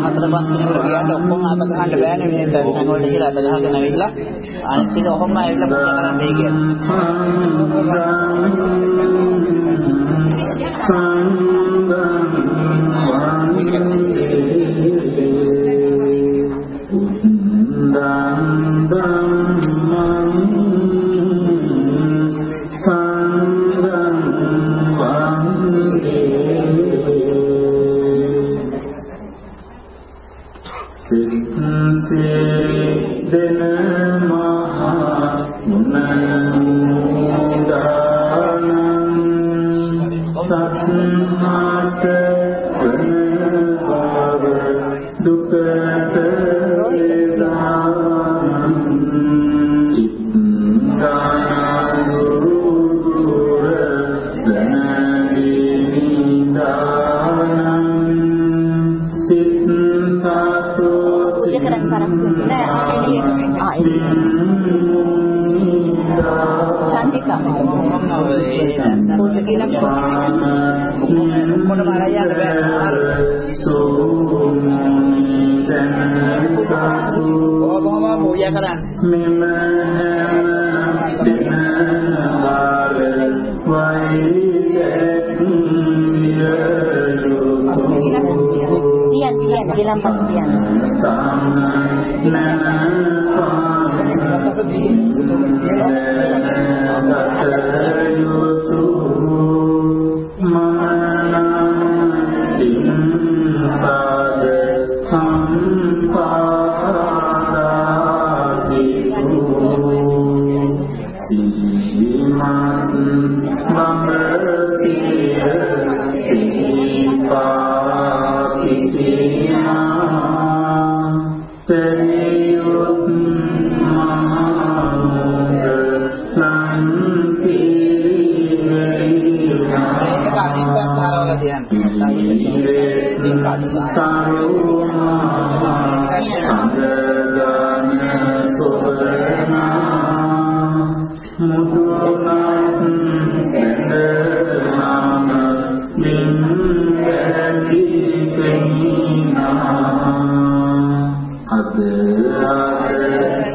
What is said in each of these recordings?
හතර පස් දිනකට ගියාට ඔක්කොම අත ගහන්න බෑනේ මේ තැන් වලට කියලා අත ගහගෙන ඇවිල්ලා අනිත් ටික ඔහොම ඇවිල්ලා පූජා කරන්නයි කියන්නේ දෙන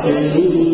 තන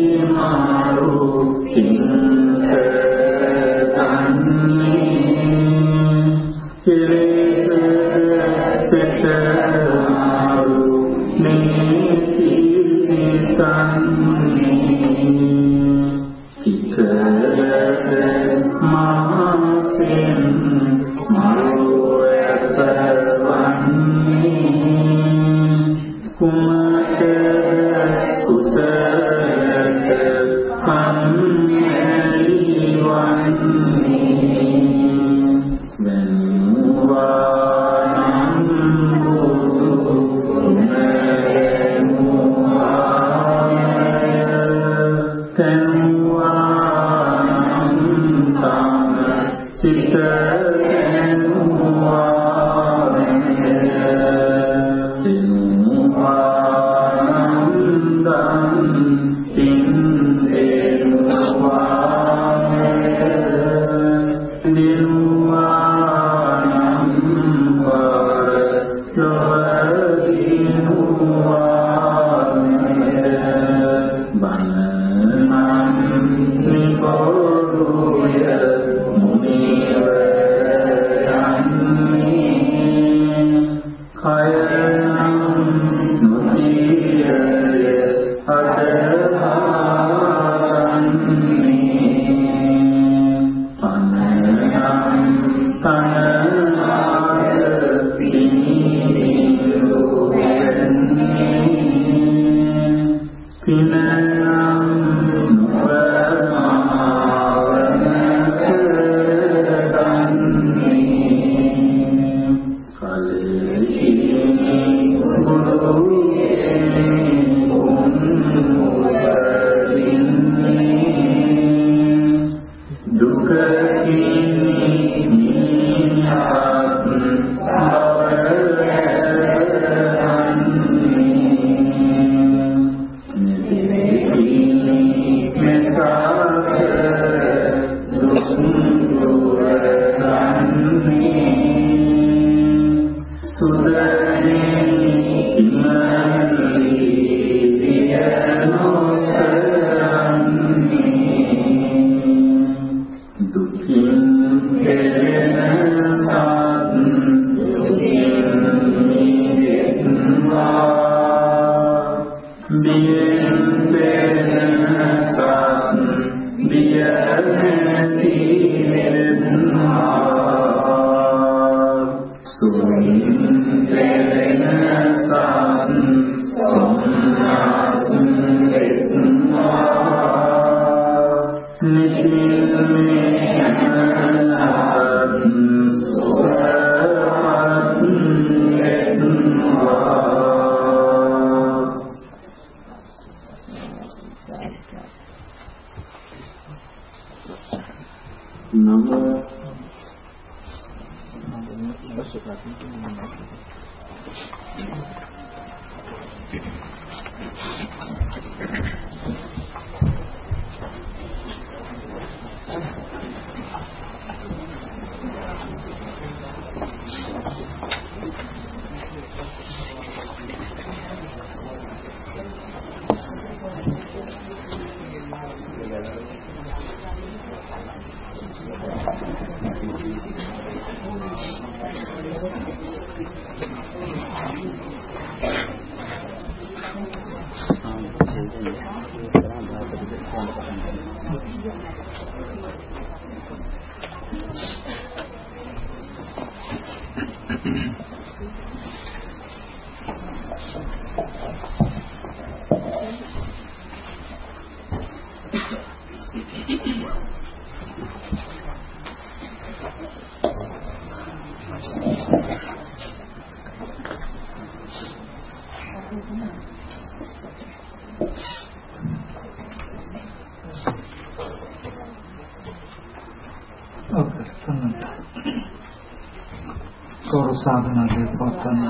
සාධනාවේ පවත්වන්න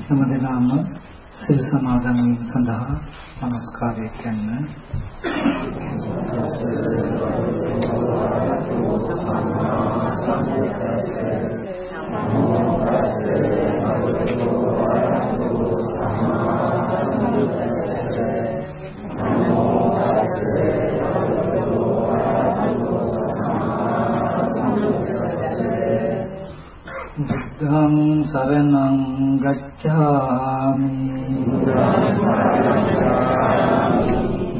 හැම දිනම සිල් සමාදන් වීම සඳහා নমස්කාරය කියන්න. බුද්ධං शरणं गच्छामि।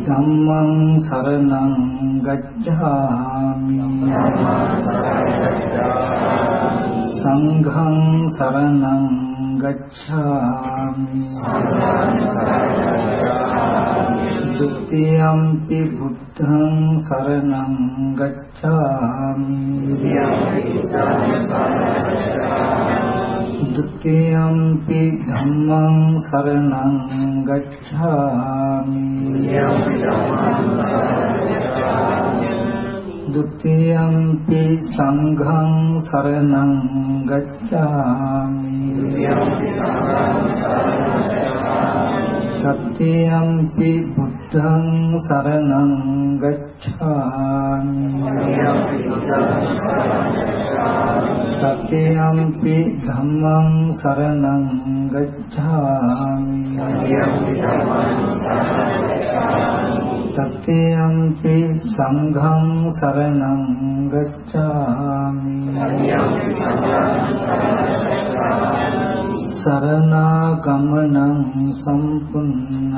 ධම්මං शरणं गच्छामि। සංඝං शरणं गच्छामि। द्वितीयम्पि बुद्धं शरणं गच्छामि। द्वितीयम्पि धम्मं शरणं गच्छामि। द्वितीयम्पि सङ्घं शरणं गच्छामि। तृतीयम्पि බුද්ධං සරණං ගච්ඡාමි සත්‍යම්පි ධම්මං සරණං ගච්ඡාමි සත්‍යම්පි සංඝං සරණං ගච්ඡාමි සරණාගමනං සම්පුන්නං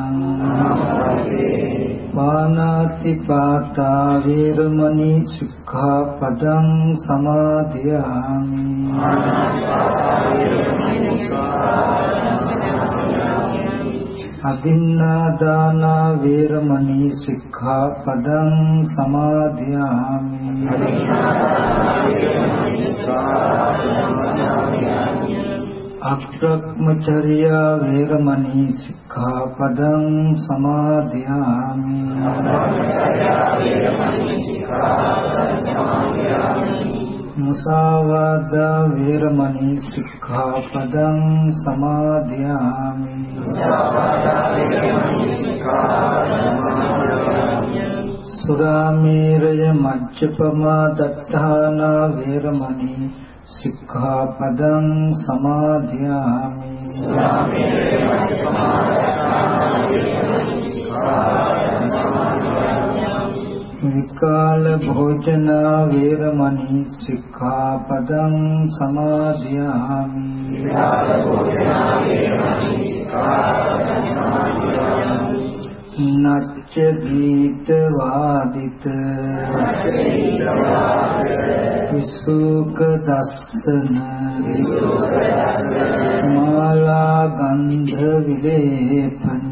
පානාති පාතා වේරමණී සික්ඛාපදං සමාදියාමි අදින්නාදාන වේරමණී සික්ඛාපදං සමාදියාමි අක්‍රක්මචර්යා වේරමණී සික්ඛාපදං සමාදියාමි මුසාවාදා වේරමණී සික්ඛාපදං සමාදියාමි සුරාමේරය මජ්ජපමා දත්තානා වේරමණී සික්ඛාපදං සමාදියාමි විකාල භෝජන වේරමණී සික්ඛාපදං සමාදියාමි නච්ච ගීත වාදිත විසුක දස්සන මාලා ගන්ධ විලේපන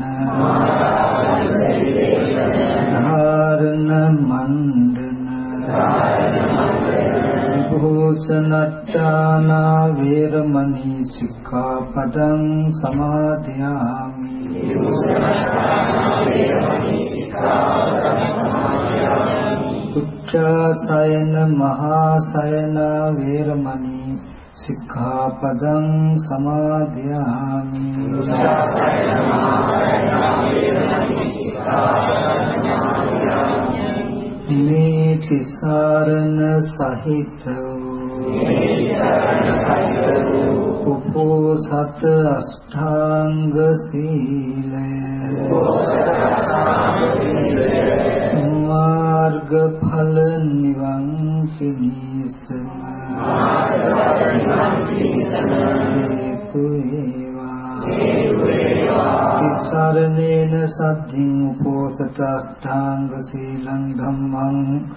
ධාරණ මණ්ඩන විභූෂණට්ඨානා වේරමණී සික්ඛාපදං සමාදියාමි උච්චාසයන මහා සයන වේරමණී සික්ඛාපදං සමාදියාමි මේ තිසරණ සහිත උපෝසත අෂ්ඨාංග සීලය. මාර්ග ඵල නිවන් පිණිසම හේතු වේවා තිසරණේන සද්ධින් උපෝසත අෂ්ඨාංග සීලං ධම්මං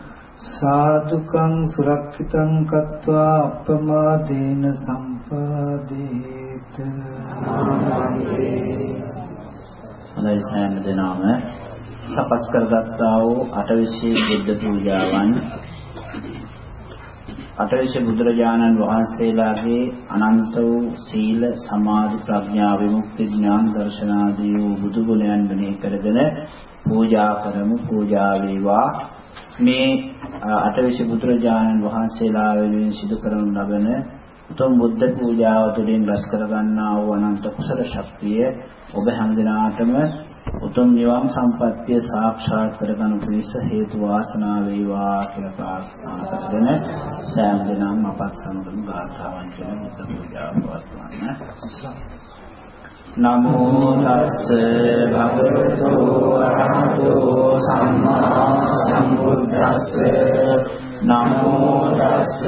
සාදුකං සුරක්ෂිතං කତ୍වා අප්පමාදේන සම්පාදේත. හොඳයි සෑම දෙනාම සපස් කරගත්තා වූ අටවිශේ බුද්ධ පූජාවන් අටවිශේ බුදුරජාණන් වහන්සේලාගේ අනන්ත වූ සීල සමාධි ප්‍රඥා විමුක්ති ඥාන දර්ශනාදී වූ බුදු ගුණයන් මෙහි කරගෙන පූජා කරමු පූජා වේවා. මේ අටවිශ බුදුරජාණන් වහන්සේලා වෙනුවෙන් සිදු කරනු ලබන උතුම් බුද්ධ පූජාව තුළින් රැස් කර ගන්නා වූ අනන්ත කුසල ශක්තිය ඔබ හැමදිනාටම උතුම් නිවන් සම්පත්තිය සාක්ෂාත් කරගනු පිණිස හේතු වාසනා වේවා කියලා ප්‍රාර්ථනා කරගෙන සෑම දිනම අපත් සමගම ගාථාවන් කියන බුද්ධ පූජාව පවත්වන්න. නමෝ තස්ස භගවතු අරහතෝ සම්මා සම්බුද්දස්ස නමෝ තස්ස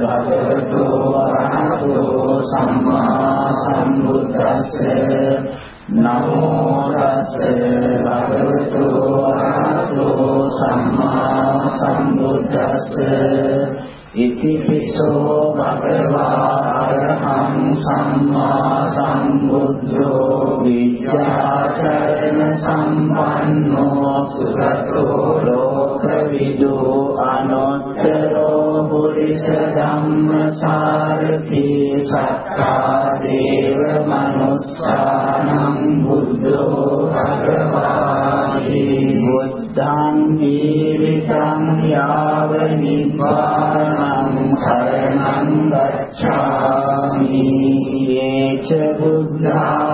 භගවතු අරහතෝ සම්මා සම්බුද්දස්ස නමෝ තස්ස භගවතු අරහතෝ සම්මා සම්බුද්දස්ස ඉති පිසෝ භගවා අරහං සම්මා සම්බුද්ධෝ විද්‍යාචරණ සම්පන්නෝ සුගතෝ ලෝකවිදු අනොත්තරෝ පුරිස ධම්මසාරති සත්තා දේව මනුස්සානං බුද්ධෝ භගවාති බුද්ධං ජීවිතං යාව නිබ්බානං සරණං ගච්ඡාමි යේච බුද්ධාති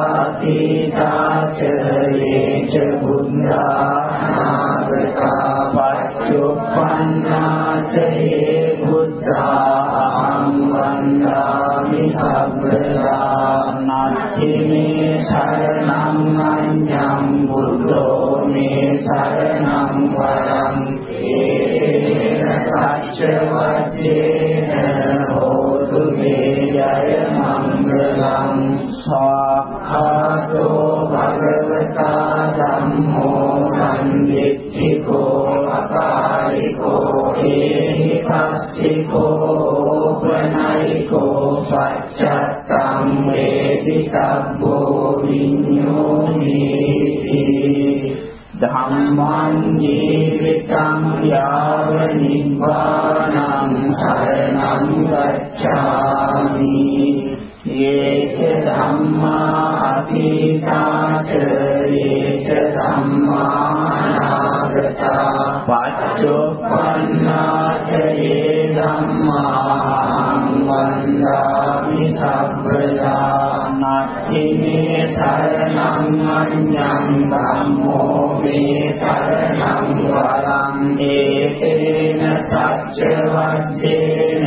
අඤ්ඤං ධම්මෝ මේ සරණං වරං ඒතේන සච්ච වච්චේන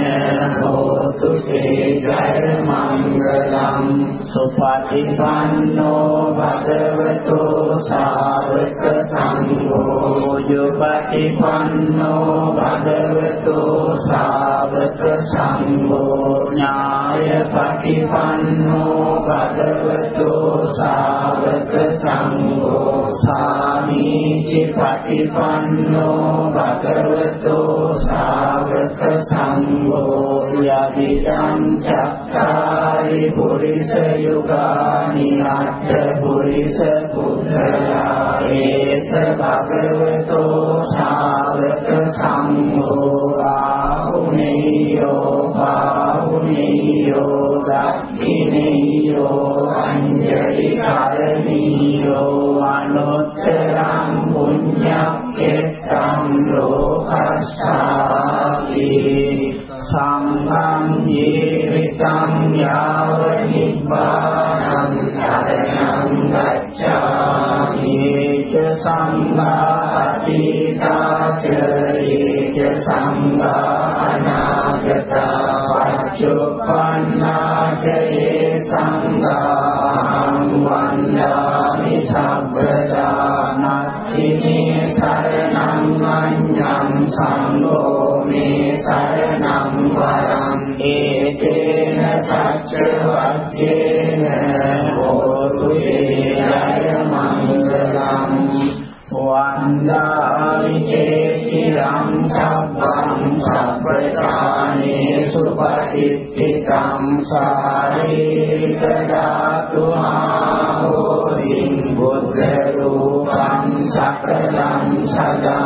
හෝතු තේ ජය මංගලං සුපටිපන්නෝ භගවතෝ සාවක සංඝෝ යුපටිපන්නෝ භගවතෝ සාවක සංඝෝ ඥාය පටිපන්නෝ භගවතෝ සාවක සංඝෝ සාමීචි පටිපන්නෝ භගවතෝ සාවක සංඝෝ යදිදං චක්කාරි පුරිස යුගානි අත්ථ පුරිස පුත්‍රයා. ඒස භගවතෝ ශාවක සංඝෝ නියෝ බාහුනියෝ දක්ඛිනියෝ අංජලි කරණියෝ අනුත්තරං පුඤ්ඤක්ඛෙත්තං ලෝකස්සාති සම්භං ජීවිතං යාව නිබ්බානං සරණං ගච්ඡාමි ච සම්භාති දාසයේ ච සම්භාන ตาปัจจุป සංසාරේ විපදාතු ආවෝදින් බුද්ධ රූපං සකලං සදා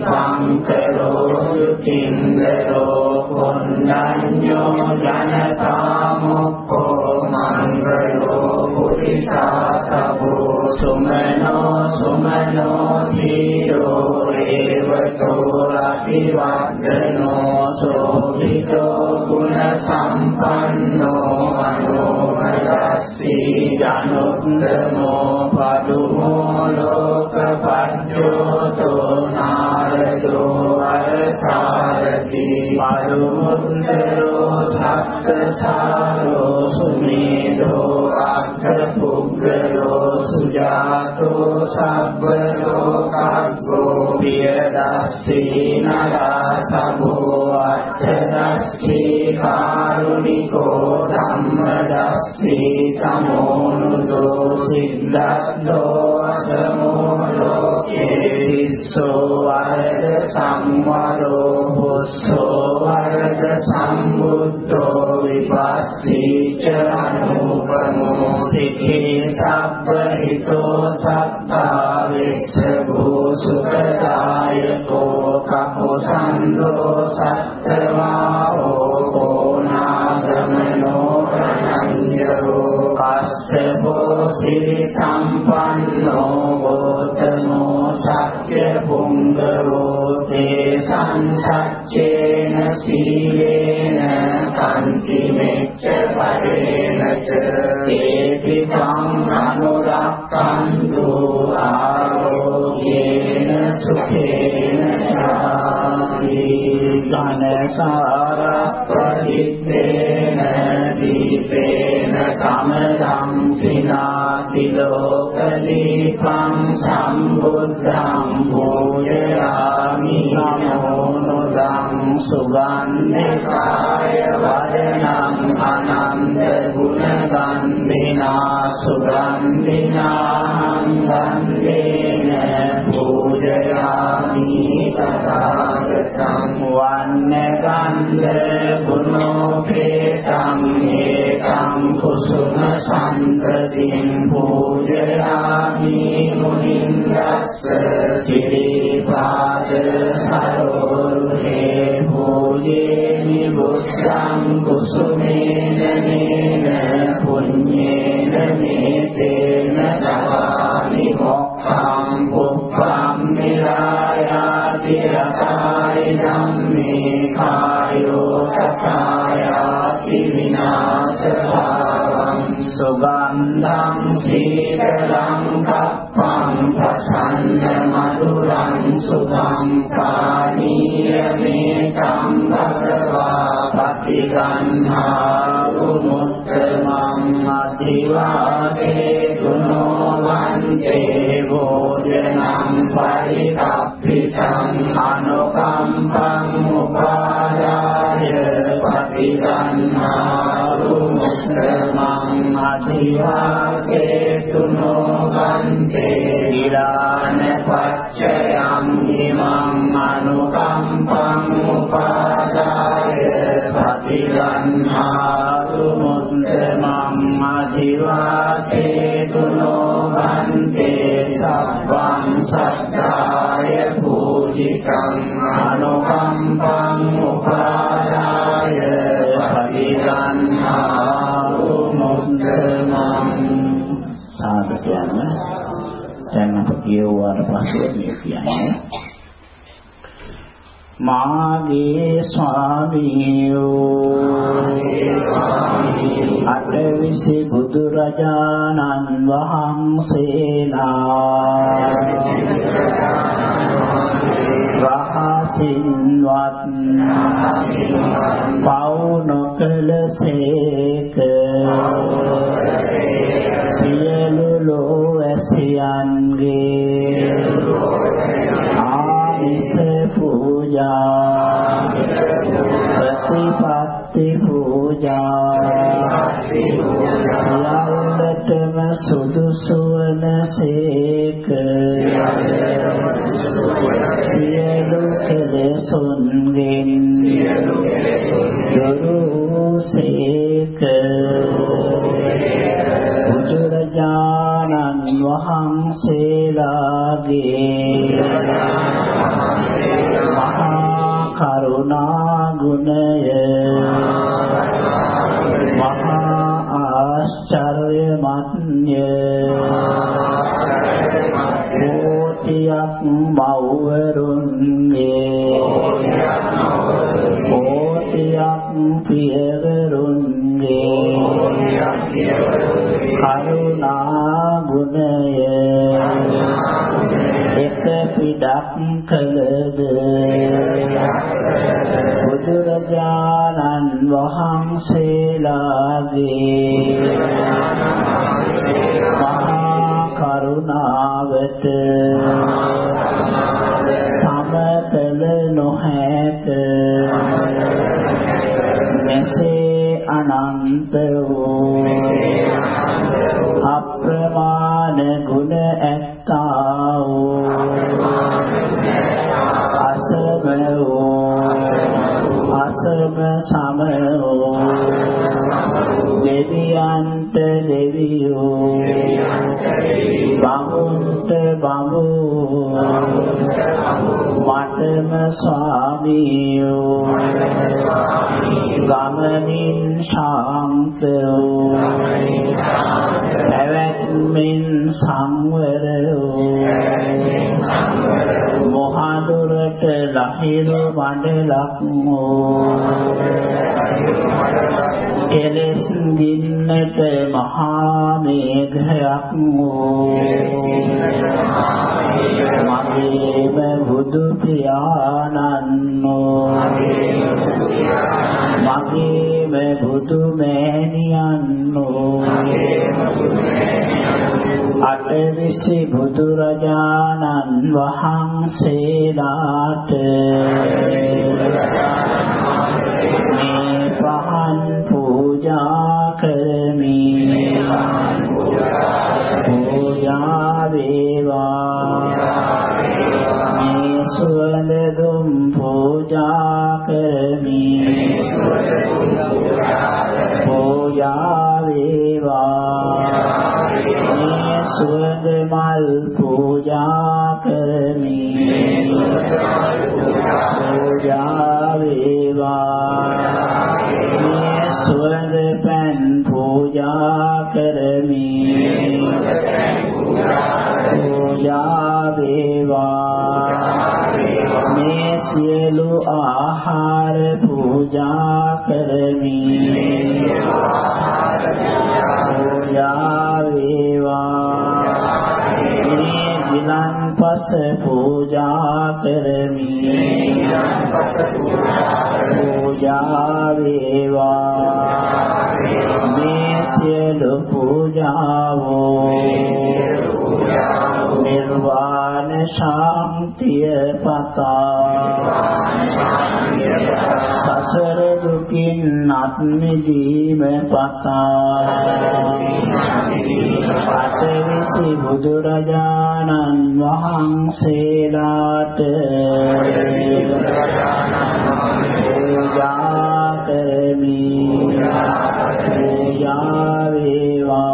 පංකරෝ තින්දරෝ කොණ්ඩඤ්ඤෝ ජනතාමුක්ඛෝ මංගලෝ පුරිසා සබෝ සුමනෝ සුමනෝ ධීරෝ රේවතෝ අතිවද්දනෝ සෝභිතෝ ගුණ සම්පන්නෝ අනෝමදස්සී ජනොත්තමෝ පරුමුත්තරෝ සක්කචාරෝ සුමේධෝ අග්ගපුග්ගලෝ සුජාතෝ සබ්බ ලෝකග්ගෝ වියදස්සී නරා සබෝ අට්ඨදස්සී කාරුණිකෝ ධම්මදස්සී තමෝනුදෝ සිද්ධාතෝ අසමෝ ලෝකේ විස්සෝ වරද සම්වරෝ හොස්සෝ සම්බුද්ධෝ විපස්සීච අනුපමෝ සිකේ සබ්බ හිතෝ සත්තා විස්ස භූසුකදායකෝ කපුසන්தோ සත්තරවාෝ ඕනාගමනෝ රණංජෝ කස්සබෝ සිරි සම්පන්නෝ ගෝතමෝ සක්්‍ය පුංගරෝ තේ සංසච්චේ සීලේන කන්ති මෙච්ච පරේනච හේති තං අනුරක්ඛන්තු ආරෝග්‍යේන සුඛේන සාති ධනසාරපරිත්තේන දීපේන සමදම් සිනාති ලෝකදීපං සම්බුද්ධං පූජයාමි නමෝ සුගන්ධ කාය වදනම් අනන්ත ගුණ ගන්ධිනා සුගන්ධිනාං ගන්ධේන පූජයාමි තථාගතං වන්න ගන්ධ ගුණෝපේතං ඒකං කුසුම සම්ප්‍රතිං පූජයාමි මුනිං රස්ස සිරිපාද සරෝහේ blancos son මාගේ ස්වාමීයෝ අටවිසි බුදුරජාණන් වහන්සේලා. රහසින්වත් පව් නොකලසේක සියලු ලෝවැසියන්ගේ ආමිස වනසේක සියලු කෙලෙසුන්ගෙන් දුරුසේක බුදුරජාණන් වහන්සේලාගේ මහා කරුණා ගුණය මහා ආශ්චර්යමත්ය. කෝටියක් මව්වරුන්ගේ කෝටියක් පියවරුන්ගේ කරුණා ගුණය එක පිටක් කළද? බුදුරජාණන් වහන්සේලාගේ මහා කරුණාවට ගමනින් ශාන්ත වූ පැවැත්මෙන් සංවර වූ මොහඳුරට ලහිරු මඩලක් වූ කෙලෙස් දින්නට මහා මේඝයක් වූ මගේම බුදු පියාණන් මගේම බුදු මෑණියන් අටවිසි බුදුරජාණන් වහන්සේලාට. සුවඳ මල් පූජා කරමි පූජා වේවා මේ සුවඳ පෑන් පූජා කරමි පූජා වේවා මේ සියලු ආහාර පූජා විලන්පස පූජා කරමි. පූජා වේවා. මේ සියලු පූජාවෝ. නිර්වාණ ශාන්තිය පතා. සසර දුකින් අත් මිදීම පතා. අතවිසි බුදුරජාණන් වහන්සේලාට. පූජා කරමි කරමි. පූජා වේවා.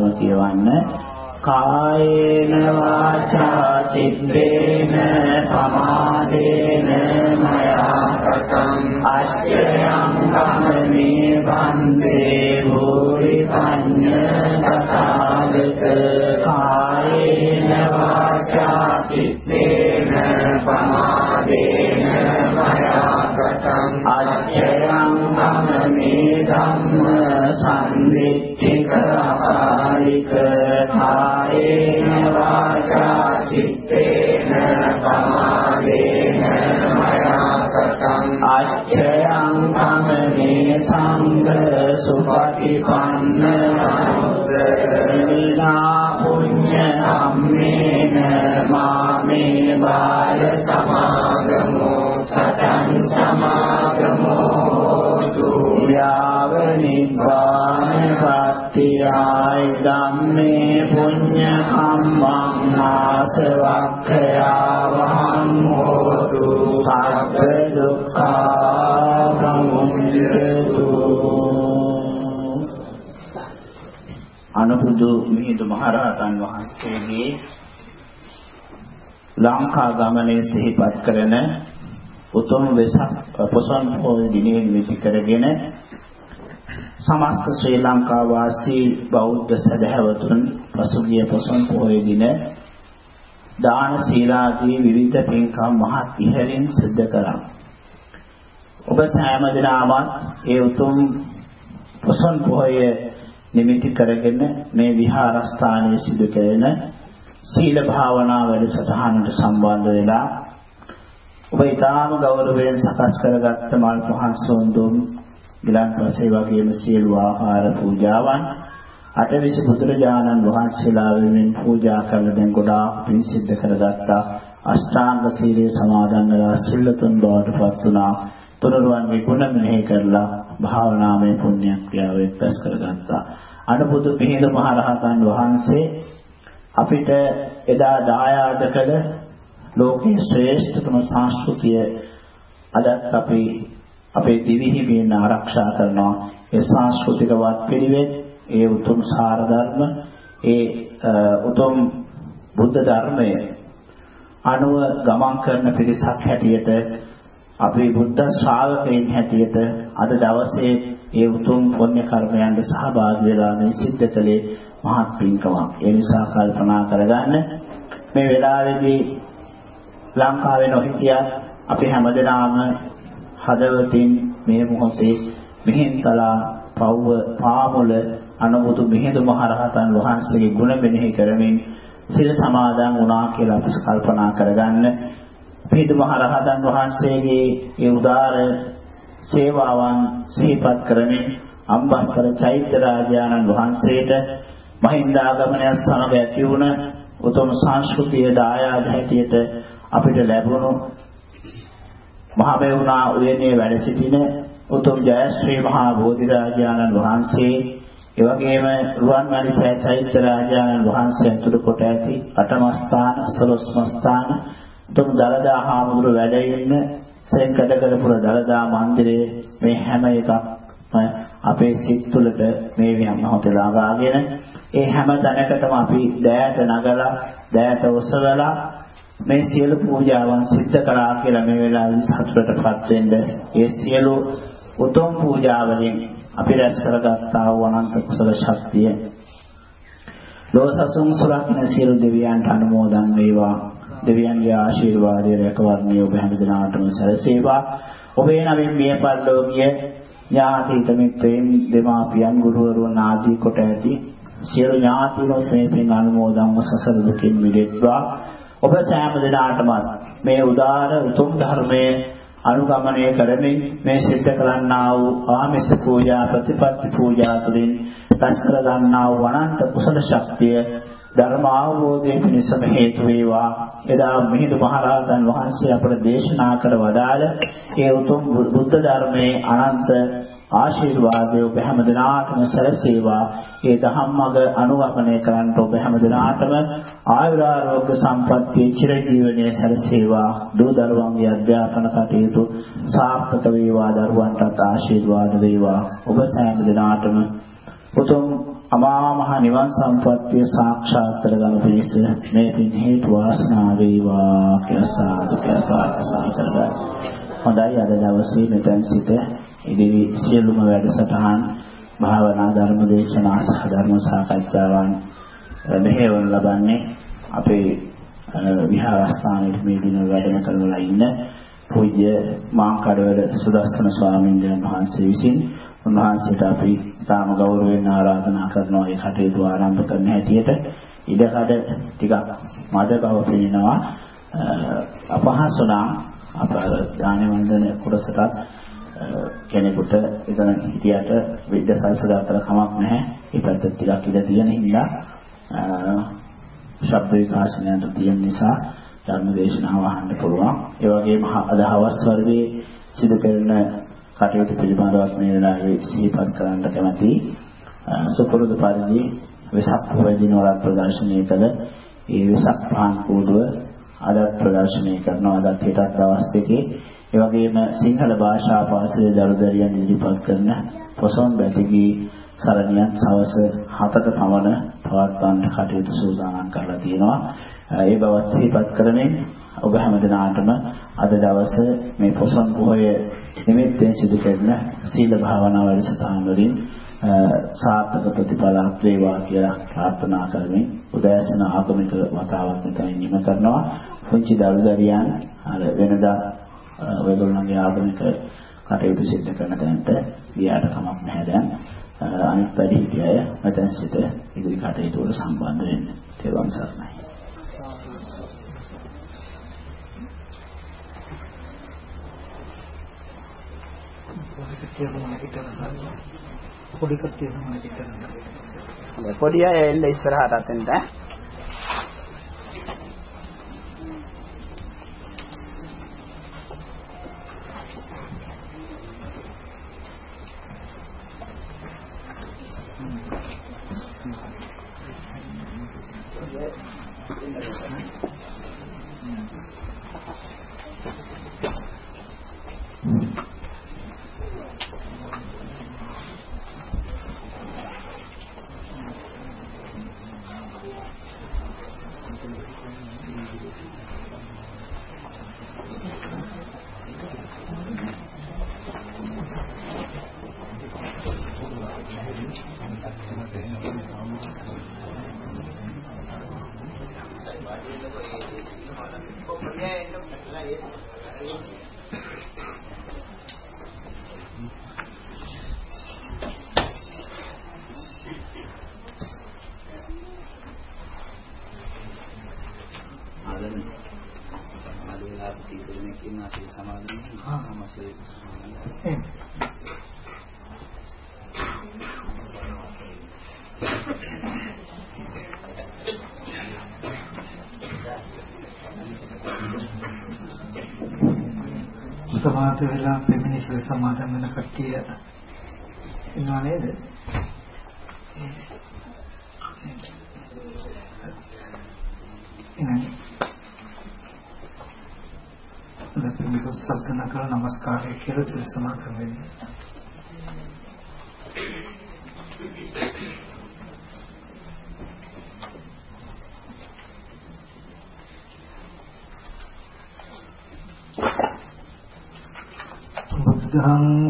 අපත් සමගම කියවන්න. කායේන වාචා චිත්තේන පමාදේන මයා කතං අච්චයං කමනේ වන්දේ භූරි පඤ්ඤ අනුබුදු මිහිඳු මහරහතන් වහන්සේගේ ලංකා ගමනේ සිහිපත් කරන උතුම් වෙසක් පොසොන් පොහොය දිනේ නිමිති කරගෙන සමස්ත ශ්‍රී ලංකා වාසී බෞද්ධ සදහැවතුන් පසුගිය පොසොන් පොහොය දින දාන සීලාදී විවිධ පින්කම් මහත් ඉහළින් සිද්ධ කරා. ඔබ සෑම දිනම ඒ උතුම් පොසොන් පොහොය නිමිති කරගෙන මේ විහාරස්ථානයේ සිදු කරන සීල භාවනා වැඩසටහනට සම්බන්ධ වෙලා ඔබ ඊටාම ගෞරවයෙන් සකස් කරගත්ත මල් පහන් සොඳුන් ගිලන්පසේ වගේම සියලු ආහාර පූජාවන් අටවිස බුදුරජාණන් වහන්සේලා වෙනුවෙන් පූජා කළ දැන් ගොඩාක් පින් සිද්ධ කරගත්තා. අෂ්ටාංග සීලයේ සමාදන් වෙලා සිල්ලතුන් බවට පත් වුණා. තුනුරුවන්ගේ ගුණ මෙහෙය කරලා භාවනාමය පුණ්‍ය ක්‍රියාවෙන් පැස් කරගත්තා. අනුබුදු පිහිඳ මහරහතන් වහන්සේ අපිට එදා දායාද කළ ලෝකයේ ශ්‍රේෂ්ඨතම සංස්කෘතිය අදත් අපි අපේ දිවිහිමියෙන් ආරක්ෂා කරනවා. ඒ සංස්කෘතික වත් පිළිවෙත් ඒ උතුම් සාර ධර්ම ඒ උතුම් බුද්ධ ධර්මය අනුව ගමන් කරන පිරිසක් හැටියට අපි බුද්ධ ශ්‍රාවකයන් හැටියට අද දවසේ ඒ උතුම් පුණ්‍ය කර්මයන්ට සහභාගී වෙලා මේ සිද්ධ කළේ මහත් පින්කමක්. ඒ නිසා කල්පනා කරගන්න මේ වෙලාවේදී ලංකාවේ නොහිටියත් අපි හැමදෙනාම හදවතින් මේ මොහොතේ මිහින්තලා පව්ව පාමුල අනුබුදු මිහිඳු මහරහතන් වහන්සේගේ ගුණ මෙනෙහි කරමින් සිල් සමාදන් වුණා කියලා අපි කල්පනා කරගන්න. මිහිඳු මහරහතන් වහන්සේගේ ඒ උදාර සේවාවන් සිහිපත් කරමින් අම්බස්තර චෛත්‍ය රාජානන් වහන්සේට මහින්දාගමනය සමග ඇති වුණ උතුම් සංස්කෘතිය දායාද හැටියට අපිට ලැබුණු මහමෙවුනා උයනේ වැඩ සිටින උතුම් ජයශ්‍රී මහා බෝධිරාජානන් වහන්සේ එවැගේම රුවන්වැලිසෑ චෛත්‍ය රාජානන් වහන්සේ ඇතුළු කොට ඇති අටම ස්ථාන සලොස්ම ස්ථාන උතුම් දලදා හාමුදුරු වැඩ ඉන්න සෙන්කඩකලපුර දලදා මන්දිරයේ මේ හැම එකක්ම අපේ සිත් තුළට මේ වියම් මොහොතේ ලාගාගෙන ඒ හැම තැනකටම අපි දෑයට නගලා දෑයට ඔසවලා මේ සියලු පූජාවන් සිද්ධ කරා කියලා මේ වෙලාවේ සතුටටපත් වෙන්න ඒ සියලු උතුම් පූජාවලින් අපි රැස් කරගත්තා වූ අනන්ත කුසල ශක්තිය. ලෝසසුන් සුරකින්න සියලු දෙවියන්ට අනුමෝදන් වේවා. දෙවියන්ගේ ආශිර්වාදය රැකවරණය ඔබ හැම දිනාටම සැලසේවා. ඔබේ නමින් මිය පරලෝකීය ඥාතිත මිත්‍රයන් දෙමාපියන් ගුරුවරුන් ආදී කොට ඇති සියලු ඥාතිනොත් මේ පින් අනුමෝදන්ව සසර දුකින් මිදෙත්වා. ඔබ සෑම දිනාටම මේ උදාර උතුම් ධර්මයේ අනුගමනය කරමින් මේ සිද්ධ කරන්නා වූ ආමිස පූජා ප්‍රතිපත්ති පූජා තුළින් රැස් කර ගන්නා වූ අනන්ත කුසල ශක්තිය ධර්ම අවබෝධය පිණිසම හේතු වේවා. එදා මිහිඳු මහරහතන් වහන්සේ අපට දේශනා කර වදාළ ඒ උතුම් බුද්ධ ධර්මයේ අනන්ත ආශිර්වාදය ඔබ හැම දිනාටම සැලසේවා. ඒ ධම්මග අනුගමනය කරන්නට ඔබ හැම දිනාටම ආයුරාරෝග්‍ය සම්පන්නිය චිරජීවනයේ සැලසේවා. දූ දරුවන්ගේ අධ්‍යාපන කටයුතු සාර්ථක වේවා. දරුවන්ටත් ආශිර්වාද වේවා. ඔබ සෑම දිනාටම උතුම් අමා මහ නිවන් සම්පත්තිය සාක්ෂාත් කරගන්න පිණිස මේ පින් හේතු වාසනා වේවා කියලා සාදු කියලා ප්‍රාර්ථනා කරගන්න. හොඳයි අද දවසේ මෙතෙන් සිට ඉදිරි සියලුම වැඩසටහන් භාවනා ධර්ම දේශනා සහ ධර්ම සාකච්ඡාවන් මෙහෙවන ලබන්නේ අපේ විහාරස්ථානයේ මේ දින වැඩම කරලා ඉන්න පූජ්‍ය මාංකඩවල සුදස්සන ස්වාමීන් වහන්සේ විසින් උන්වහන්සේට අපි තාම ගෞරවයෙන් ආරාධනා කරනවා ඒ කටයුතු ආරම්භ කරන හැටියට. ඉඩකඩ ටිකක් මද බව පේනවා අපහසු නම් අප දාන වන්දන කුරසටත් කෙනෙකුට එතන හිටියට විද්‍ය සංසදාතර කමක් නැහැ. ඒ පැත්ත ටිකක් ඉඳ තියෙන හින්දා ශබ්ද විකාශනයට තියෙන නිසා ධර්ම දේශනාව අහන්න පුළුවන්. ඒ වගේම අද හවස් වර්ගයේ සිදු කරන කටයුතු පිළිබඳව මේ වෙලාවේ සිහිපත් කරන්න කැමැති සුපුරුදු පරිදි වෙසක් පොහොය දිනවල ප්‍රදර්ශනය කළ ඒ වෙසක් පාන් කූඩුව අද ප්‍රදර්ශනය කරනවා අදත් හෙටත් දවස් දෙකේ ඒ වගේම සිංහල භාෂා පාසලේ දරුදරියන් ඉදිරිපත් කරන පොසොන් බැතිගී සරණියන් සවස 7ට පමණ පවත්වන්න කටයුතු සූදානම් කරලා තියෙනවා. ඒ බවත් සිහිපත් කරමින් ඔබ හැමදෙනාටම අද දවසේ මේ පොසොන් පොහොය නිමිත්තෙන් සිදු කරන සීල භාවනා වැඩසටහන් වලින් සාර්ථක ප්‍රතිඵලක් වේවා කියලා ප්‍රාර්ථනා කරමින් උදෑසන ආගමික වතාවක් මෙතනින් නිම කරනවා. පුංචි දරුදරියන් අර වෙනදා ඔයගොල්ලන්ගේ ආගමික කටයුතු සිදු කරන තැනට ගියාට කමක් නැහැ දැන්. අනිත් වැඩි හිටිය අය මෙතන සිට ඉදිරි කටයුතු වල සම්බන්ධ වෙන්න. තේරුම් සරණයි. පොඩි කට්ටිය තමයි හිටන්නේ. පොඩි අය එන්න ඉස්සරහට අතෙන්ට සමාත වෙලා පෙමිනිස් සමාදන් වෙන කට්ටිය ඉන්නව නේද? ඉන්නේ. දැන් මේක සල්තන කරලා নমස්කාරය කියලා සිල් සමාදන් වෙන්නේ. බුද්ධං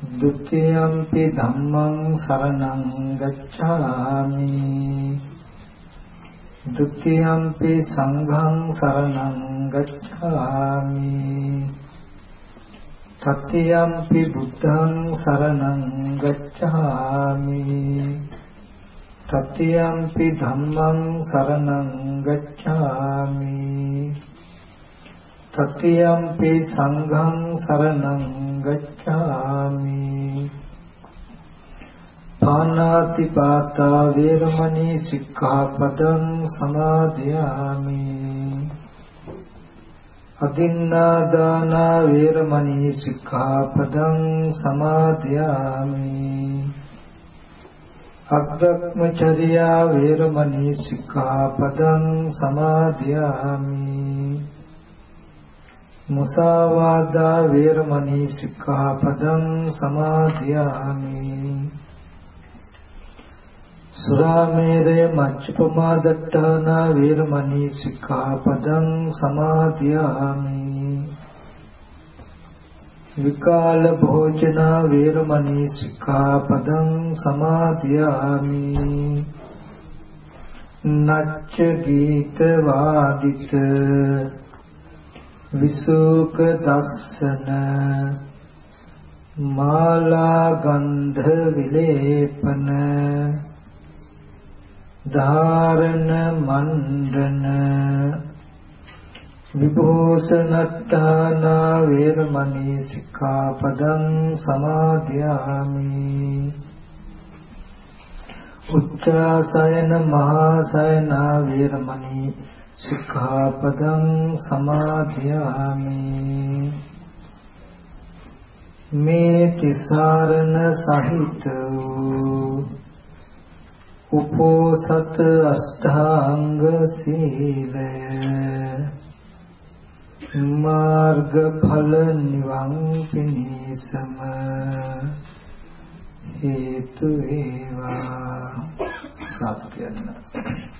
දුක්ඛයන්ති ධම්මං සරණං ගච්ඡාමි. දුක්ඛයන්ති සංඝං සරණං ගච්ඡාමි. තත්ත්‍යම්පි බුද්ධං සරණං ගච්ඡාමි. තත්ත්‍යම්පි ධම්මං සරණං ගච්ඡාමි. තතියම්පි සංඝං සරණං ගච්ඡාමි. පානාති පාතා වේරමණී සික්ඛාපදං සමාදියාමි අදින්නාදාන වේරමණී සික්ඛාපදං සමාදියාමි අග්‍රක්මචර්යා වේරමණී සික්ඛාපදං සමාදියාමි මුසාවාදා වේරමණී සික්ඛාපදං සමාදියාමි සුරාමේරය මච්චපමා දට්ඨානා වේරමණී සික්ඛාපදං සමාදියාමි විකාල භෝජනා වේරමණී සික්ඛාපදං සමාදියාමි නච්ච ගීත වාදිත විසුක දස්සන මාලා ගන්ධ විලේපන ධාරණ මණ්ඩන විභූෂණට්ඨාන වේරමණී සික්ඛාපදං සමාදියාමි උච්චාසයන මහාසයන වේරමණී සික්ඛාපදං සමාදියාමි මේ තිසරණ සහිත උපෝසත අෂ්ටාංග සීලය। මාර්ගඵල නිවන් පිණිසම හේතු වේවා। සත්‍යන දෙකක් සත්‍යන।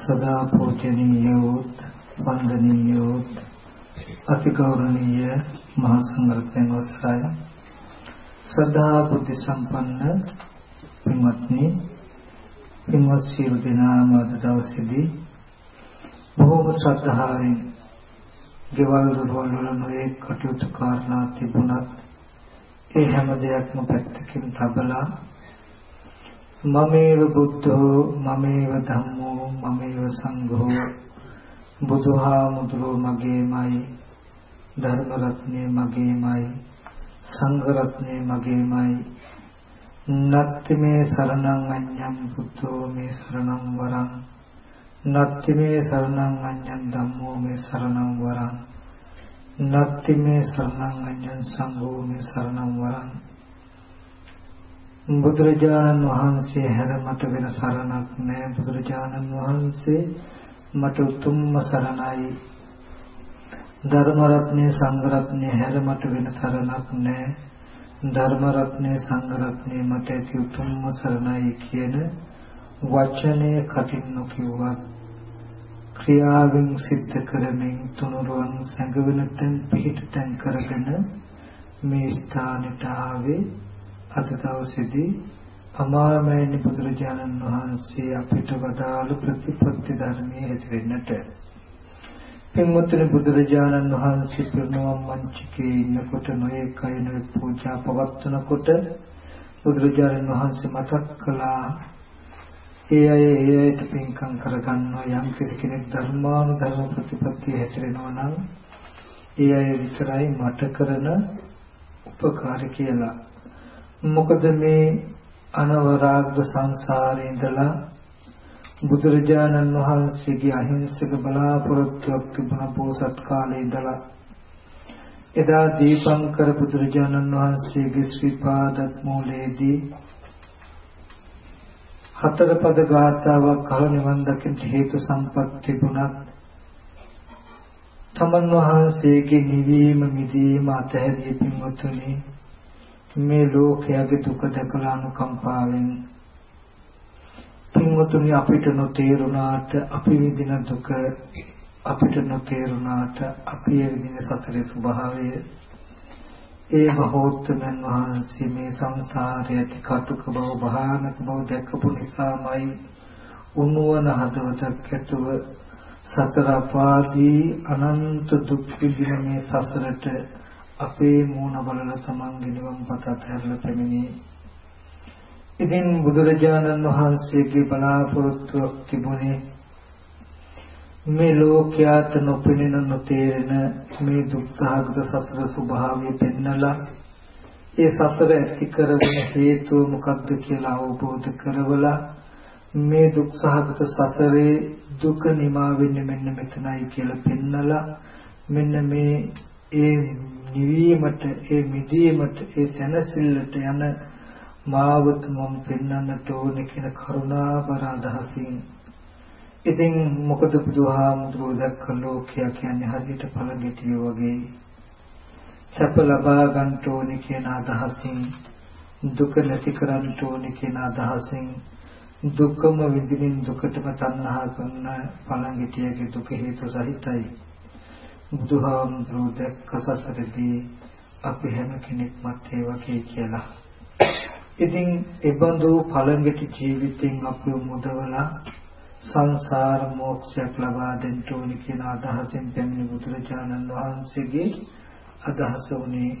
සදා පූජනීයෝත් වන්දනීයෝත් අතිගෞරවනීය මහා සංඝරත්නයන් වහන්සේ සදා බුද්ධ සම්පන්න පින්වත්නි පින්වත් සියලු දෙනාම අද දවසේදී බොහෝම ශ්‍රද්ධාවෙන් ගෙවල් දොරවල් වල නොයෙක් කටයුතු කාරණා තිබුණත් ඒ හැම දෙයක්ම පැත්තකින් තබලා මමේව බුද්ධෝ මමේව ධම්මෝ මමේව සංඝෝ බුදුහාමුදුරුවෝ මගේමයි ධර්ම රත්නේ මගේමයි සංඝ රත්නේ මගේමයි. නත්ති මේ සරණං අඤ්ඤං බුද්ධෝ මේ සරණං වරං. නත්ති මේ සරණං අඤ්ඤං ධම්මෝ මේ සරණං වරං. නත්ති මේ සරණං අඤ්ඤං සංඝෝ මේ සරණං වරං. බුදුරජාණන් වහන්සේ හැර මට වෙන සරණක් නැහැ බුදුරජාණන් වහන්සේ මට උතුම්ම සරණයි ධර්ම රත්නේ සංඝ රත්නේ හැර මට වෙන සරණක් නැහැ. ධර්ම රත්නේ සංඝ රත්නේ මට ඇති උතුම්ම සරණයි කියන වචනය කටින් නොකියුවත් ක්‍රියාවෙන් සිද්ධ කරමින් තුනුරුවන් සැඟවෙනතෙන් පිහිටතෙන් කරගෙන මේ ස්ථානට ආවේ අද දවසේදී අමාමෑණි බුදුරජාණන් වහන්සේ අපිට වදාළ ප්‍රතිපත්ති ධර්මයේ ඇති වෙන්නට පින්වත්නි බුදුරජාණන් වහන්සේ පිරිනවම් මංචකේ ඉන්නකොට නොයෙක් අය නොයෙක් පූජා පවත්වනකොට බුදුරජාණන් වහන්සේ මතක් කළා ඒ අය ඒ අයට පින්කම් කරගන්නවා යම් කෙනෙක් ධර්මානුධර්ම ප්‍රතිපත්තිය හැසිරෙනවා නම් ඒ අය විතරයි මට කරන උපකාර කියලා. මොකද මේ අනවරාග්ද සංසාරේ ඉඳලා බුදුරජාණන් වහන්සේගේ අහිංසක බලාපොරොත්තුවක් තිබුණ පෝසත් කාලේ ඉඳලා එදා දීපංකර බුදුරජාණන් වහන්සේගේ ශ්‍රී පාදත් මූලයේදී හතර පද ගාථාවක් කල නිවන් දකින්න හේතු සම්පත් තිබුණත් තමන් වහන්සේගේ නිවීම මිදීම අතහැරිය පින්වතුනි මේ ලෝකයේ දුක දැකලා අනුකම්පාවෙන් පින්වතුනි අපිට නොතේරුණාට අපි විඳින දුක අපිට නොතේරුණාට අපි විඳින සසරේ ස්වභාවය ඒ මහෝත්තමයන් වහන්සේ මේ සංසාරයේ ඇති කටුක බව භයානක බව දැකපු නිසාමයි උන්වන හදවතක් ඇතුව සතර අපාදී අනන්ත දුක් විඳින මේ සසරට අපේ මූණ බලලා තමන්ගේ නිවන් පත අතහැරලා පැමිණි. ඉතින් බුදුරජාණන් වහන්සේගේ බලාපොරොත්තුවක් තිබුණේ මේ ලෝකයට නොපෙනෙන නොතේරෙන මේ දුක්ඛාගත සසර ස්වභාවය පෙන්නලා ඒ සසර ඇති කරගෙන හේතුව මොකක්ද කියලා අවබෝධ කරවලා මේ දුක්ඛාගත සසරේ දුක නිමා වෙන්නේ මෙන්න මෙතනයි කියලා පෙන්නලා මෙන්න මේ ඒ නිවීමට ඒ මිදීමට ඒ සැනසෙල්ලට යන මාවත මම පෙන්වන්නට ඕනේ කියන කරුණාබර අදහසින්. ඉතින් මොකද බුදුහාමුදුරුවෝ දැක්ක ලෝකයා කියන්නේ හරියට පළඟිටියෝ වගේ. සැප ලබා ගන්න ඕනේ කියන අදහසින් දුක නැති කරන්න ඕනේ කියන අදහසින් දුකම විඳින්න දුකටම තණ්හා කරන පළඟිටියගේ දුක හේතු සහිතයි. බුදුහාමුදුරුවෝ දැක්ක සසරදී අපි හැම කෙනෙක්මත් ඒ වගේ කියලා ඉතින් එබඳු පළඟිටි ජීවිතෙන් අපි මුදවලා සංසාර මෝක්ෂයක් ලබා දෙන්න ඕනි කියන අදහසෙන් පැමිණි බුදුරජාණන් වහන්සේගේ අදහස උනේ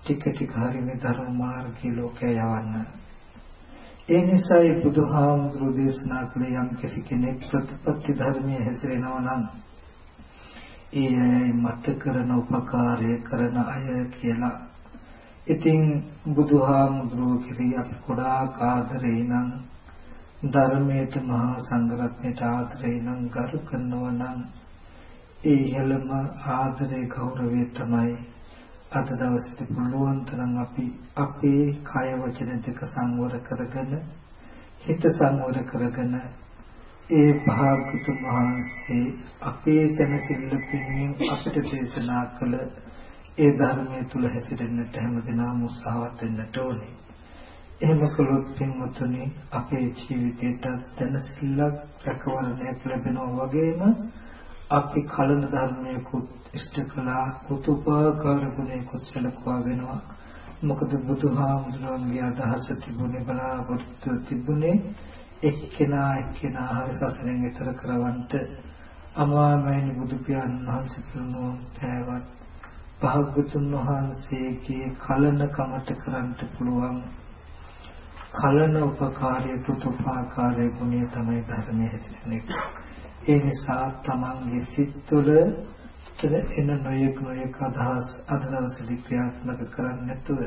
ටික ටික හරි මේ ධර්ම මාර්ගී ලෝකය යවන්න. ඒ නිසායි බුදුහාමුදුරු දේශනා කළේ යම් කෙනෙක් ප්‍රතිපත්ති ධර්මයේ හැසිරෙනවා නම් ඒ මට කරන උපකාරය කරන අය කියලා. ඉතින් බුදුහාමුදුරුවෝ කිරී අපි ගොඩාක් ආදරේ නම් ධර්මයට මහා සංඝරත්නයට ආදරේ නම් ගරු කරනවා නම් ඒ ඉහළම ආදරේ ගෞරවය තමයි අද දවසේ පුළුවන් තරම් අපි අපේ කය වචන දෙක සංවර කරගෙන හිත සංවර කරගෙන ඒ භාගතුන් වහන්සේ අපේ සැනසෙල්ල පිණින් අපිට දේශනා කළ ඒ ධර්මයේ තුල හැසිරෙන්නට හැමදෙනාම උත්සාහවත් වෙන්නට ඕනේ. එහෙම කළොත් පින්වතුනි අපේ ජීවිතයට දැනසිල්ලක් රැකවරණයක් ලැබෙනවා වගේම අපි කලන ධර්මයකුත් ඉෂ්ට කළා කුතුපාකාර ගුණයකුත් සැලකුවා වෙනවා මොකද බුදුහාමුදුරන්ගේ අදහස තිබුණේ බලාපොරොත්තු තිබුණේ එක්කෙනා එක්කෙනා හරි සසරෙන් ඈතර කරවන්නට අමාමෑණි බුදු පියාණන් වහන්සේ කියනවා පෑවත් භාග්‍යතුන් වහන්සේගේ කලන කමට කරන්නට පුළුවන් කලන උපකාරයේ පුතුපාකාරයේ ගුණය තමයි ධර්මයේ හැසිරෙන්නේ. ඒ නිසා තමන්ගේ සිත් තුළ එන නොයෙක් නොයෙක් අදහස් අද දවසේදී ක්‍රියාත්මක කරන්නේ නැතුව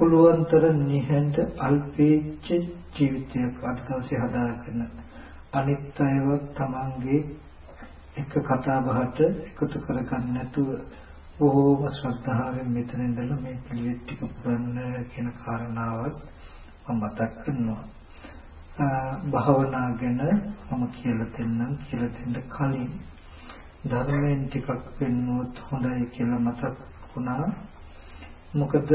පුළුවන්තර නිහඬ අල්පේච්ඡ ජීවිතයක් අද දවසේ හදාගෙන අනිත් අයව තමන්ගේ එක කතා බහට එකතු කරගන්න නැතුව බොහෝම ශ්‍රද්ධාවෙන් මෙතන ඉඳලා මේ පිළිවෙත් ටික පුරන්න කියන කාරණාවත් මතක් කරනවා. භාවනා ගැන මම කියලා දෙන්නම් කියලා දෙන්න කලින් ධර්මයෙන් ටිකක් පෙන්වුවොත් හොඳයි කියලා මතක් වුණා. මොකද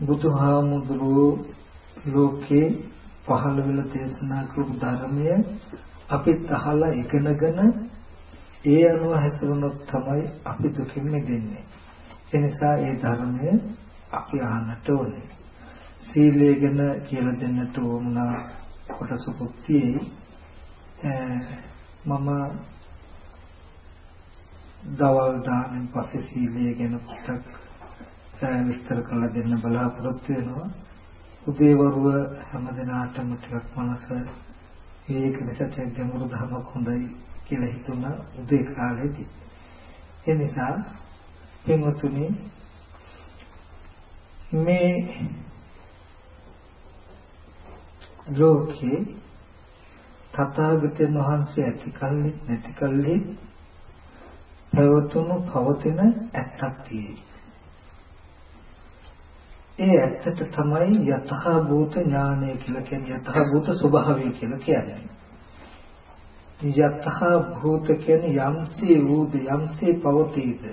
බුදුහාමුදුරුවෝ ලෝකේ පහළ වෙලා දේශනා කරපු ධර්මය අපිත් අහලා ඉගෙනගෙන ඒ අනුව හැසිරුණොත් තමයි අපි දුකින් මිදෙන්නේ. ඒ නිසා ඒ ධර්මය අපි අහන්නට ඕනේ. සීලය ගැන කියලා දෙන්නට ඕනා කොටසකුත් තියෙයි. මම දවල් දාමින් පස්සේ සීලය ගැන පොඩ්ඩක් විස්තර කරලා දෙන්න බලාපොරොත්තු වෙනවා. උදේවරුව හැමදිනාටම ටිකක් මනස ඒක නිසා ගැඹුරු ධර්මයක් හොඳයි කියලා හිතුණා උදේ කාලේදී. ඒ නිසා පින්වතුනි මේ ලෝකේ තථාගතයන් වහන්සේ ඇති කල්ලි නැති කල්ලි පැවතුණු පවතින ඇත්තක් තියෙයි. ඒ ඇත්තට තමයි යතහ භූත ඥානය කියලා කියන්නේ යතහ භූත ස්වභාවය කියලා කියන්නේ. යතහ භූත කියන්නේ යම්සේ වූද යම්සේ පවතීද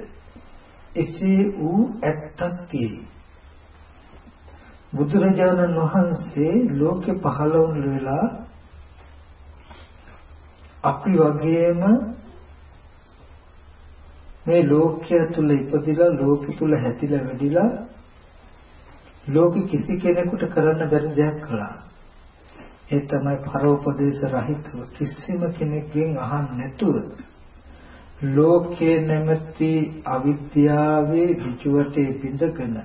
එසේ වූ ඇත්තක් තියෙයි. බුදුරජාණන් වහන්සේ ලෝකෙ පහළ වුණ වෙලා අපි වගේම මේ ලෝකය තුල ඉපදිලා ලෝකෙ තුල හැතිලා වැඩිලා ලෝකෙ කිසි කෙනෙකුට කරන්න බැරි දෙයක් කළා. ඒ තමයි පරෝපදේශ රහිතව කිසිම කෙනෙක්ගෙන් අහන්න නැතුව ලෝකේ නැමැති අවිද්‍යාවේ විචුවටේ බිඳගෙන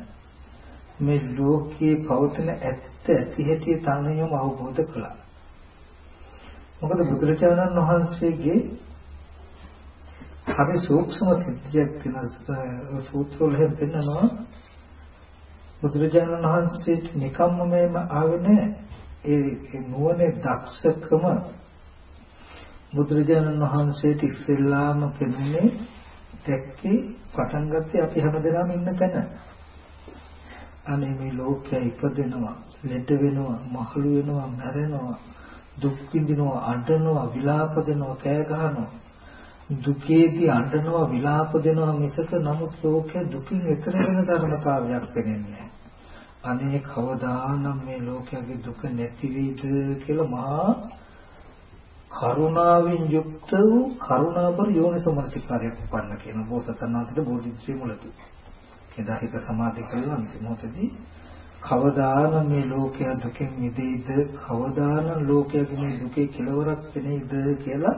මේ ලෝකයේ පවතින ඇත්ත ඇති හැටි තනියම අවබෝධ කළා. මොකද බුදුරජාණන් වහන්සේගේ හරි සූක්ෂම සිද්ධියක් තියෙන සූත්‍රවල පෙන්නනවා බුදුරජාණන් වහන්සේට නිකම්ම මේම ආවේ නැහැ. ඒ නුවණේ දක්ෂකම බුදුරජාණන් වහන්සේට ඉස්සෙල්ලාම පෙන්නේ දැක්කේ පටන් ගත්තේ අපි හැමදෙනාම ඉන්න තැන. අනේ මේ ලෝකය ඉපදෙනවා, ලෙඩ වෙනවා, මහලු වෙනවා, මැරෙනවා, දුක් විඳිනවා, අඬනවා, විලාප දෙනවා, කෑ ගහනවා. දුකේදී අඬනවා, විලාප දෙනවා මිසක නමුත් ලෝකය දුකින් එතර වෙන ධර්මතාවයක් පෙනෙන්නේ අනේ කවදානම් මේ ලෝකයේ දුක නැති වෙයිද කියලා මහා කරුණාවෙන් යුක්ත වූ කරුණාබර යෝනිසමනසිකාරයක් උපන්න කියන බෝසතනාථට බෝධිත්‍රි මුලදී. එදා හිත සමාධි කළා. මොහොතදී කවදානම් මේ ලෝකය දුකෙන් මිදෙයිද? කවදානම් ලෝකයේ මේ දුකේ කෙලවරක් වෙන්නේද කියලා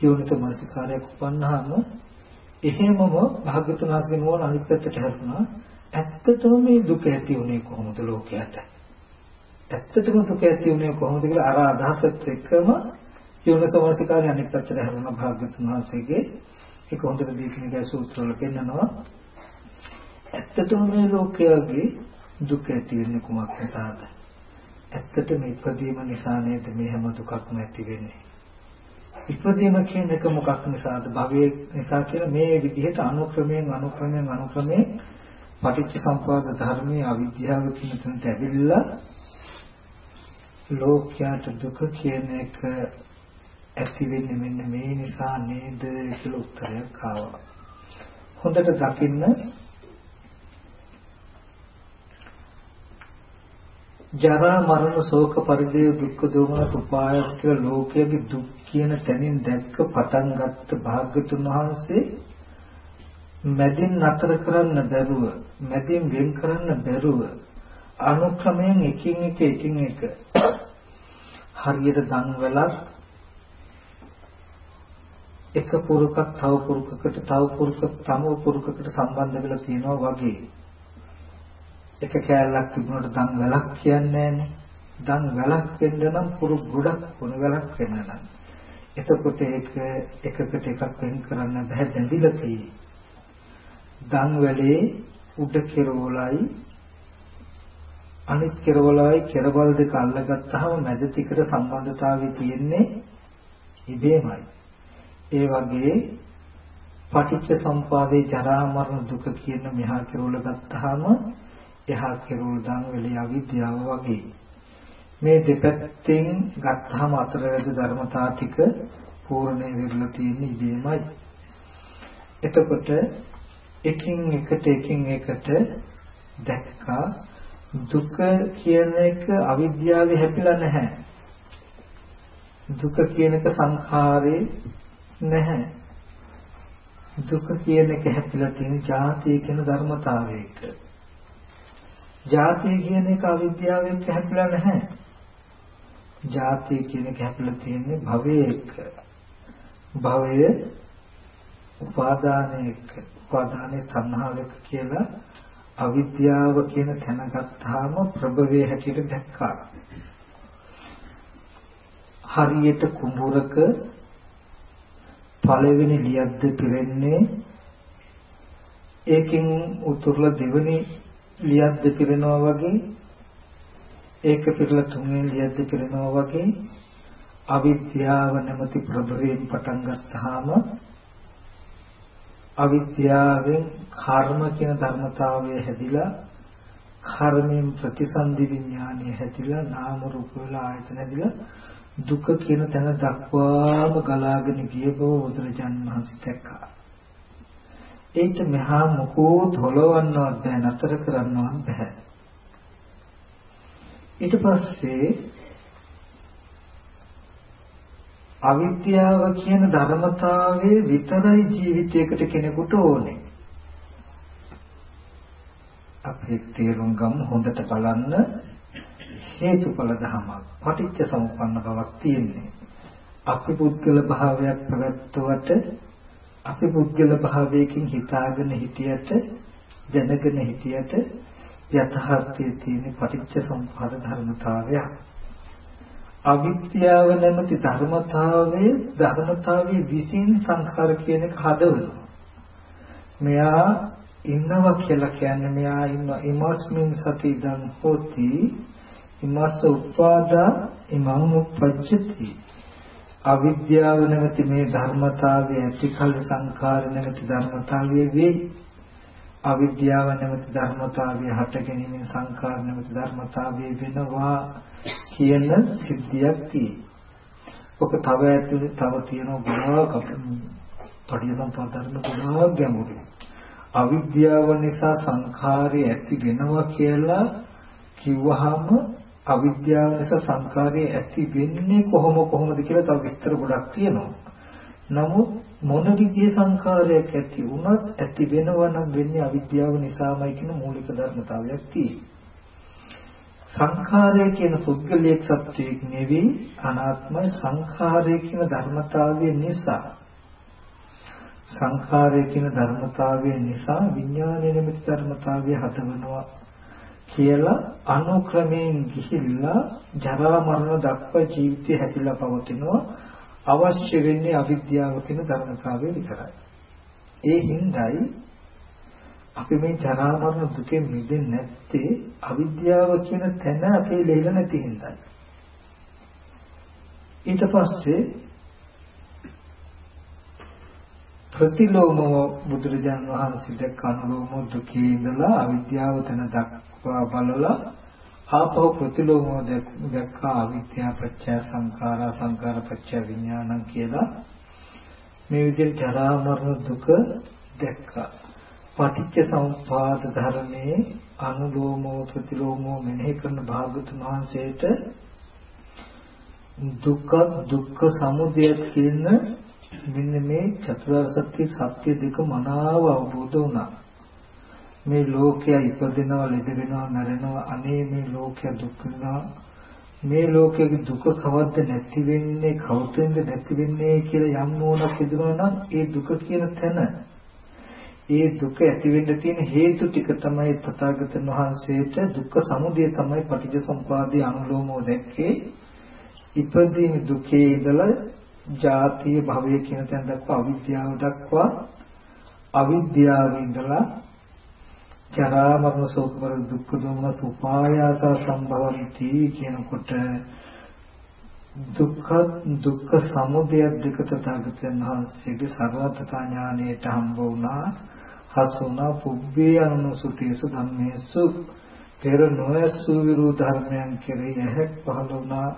යෝනිසමනසිකාරයක් උපන්නාම එහෙමම භාග්‍යතුන් වහන්සේ නෝන අනිත් පැත්තට හැරුණා. ඇත්තටම මේ දුක ඇති උනේ කොහොමද ලෝකයට ඇත්තටම දුක ඇති උනේ කොහොමද කියලා අර අදහසත් එක්කම යෝනිසමනසිකාරය අනිත් පැත්තට හැරුණා භාග්‍යතුන් වහන්සේගේ ඒක හොඳට දීපිනිකයි සූත්‍රවල පෙන්නනවා ඇත්තටම මේ ලෝකයේ දුක ඇති වෙන්නේ කුමක් නිසාද? ඇත්තටම ඉපදීම නිසා නේද මේ හැම දුකක්ම ඇති වෙන්නේ. ඉපදීම කියන එක මොකක් නිසාද? භවයේ නිසා කියලා මේ විදිහට අනුක්‍රමයෙන් අනුක්‍රමයෙන් අනුක්‍රමයෙන් පටිච්ච සම්පදාය ධර්මයේ අවිද්‍යාව කියන තැනට ඇවිල්ලා ලෝකයට දුක කියන එක ඇති වෙන්නේ මෙන්න මේ නිසා නේද කියලා උත්තරයක් ආවා. හොඳට දකින්න ජරා මරණ ශෝක පරිදේ දුක්ඛ දෝමන උපායස් කියලා ලෝකයේ දුක් කියන තැනින් දැක්ක පටන් ගත්ත භාග්‍යතුන් වහන්සේ මැදින් නතර කරන්න බැරුව මැදින් වෙන් කරන්න බැරුව අනුක්‍රමයෙන් එකින් එක එකින් එක හරියට දන් වලක් එක පුරුකක් තව පුරුකකට තව පුරුකක් තම පුරුකකට සම්බන්ධ වෙලා තියෙනවා වගේ එක කෑල්ලක් තිබුණාට දන් වැලක් කියන්නේ නැහනේ. දන් වැලක් වෙන්න නම් පුරු ගොඩක් වුණ වැලක් වෙන්න නම්. එතකොට ඒක එකකට එකක් වෙන් කරන්න බෑ බැඳිලා තියෙයි. දන් වැලේ උඩ කෙරවලයි අනිත් කෙරවලයි කෙරවල් දෙක අල්ලගත්තාම මැද තිකට සම්බන්ධතාවය තියෙන්නේ ඉබේමයි. ඒ වගේ පටිච්ච සම්පාදේ ජරා මරණ දුක කියන මෙහා කෙරවල ගත්තාම එහා කෙරුණු දන්වැලේ අවිද්‍යාව වගේ මේ දෙපැත්තෙන් ගත්තාම අතරවැද ධර්මතා ටික පූර්ණේ වෙරලා තියෙන ඉබේමයි එතකොට එකින් එකට එකින් එකට දැක්කා දුක කියන එක අවිද්‍යාවේ හැපිලා නැහැ දුක කියන එක සංඛාරේ නැහැ දුක කියන එක හැපිලා තියෙන ජාතිය කියන ධර්මතාවයක ජාතිය කියන එක අවිද්‍යාවෙන් හැපිලා නැහැ. ජාතිය කියන එක හැපිලා තියෙන්නේ භවයේ එක්ක. භවය උපාදානයේ එක්ක. උපාදානයේ තණ්හාවක කියලා අවිද්‍යාව කියන තැන ගත්තාම ප්‍රභවයේ හැටියට දැක්කා. හරියට කුඹුරක පළවෙනි ලියද්ද පිරෙන්නේ ඒකෙන් උතුරලා දෙවෙනි ලියද්ද පිරෙනවා වගේ ඒක පිරලා තුන්වෙනි ලියද්ද පිරෙනවා වගේ අවිද්‍යාව නැමැති ප්‍රභවයෙන් පටන් ගත්තාම අවිද්‍යාවෙන් කර්ම කියන ධර්මතාවය හැදිලා කර්මයෙන් ප්‍රතිසන්දි විඥානය හැදිලා නාම රූප වල ආයතන හැදිලා දුක කියන තැන දක්වාම ගලාගෙන ගිය බව බුදුරජාණන් වහන්සේ දැක්කා. ඒක මෙහා මොකෝ තොලවන්නවත් බෑ නතර කරන්නවත් බෑ. ඊට පස්සේ අවිද්‍යාව කියන ධර්මතාවයේ විතරයි ජීවිතයකට කෙනෙකුට ඕනේ. අපි තේරුම් ගමු හොඳට බලන්න හේතුඵල ධමයක් පටිච්ච සමුප්පන්න බවක් තියෙන්නේ. අපි පුද්ගල භාවයක් පැවැත්වුවට අපි පුද්ගල භාවයකින් හිතාගෙන හිටියට දැනගෙන හිටියට යථාර්ථයේ තියෙන පටිච්ච සමුප්පාද ධර්මතාවයක්. අවිද්‍යාව නැමැති ධර්මතාවයේ ධර්මතාවයේ විසින් සංඛාර කියන එක හදවනවා. මෙයා ඉන්නවා කියලා කියන්නේ මෙයා ඉන්න ඉමස්මින් සති දන් හෝති. ඉමස්ස උපාදා ඉමං උපජ්ජති. අවිද්‍යාව නැමැති මේ ධර්මතාවය ඇතිකල් සංඛාර නැමැති ධර්මතාවය වෙයි. අවිද්‍යාව නැමැති ධර්මතාවය හට ගැනීමෙන් සංඛාර නැමැති ධර්මතාවය වෙනවා. කියන සිද්ධියක් තියෙයි. ඔක තව ඇතුලේ තව තියෙන ගොඩාක් පටිසම්පාද ධර්ම ගොඩාක් ගැඹුරුයි. අවිද්‍යාව නිසා සංඛාරය ඇති වෙනවා කියලා කිව්වහම අවිද්‍යාව නිසා සංඛාරය ඇති වෙන්නේ කොහොම කොහොමද කියලා තව විස්තර ගොඩක් තියෙනවා. නමුත් මොන විදිහේ සංඛාරයක් ඇති වුණත් ඇති වෙනවා නම් වෙන්නේ අවිද්‍යාව නිසාමයි කියන මූලික ධර්මතාවයක් තියෙනවා. සංඛාරය කියන පුද්ගලයක් සත්‍යයක් නෙවෙයි අනාත්මයි සංඛාරය කියන ධර්මතාවය නිසා සංඛාරය කියන ධර්මතාවය නිසා විඥානය නිමිති ධර්මතාවය හදවනවා කියලා අනුක්‍රමයෙන් ගිහිල්ලා ජරා මරණ දක්වා ජීවිතය හැදිලා පවතිනවා අවශ්‍ය වෙන්නේ අවිද්‍යාව කියන ධර්මතාවය විතරයි. ඒ හිඳයි අපි මේ ජරා මරණ දුකෙන් මිදෙන්නේ නැත්තේ අවිද්‍යාව කියන තැන අපේ ලෙල නැති හිඳයි. ඊට පස්සේ ප්‍රතිලෝමව බුදුරජාන් වහන්සේ දැක්ක අනුලෝම දුකේ ඉඳලා අවිද්‍යාව තන දක්වා බලලා ආපහු ප්‍රතිලෝමව දැක්කා අවිද්‍යාව පත්‍ය සංඛාරා සංඛාර පත්‍ය විඥානං කියලා මේ විදිහට ජරා මරණ දුක දැක්කා පටිච්ච සමුප්පාද ධර්මයේ අනුලෝමව ප්‍රතිලෝමව මෙනෙහි කරන භාගතුන් වහන්සේට දුක්ඛ දුක්ඛ සමුදය කියන මෙන්න මේ චතුරාර්ය සත්‍ය සත්‍ය දෙක මනාව අවබෝධ වුණා. මේ ලෝකය ඉපදෙනවා, ලෙඩ වෙනවා, මැරෙනවා. අනේ මේ ලෝකය දුක් වෙනවා. මේ ලෝකයේ දුක කවද්ද නැති වෙන්නේ, කවුතෙන්ද නැති වෙන්නේ කියලා යම් නෝනක් හිතනවා නම් ඒ දුක කියන තැන ඒ දුක ඇති වෙන්න තියෙන හේතු ටික තමයි තථාගතයන් වහන්සේට දුක්ඛ සමුදය තමයි පටිච්චසමුපාදයේ අනුලෝමව දැක්කේ. ඉපදීම දුකේ ඉඳලා ජාතිය භවය කියන තැන දක්වා අවිද්‍යාව දක්වා අවිද්‍යාව ඉඳලා ජරා මරණ ශෝක පරිද දුක්ඛ දෝමන සුපායාස සම්භවಂತಿ කියනකොට දුක්ඛ දුක්ඛ සමුදය දෙක තථාගතයන් වහන්සේගේ සර්වතතා ඥානයට හම්බ වුණා හසුණා පුබ්බේ අනුසුතේසු ධම්මේසු. පෙර නොයසු විරු ධර්මයන් කෙරෙහි ඇහැක් පහළ වුණා.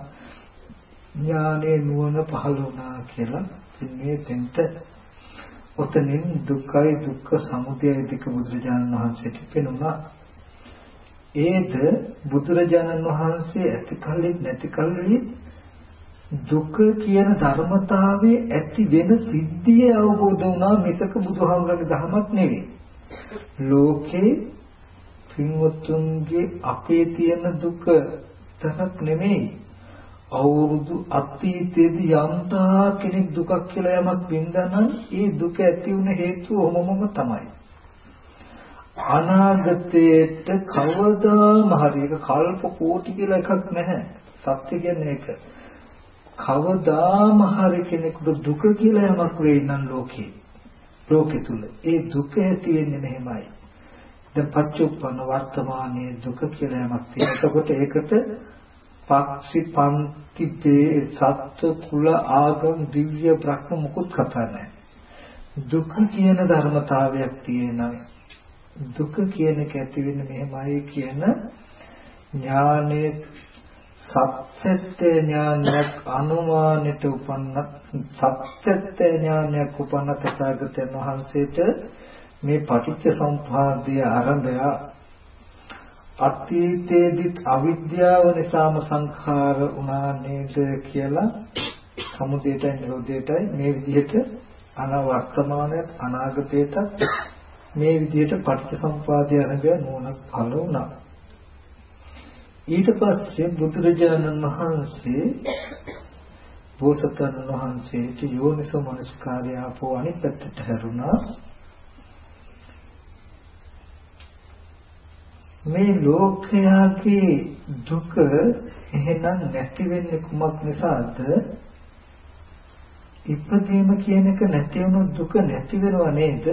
ඥානේ නුවණ පහළ වුණා කියලා මේ තෙන්ට. ඔතනින් දුක්ඛයි දුක්ඛ සමුදය දෙක බුදුරජාණන් වහන්සේට පෙනුණා. ඒද බුදුරජාණන් වහන්සේ ඇති කල්ලි නැති කල්ලි දුක කියන ධර්මතාවයේ ඇති වෙන සිද්ධිය අවබෝධ වුණා මිසක බුදුහාමුදුරගේ ධර්මයක් නෙවෙයි. ලෝකේ පින්වත්තුන්ගේ අපේ තියෙන දුක තරක් නෙමෙයි. අවුරුදු අතීතයේදී යම්තා කෙනෙක් දුකක් කියලා යමක් වින්දානම් ඒ දුක ඇති වුණ හේතුව ඔමමම තමයි. අනාගතයේට කවදාම හරි එක කල්ප කෝටි කියලා එකක් නැහැ. සත්‍ය කියන්නේ ඒක. කවදාම හරි කෙනෙකුට දුක කියලා යමක් වෙයි නම් ලෝකේ. ලෝකෙ තුල ඒ දුක ඇති වෙන්නේ මෙහෙමයි. දැන් පච්චුප්පන්න වර්තමානයේ දුක කියලා යමක් තියෙනවා. එතකොට ඒකට පක්ෂි පන්ති පේ සත්ත්ව කුල ආගම් දිව්‍ය බ්‍රහ්ම මුකුත් කතා නැහැ. දුක කියන ධර්මතාවයක් තියෙනවා. දුක කියන එක ඇති වෙන්නේ මෙහෙමයි කියන ඥානේ සත්‍යත්‍ය ඥානයක් අනුමානෙට උපන්න සත්‍යත්‍ය ඥානයක් උපන්න තථාගතයන් වහන්සේට මේ පටිච්ච සමුප්පාදයේ ආරම්භය අතීතයේදීත් අවිද්‍යාව නිසාම සංඛාර උනා නේද කියලා සමුදේටයි නිරෝධයටයි මේ විදිහට අනවර්තමානයත් අනාගතයටත් මේ විදිහට පටිච්චසමුපාදය අරගෙන නුවණක් පළ වුණා. ඊට පස්සේ බුදුරජාණන් වහන්සේ බෝසතාණන් වහන්සේට යෝනිසෝ මනස්කාරය ආපෝ අනිත් පැත්තට හැරුණා. මේ ලෝකයාගේ දුක එහෙනම් නැති වෙන්නේ කුමක් නිසාද? ඉපදීම කියන එක නැති වුණොත් දුක නැති වෙනව නේද?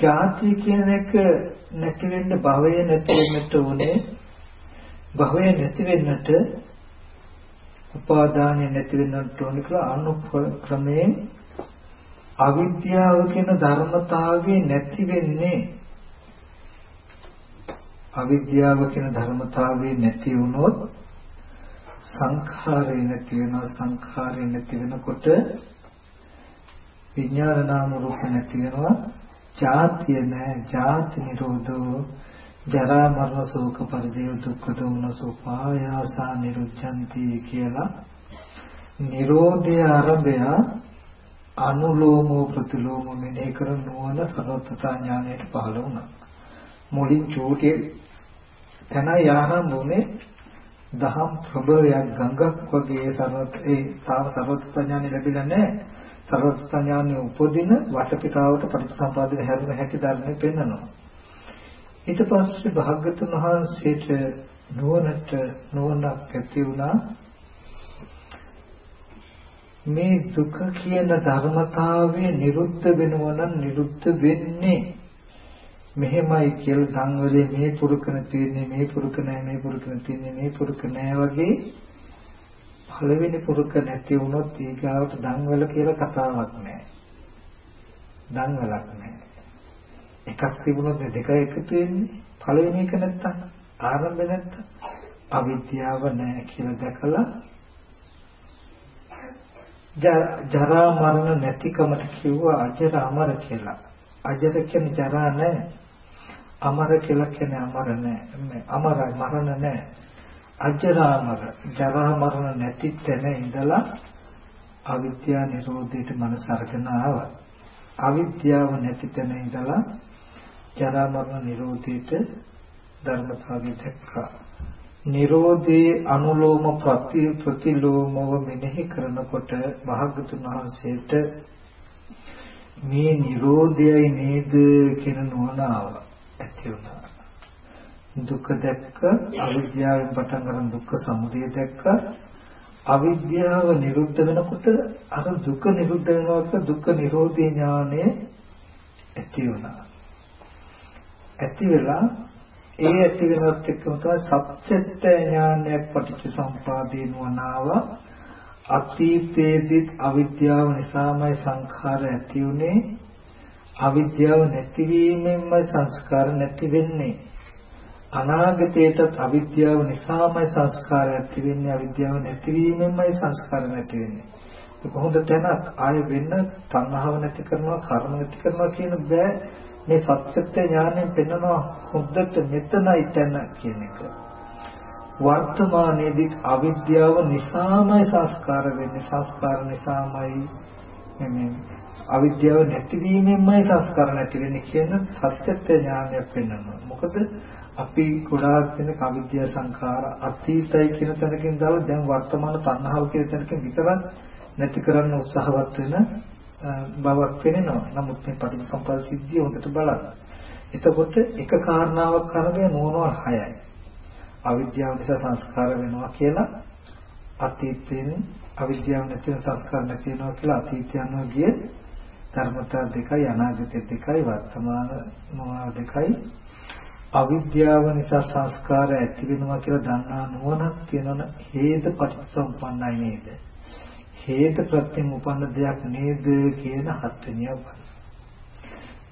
ජාති කියන එක නැති වෙන්න භවය නැති වෙන්නට ඕනේ. භවය නැති වෙන්නට උපාදානය නැති වෙන්නට ඕනේ කියලා අනුක්‍රමයෙන් අවිද්‍යාව කියන ධර්මතාවය නැති වෙන්නේ. අවිද්‍යාව කියන ධර්මතාවය නැති වුණොත් සංඛාරය නැති වෙනවා. සංඛාරය නැති වෙනකොට විඥාන නාම රූප නැති වෙනවා. ජාතිය නැහැ ජාති නිරෝධෝ. ජරා මරණ ශෝක පරිදේව දුක්ඛ දෝමන සෝපායාසා නිරුද්ධಂತಿ කියලා. නිරෝධය ආරම්භය අනුලෝමෝ ප්‍රතිලෝමෝ මෙනෙහි කරන නුවණ සර්වත්‍තා ඥානයට පහළ වුණා. මුලින් චූටිය තනයි ආරම්භ වුණේ දහම් ප්‍රබලයක් ගඟක් වගේ සර්වත් ඒ තාම සර්වඥානෙ ලැබිලා නැහැ. සර්වඥානෙ උපදින වටපිටාවට පරිසම්පාදනය හැරුණ හැටි ධර්මයේ පෙන්වනවා. ඊට පස්සේ භාග්‍යතුන් වහන්සේට නුවණට නුවණක් ඇති වුණා. මේ දුක කියන ධර්මතාවය නිරුද්ධ වෙනවා නම් නිරුද්ධ වෙන්නේ මෙහෙමයි කියලා සංවලේ මේ පුරුකන තියෙන්නේ මේ පුරුක නැහැ මේ පුරුකන තියෙන්නේ මේ පුරුක නැහැ වගේ පළවෙනි පුරුක නැති වුණොත් ඊගාවට දන්වල කියලා කතාවක් නැහැ. දන්වලක් නැහැ. එකක් තිබුණොත් දෙක එකතු වෙන්නේ පළවෙනි එක නැත්තම් ආරම්භ නැත්තම් අවිද්‍යාව නැහැ කියලා දැකලා ජරා මරණ නැතිකමට කිව්වා අජර අමර කියලා. අජර කියන්නේ ජරා නැහැ. අමර කියලා කියන්නේ අමර නැහැ. අමරයි මරණ නැහැ. අජරාමර ජරා මරණ නැති තැන ඉඳලා අවිද්‍යා නිරෝධයට මනස අරගෙන ආවා. අවිද්‍යාව නැති තැන ඉඳලා ජරා මරණ නිරෝධයට ධර්මතාවය දැක්කා. නිරෝධේ අනුලෝම ප්‍රති ප්‍රතිලෝමව මෙනෙහි කරනකොට භාගතුන් වහන්සේට මේ නිරෝධයයි නේද කියන නුවණ ආවා. ඇති වුණා. දුක දැක්ක අවිද්‍යාවෙන් පටන් ගන්න දුක්ඛ සමුදය දැක්ක. අවිද්‍යාව නිරුද්ධ වෙනකොට අර දුක නිරුද්ධ වෙනකොට දුක්ඛ නිරෝධී ඥානය ඇති වුණා. ඇති වෙලා ඒ ඇති වෙනත් එක්කම තමයි සත්‍යත්‍ය ඥානයක් පටිච්ච සම්පාදේ නුවණාව අතීතයේදීත් අවිද්‍යාව නිසාමයි සංඛාර ඇති උනේ අවිද්‍යාව නැතිවීමෙන්ම සංස්කාර නැති වෙන්නේ. අනාගතයටත් අවිද්‍යාව නිසාමයි සංස්කාර ඇති වෙන්නේ අවිද්‍යාව නැතිවීමෙන්මයි සංස්කාර නැති වෙන්නේ. කොහොමද තැනක්. ආය වෙන්න තණ්හාව නැති කරනවා කර්ම නැති කරනවා කියන බෑ. මේ සත්‍යත්‍ය ඥාණයෙන් පෙන්වනවා හොද්දට මෙතනයි තැන කියන එක. වර්තමානයේදී අවිද්‍යාව නිසාමයි සංස්කාර වෙන්නේ. සංස්කාර නිසාමයි මේ අවිද්‍යාව නැතිවීමෙන්මයි සංස්කාර නැති වෙන්නේ කියන සත්‍යත්‍ය ඥානයක් වෙන්නවා. මොකද අපි ගොඩාක් දෙනෙක් අවිද්‍යා සංඛාර අතීතයි කියන තැනකින් දාලා දැන් වර්තමාන තණ්හාව කියන තැනකින් විතරක් නැති කරන්න උත්සාහවත් වෙන බවක් පෙනෙනවා. නමුත් මේ පටිච්චසමුප්පාද සිද්ධිය හොඳට බලන්න. එතකොට එක කාරණාවක් කරගෙන මොනවා හයයි. අවිද්‍යාව නිසා සංස්කාර වෙනවා කියලා අතීතයෙන් අවිද්‍යාව නැති සංස්කාර නැති වෙනවා කියලා අතීතයන්ව ගිය ධර්මතා දෙකයි අනාගත දෙකයි වර්තමාන මොනවා දෙකයි අවිද්‍යාව නිසා සංස්කාර ඇති වෙනවා කියලා දන්නා නුවණක් තියෙනවන හේත පටිච්චසමුප්පන්නයි නේද හේත ප්‍රත්‍යයෙන් උපන්න දෙයක් නේද කියන හත්වෙනිය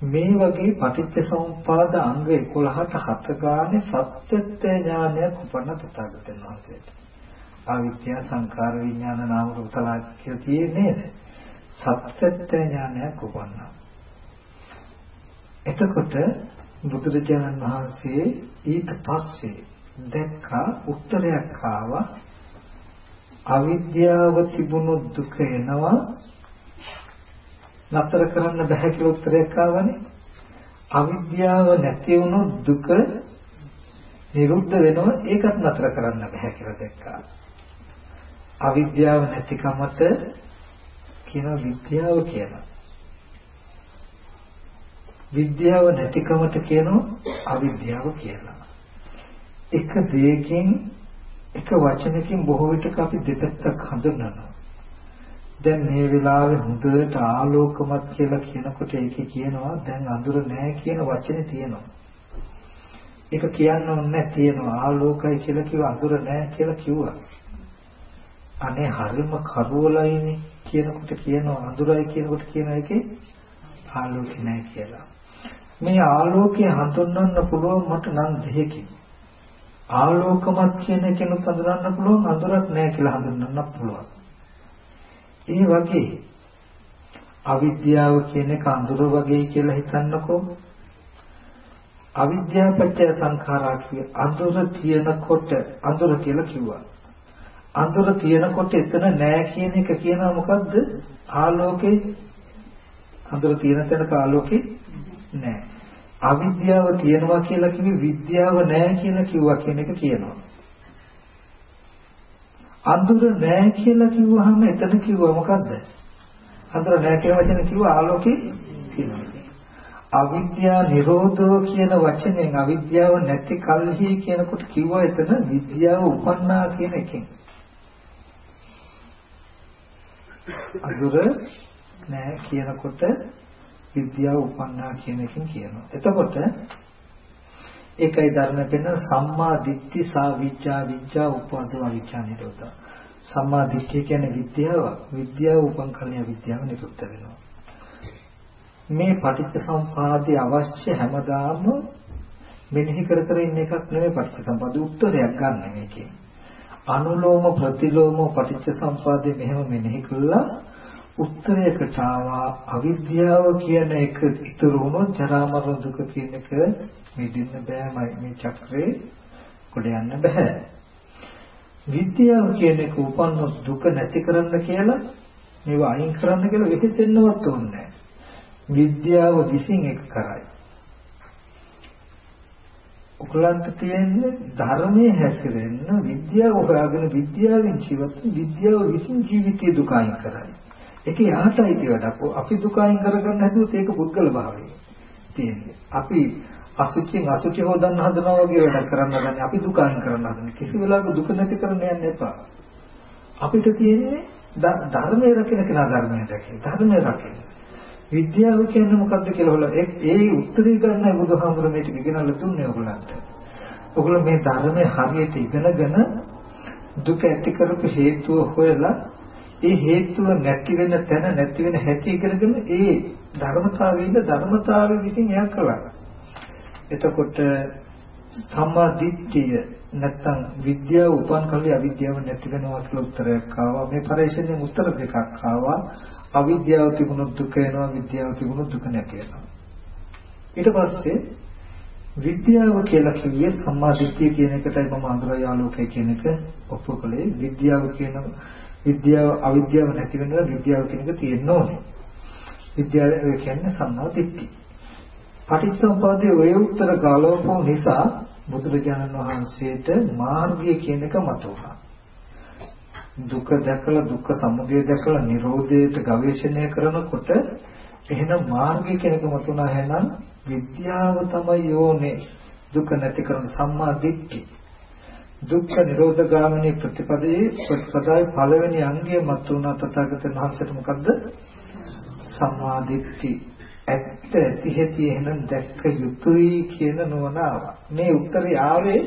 මේ වගේ පටිච්ච සමුප්පාද අංග 11ට හත ගානේ සත්‍යත්‍ය ඥානයක් උපන්න තථාගතයන් වහන්සේට. අවිද්‍යා සංකාර විඥාන නාම රූප සලක්ෂ්‍ය තියෙන්නේ නේද? සත්‍යත්‍ය ඥානයක් උපන්නා. එතකොට බුදුරජාණන් වහන්සේ ඊට පස්සේ දැක්කා උත්තරයක් ආවා. අවිද්‍යාව තිබුණු දුක එනවා. නතර කරන්න බෑ කියලා උත්තරයක් ආවනේ. අවිද්‍යාව නැති වුණොත් දුක නිරුද්ධ වෙනවා. ඒකත් නතර කරන්න බෑ කියලා දැක්කා. අවිද්‍යාව නැතිකමත කියන විද්‍යාව කියලා. විද්‍යාව නැතිකමට කියනවා අවිද්‍යාව කියලා. එක දෙයකින් එක වචනකින් බොහෝ විටක අපි දෙපැත්තක් හඳුන්වනවා. දැන් මේ වෙලාවේ හොඳට ආලෝකමත් කියලා කියනකොට ඒකේ කියනවා දැන් අඳුර නැහැ කියන වචනේ තියෙනවා. ඒක කියන්න ඕනේ තියෙනවා ආලෝකයි කියලා කිව්ව අඳුර නැහැ කියලා කිව්වා. අනේ හරිම කරුවලයිනේ කියනකොට කියනවා අඳුරයි කියනකොට කියන එකේ ආලෝක නැහැ කියලා. මේ ආලෝකය හඳුන්වන්න පුළුවන් මට නම් දෙකකින්. ආලෝකමත් කියන කෙනුත් හඳුනන්න පුළුවන් අඳුරක් නැහැ කියලා හඳුන්වන්න පුළුවන්. ඒ වගේ අවිද්‍යාව කියන එක අඳුර වගේ කියලා හිතන්නකෝ. අවිද්‍යාව පත්‍ය සංඛාරා කිය අඳුර තියෙනකොට අඳුර කියලා කිව්වා. අඳුර තියෙනකොට එතන නෑ කියන එක කියනවා මොකද්ද? ආලෝකේ අඳුර තියෙන තැනක ආලෝකේ නෑ. අවිද්‍යාව තියෙනවා කියලා කිව්වේ විද්‍යාව නෑ කියලා කිව්වා කියන එක කියනවා. අඳුර නෑ කියලා කිව්වහම එතන කිව්වා මොකද්ද? අඳුර නෑ කියන වචනේ කිව්වා ආලෝකේ තියෙනවා. අවිද්‍යා නිරෝධෝ කියන වචනෙන් අවිද්‍යාව නැති කල්හි කියනකොට කිව්වා එතන විද්‍යාව උපන්නා කියන එකෙන්. අඳුර නෑ කියනකොට විද්‍යාව උපන්නා කියන එකෙන් කියනවා. එතකොට ඒකයි ධර්ම පෙන්න සම්මා දිට්ඨි සා විචා විචා උපදව විචා නිරෝධ. සම්මා දිට්ඨිය කියන්නේ විද්‍යාව. විද්‍යාව උපන් කලිය විද්‍යාව නිරුද්ධ වෙනවා. මේ පටිච්ච සම්පදාය අවශ්‍ය හැමදාම මෙනෙහි කර කර ඉන්න එකක් නෙමෙයි පටිච්ච සම්පදාය උත්තරයක් ගන්න මේකේ. අනුලෝම ප්‍රතිලෝම පටිච්ච සම්පදාය මෙහෙම මෙනෙහි කළා උත්තරයකට ආවා අවිද්‍යාව කියන එක ඉතුරු වුණොත් ජරා මරණ දුක කියන එක මිදින්න බෑමයි. මේ චක්‍රේ කොට යන්න බෑ. විද්‍යාව කියන එක උපන්නොත් දුක නැති කරන්න කියලා මේව අයින් කරන්න කියලා වෙහෙසෙන්නවත් ඕනේ විද්‍යාව විසින් එක කරයි. ඔයගලන්ට තියෙන්නේ ධර්මයේ හැසිරෙන්න විද්‍යාව හොයාගෙන විද්‍යාවෙන් ජීවත් විද්‍යාව විසින් ජීවිතේ දුක අයින් කරයි. ඒක යහටයි කියවඩක්. අපි දුක අයින් කරගන්න හැදුවොත් ඒක පුද්ගල භාවය. තියෙන්නේ. අපි අසුචින් අසුචි හොදන්න හදනවා වගේ වැඩක් කරන්න ගන්නේ. අපි දුක අයින් කරන්න හදන්නේ. කිසි වෙලාවක දුක නැති කරන්න යන්න එපා. අපිට තියෙන්නේ ධර්මයේ රකින්න කෙනා ධර්මයේ රකින්න. ධර්මයේ රකින්න. විද්‍යාව කියන්නේ මොකද්ද කියලා හොල ඒ උත්තරී ගන්නයි බුදුහාමුදුරුවෝ මේ ටික ඉගෙනලා දුන්නේ ඔයගලන්ට. ඔයගොල්ලෝ මේ ධර්මයේ හරියට ඉගෙනගෙන දුක ඇති කරපු හේතුව හොයලා ඒ හේතුව නැති වෙන තැන නැති වෙන හැටි ඉගෙනගෙන ඒ ධර්මතාවයේද ධර්මතාවය විසින් එයා කළා. එතකොට සම්මා දිට්ඨිය නැත්තම් විද්‍යාව උපන් කල්ලි අවිද්‍යාව නැති වෙනවා කියලා උත්තරයක් ආවා. මේ පරිශ්‍රයෙන් උත්තර දෙකක් ආවා. අවිද්‍යාව තිබුණොත් දුක එනවා විද්‍යාව තිබුණොත් දුක නැති වෙනවා. ඊට පස්සේ විද්‍යාව කියලා කිව්වේ සම්මා දිට්ඨිය කියන එකටයි මම අඳුරය ආලෝකය කියන එක ඔප්පු කළේ. විද්‍යාව කියන විද්‍යාව අවිද්‍යාව නැති වෙනවා විද්‍යාව කියන එක තියෙන්න ඕනේ. විද්‍යාව කියන්නේ සම්මා දිට්ඨි. පටිච්චසමුප්පාදයේ ඔය උත්තර ගලවපු නිසා බුදුරජාණන් වහන්සේට මාර්ගය කියන එක මතුවුණා. දුක දැකලා දුක්ඛ සමුදය දැකලා නිරෝධයට ගවේෂණය කරනකොට එහෙනම් මාර්ගය කියන එක මතුවුණා එහෙනම් විද්‍යාව තමයි යෝනේ දුක නැති කරන සම්මා දිට්ඨි. දුක්ඛ නිරෝධ ගාමිනී ප්‍රතිපදයේ ප්‍රතිපදාවේ පළවෙනි අංගය මත උනා තථාගතයන් වහන්සේට මොකද්ද? සම්මාදිට්ඨි. ඇත්ත ඇති හැටි එහෙනම් දැක්ක යුතුයි කියන නුවණ ආවා. මේ උත්තරය ආවේ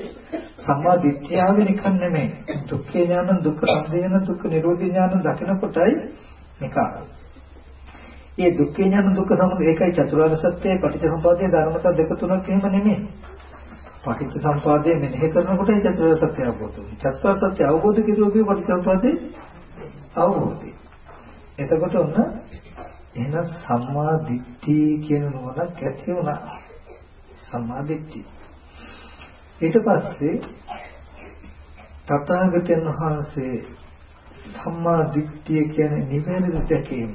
සම්මාදිට්ඨිය ආවේ නිකන් නෙමෙයි. දුක්ඛ ඥාන දුක්ඛ සමුදයන දුක්ඛ නිරෝධ ඥාන දකින කොටයි මේක ඒ දුක්ඛ ඥාන දුක්ඛ සමුදය ඒකයි චතුරාර්ය සත්‍යයි පටිච්චසමුප්පාදයේ ධර්මතා දෙක තුනක් එහෙම නෙමෙයි. පටිච්චසමුපාදයේ මෙනෙහි කරනකොට ඒ චතුරාර්ය සත්‍ය අවබෝධ වෙනවා. චතුරාර්ය සත්‍ය අවබෝධ කෙරුවොත් පටිච්චසමුපාදයේ අවබෝධය. එතකොට ඔන්න එහෙනම් සම්මා දිට්ඨි කියන නුවණක් ඇති වුණා. සම්මා දිට්ඨි. ඊට පස්සේ තථාගතයන් වහන්සේ සම්මා දිට්ඨිය කියන්නේ නිවැරදි දැකීම.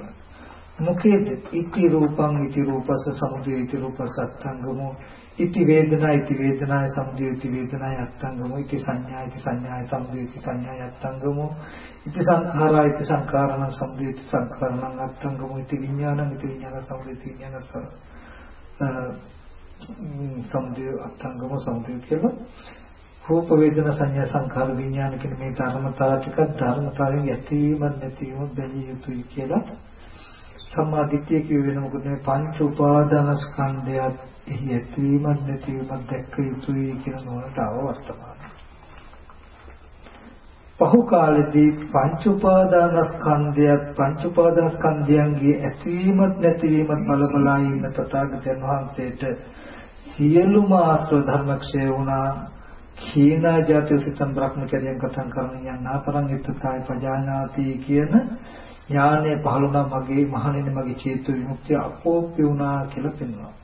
මොකේද? ඉති රූපං ඉති රූපස සමුදය ඉති රූපස අත්ංගමෝ ඉති වේදනා ඉති වේදනාය සමුදය ඉති වේදනාය අත්ංගමෝ. ඉති සංඥා ඉති සංඥාය සමුදය ඉති සංඥාය අත්ංගමෝ. ඉති සංඛාරා ඉති සංඛාරණ සමුදය ඉති සංඛාරණ අත්ංගමෝ. ඉති විඥානං ඉති විඥාන සමුදය ඉති විඥාන සමුදය අත්ංගමෝ සමුදය කියලා. රූප වේදනා සංඥා සංඛාර විඥාන කියන මේ ධර්මතාව ටික ධර්මතාවයෙන් ඇතිවීම නැතිවීම බැලිය යුතුයි කියලා. සම්මාදිට්ඨිය කියවෙන මොකද? මේ පංච උපාදානස්කන්ධයත් එහි ඇතිවීමක් නැතිවීමක් දැක්ක යුතුයි කියන නෝනට අවවර්තමාන. පහු කාලෙදී පංච උපාදානස්කන්ධයත් පංච උපාදානස්කන්ධයන්ගේ ඇතිවීමත් නැතිවීමත් බල බලා ඉන්න තථාගතයන් වහන්සේට සියලුම ආශ්‍රව ධර්මක්ෂය වුණා කීනා ජාති සිතම් බ්‍රහ්මචර්යයන් කතං කරණ යනාතරං ඉත්තකාය පජානාති කියන ඥානය පහළුණා මගේ මහණෙනි මගේ චේතු විමුක්තිය අපෝප්‍ය වුණා කියලා පෙන්වනවා.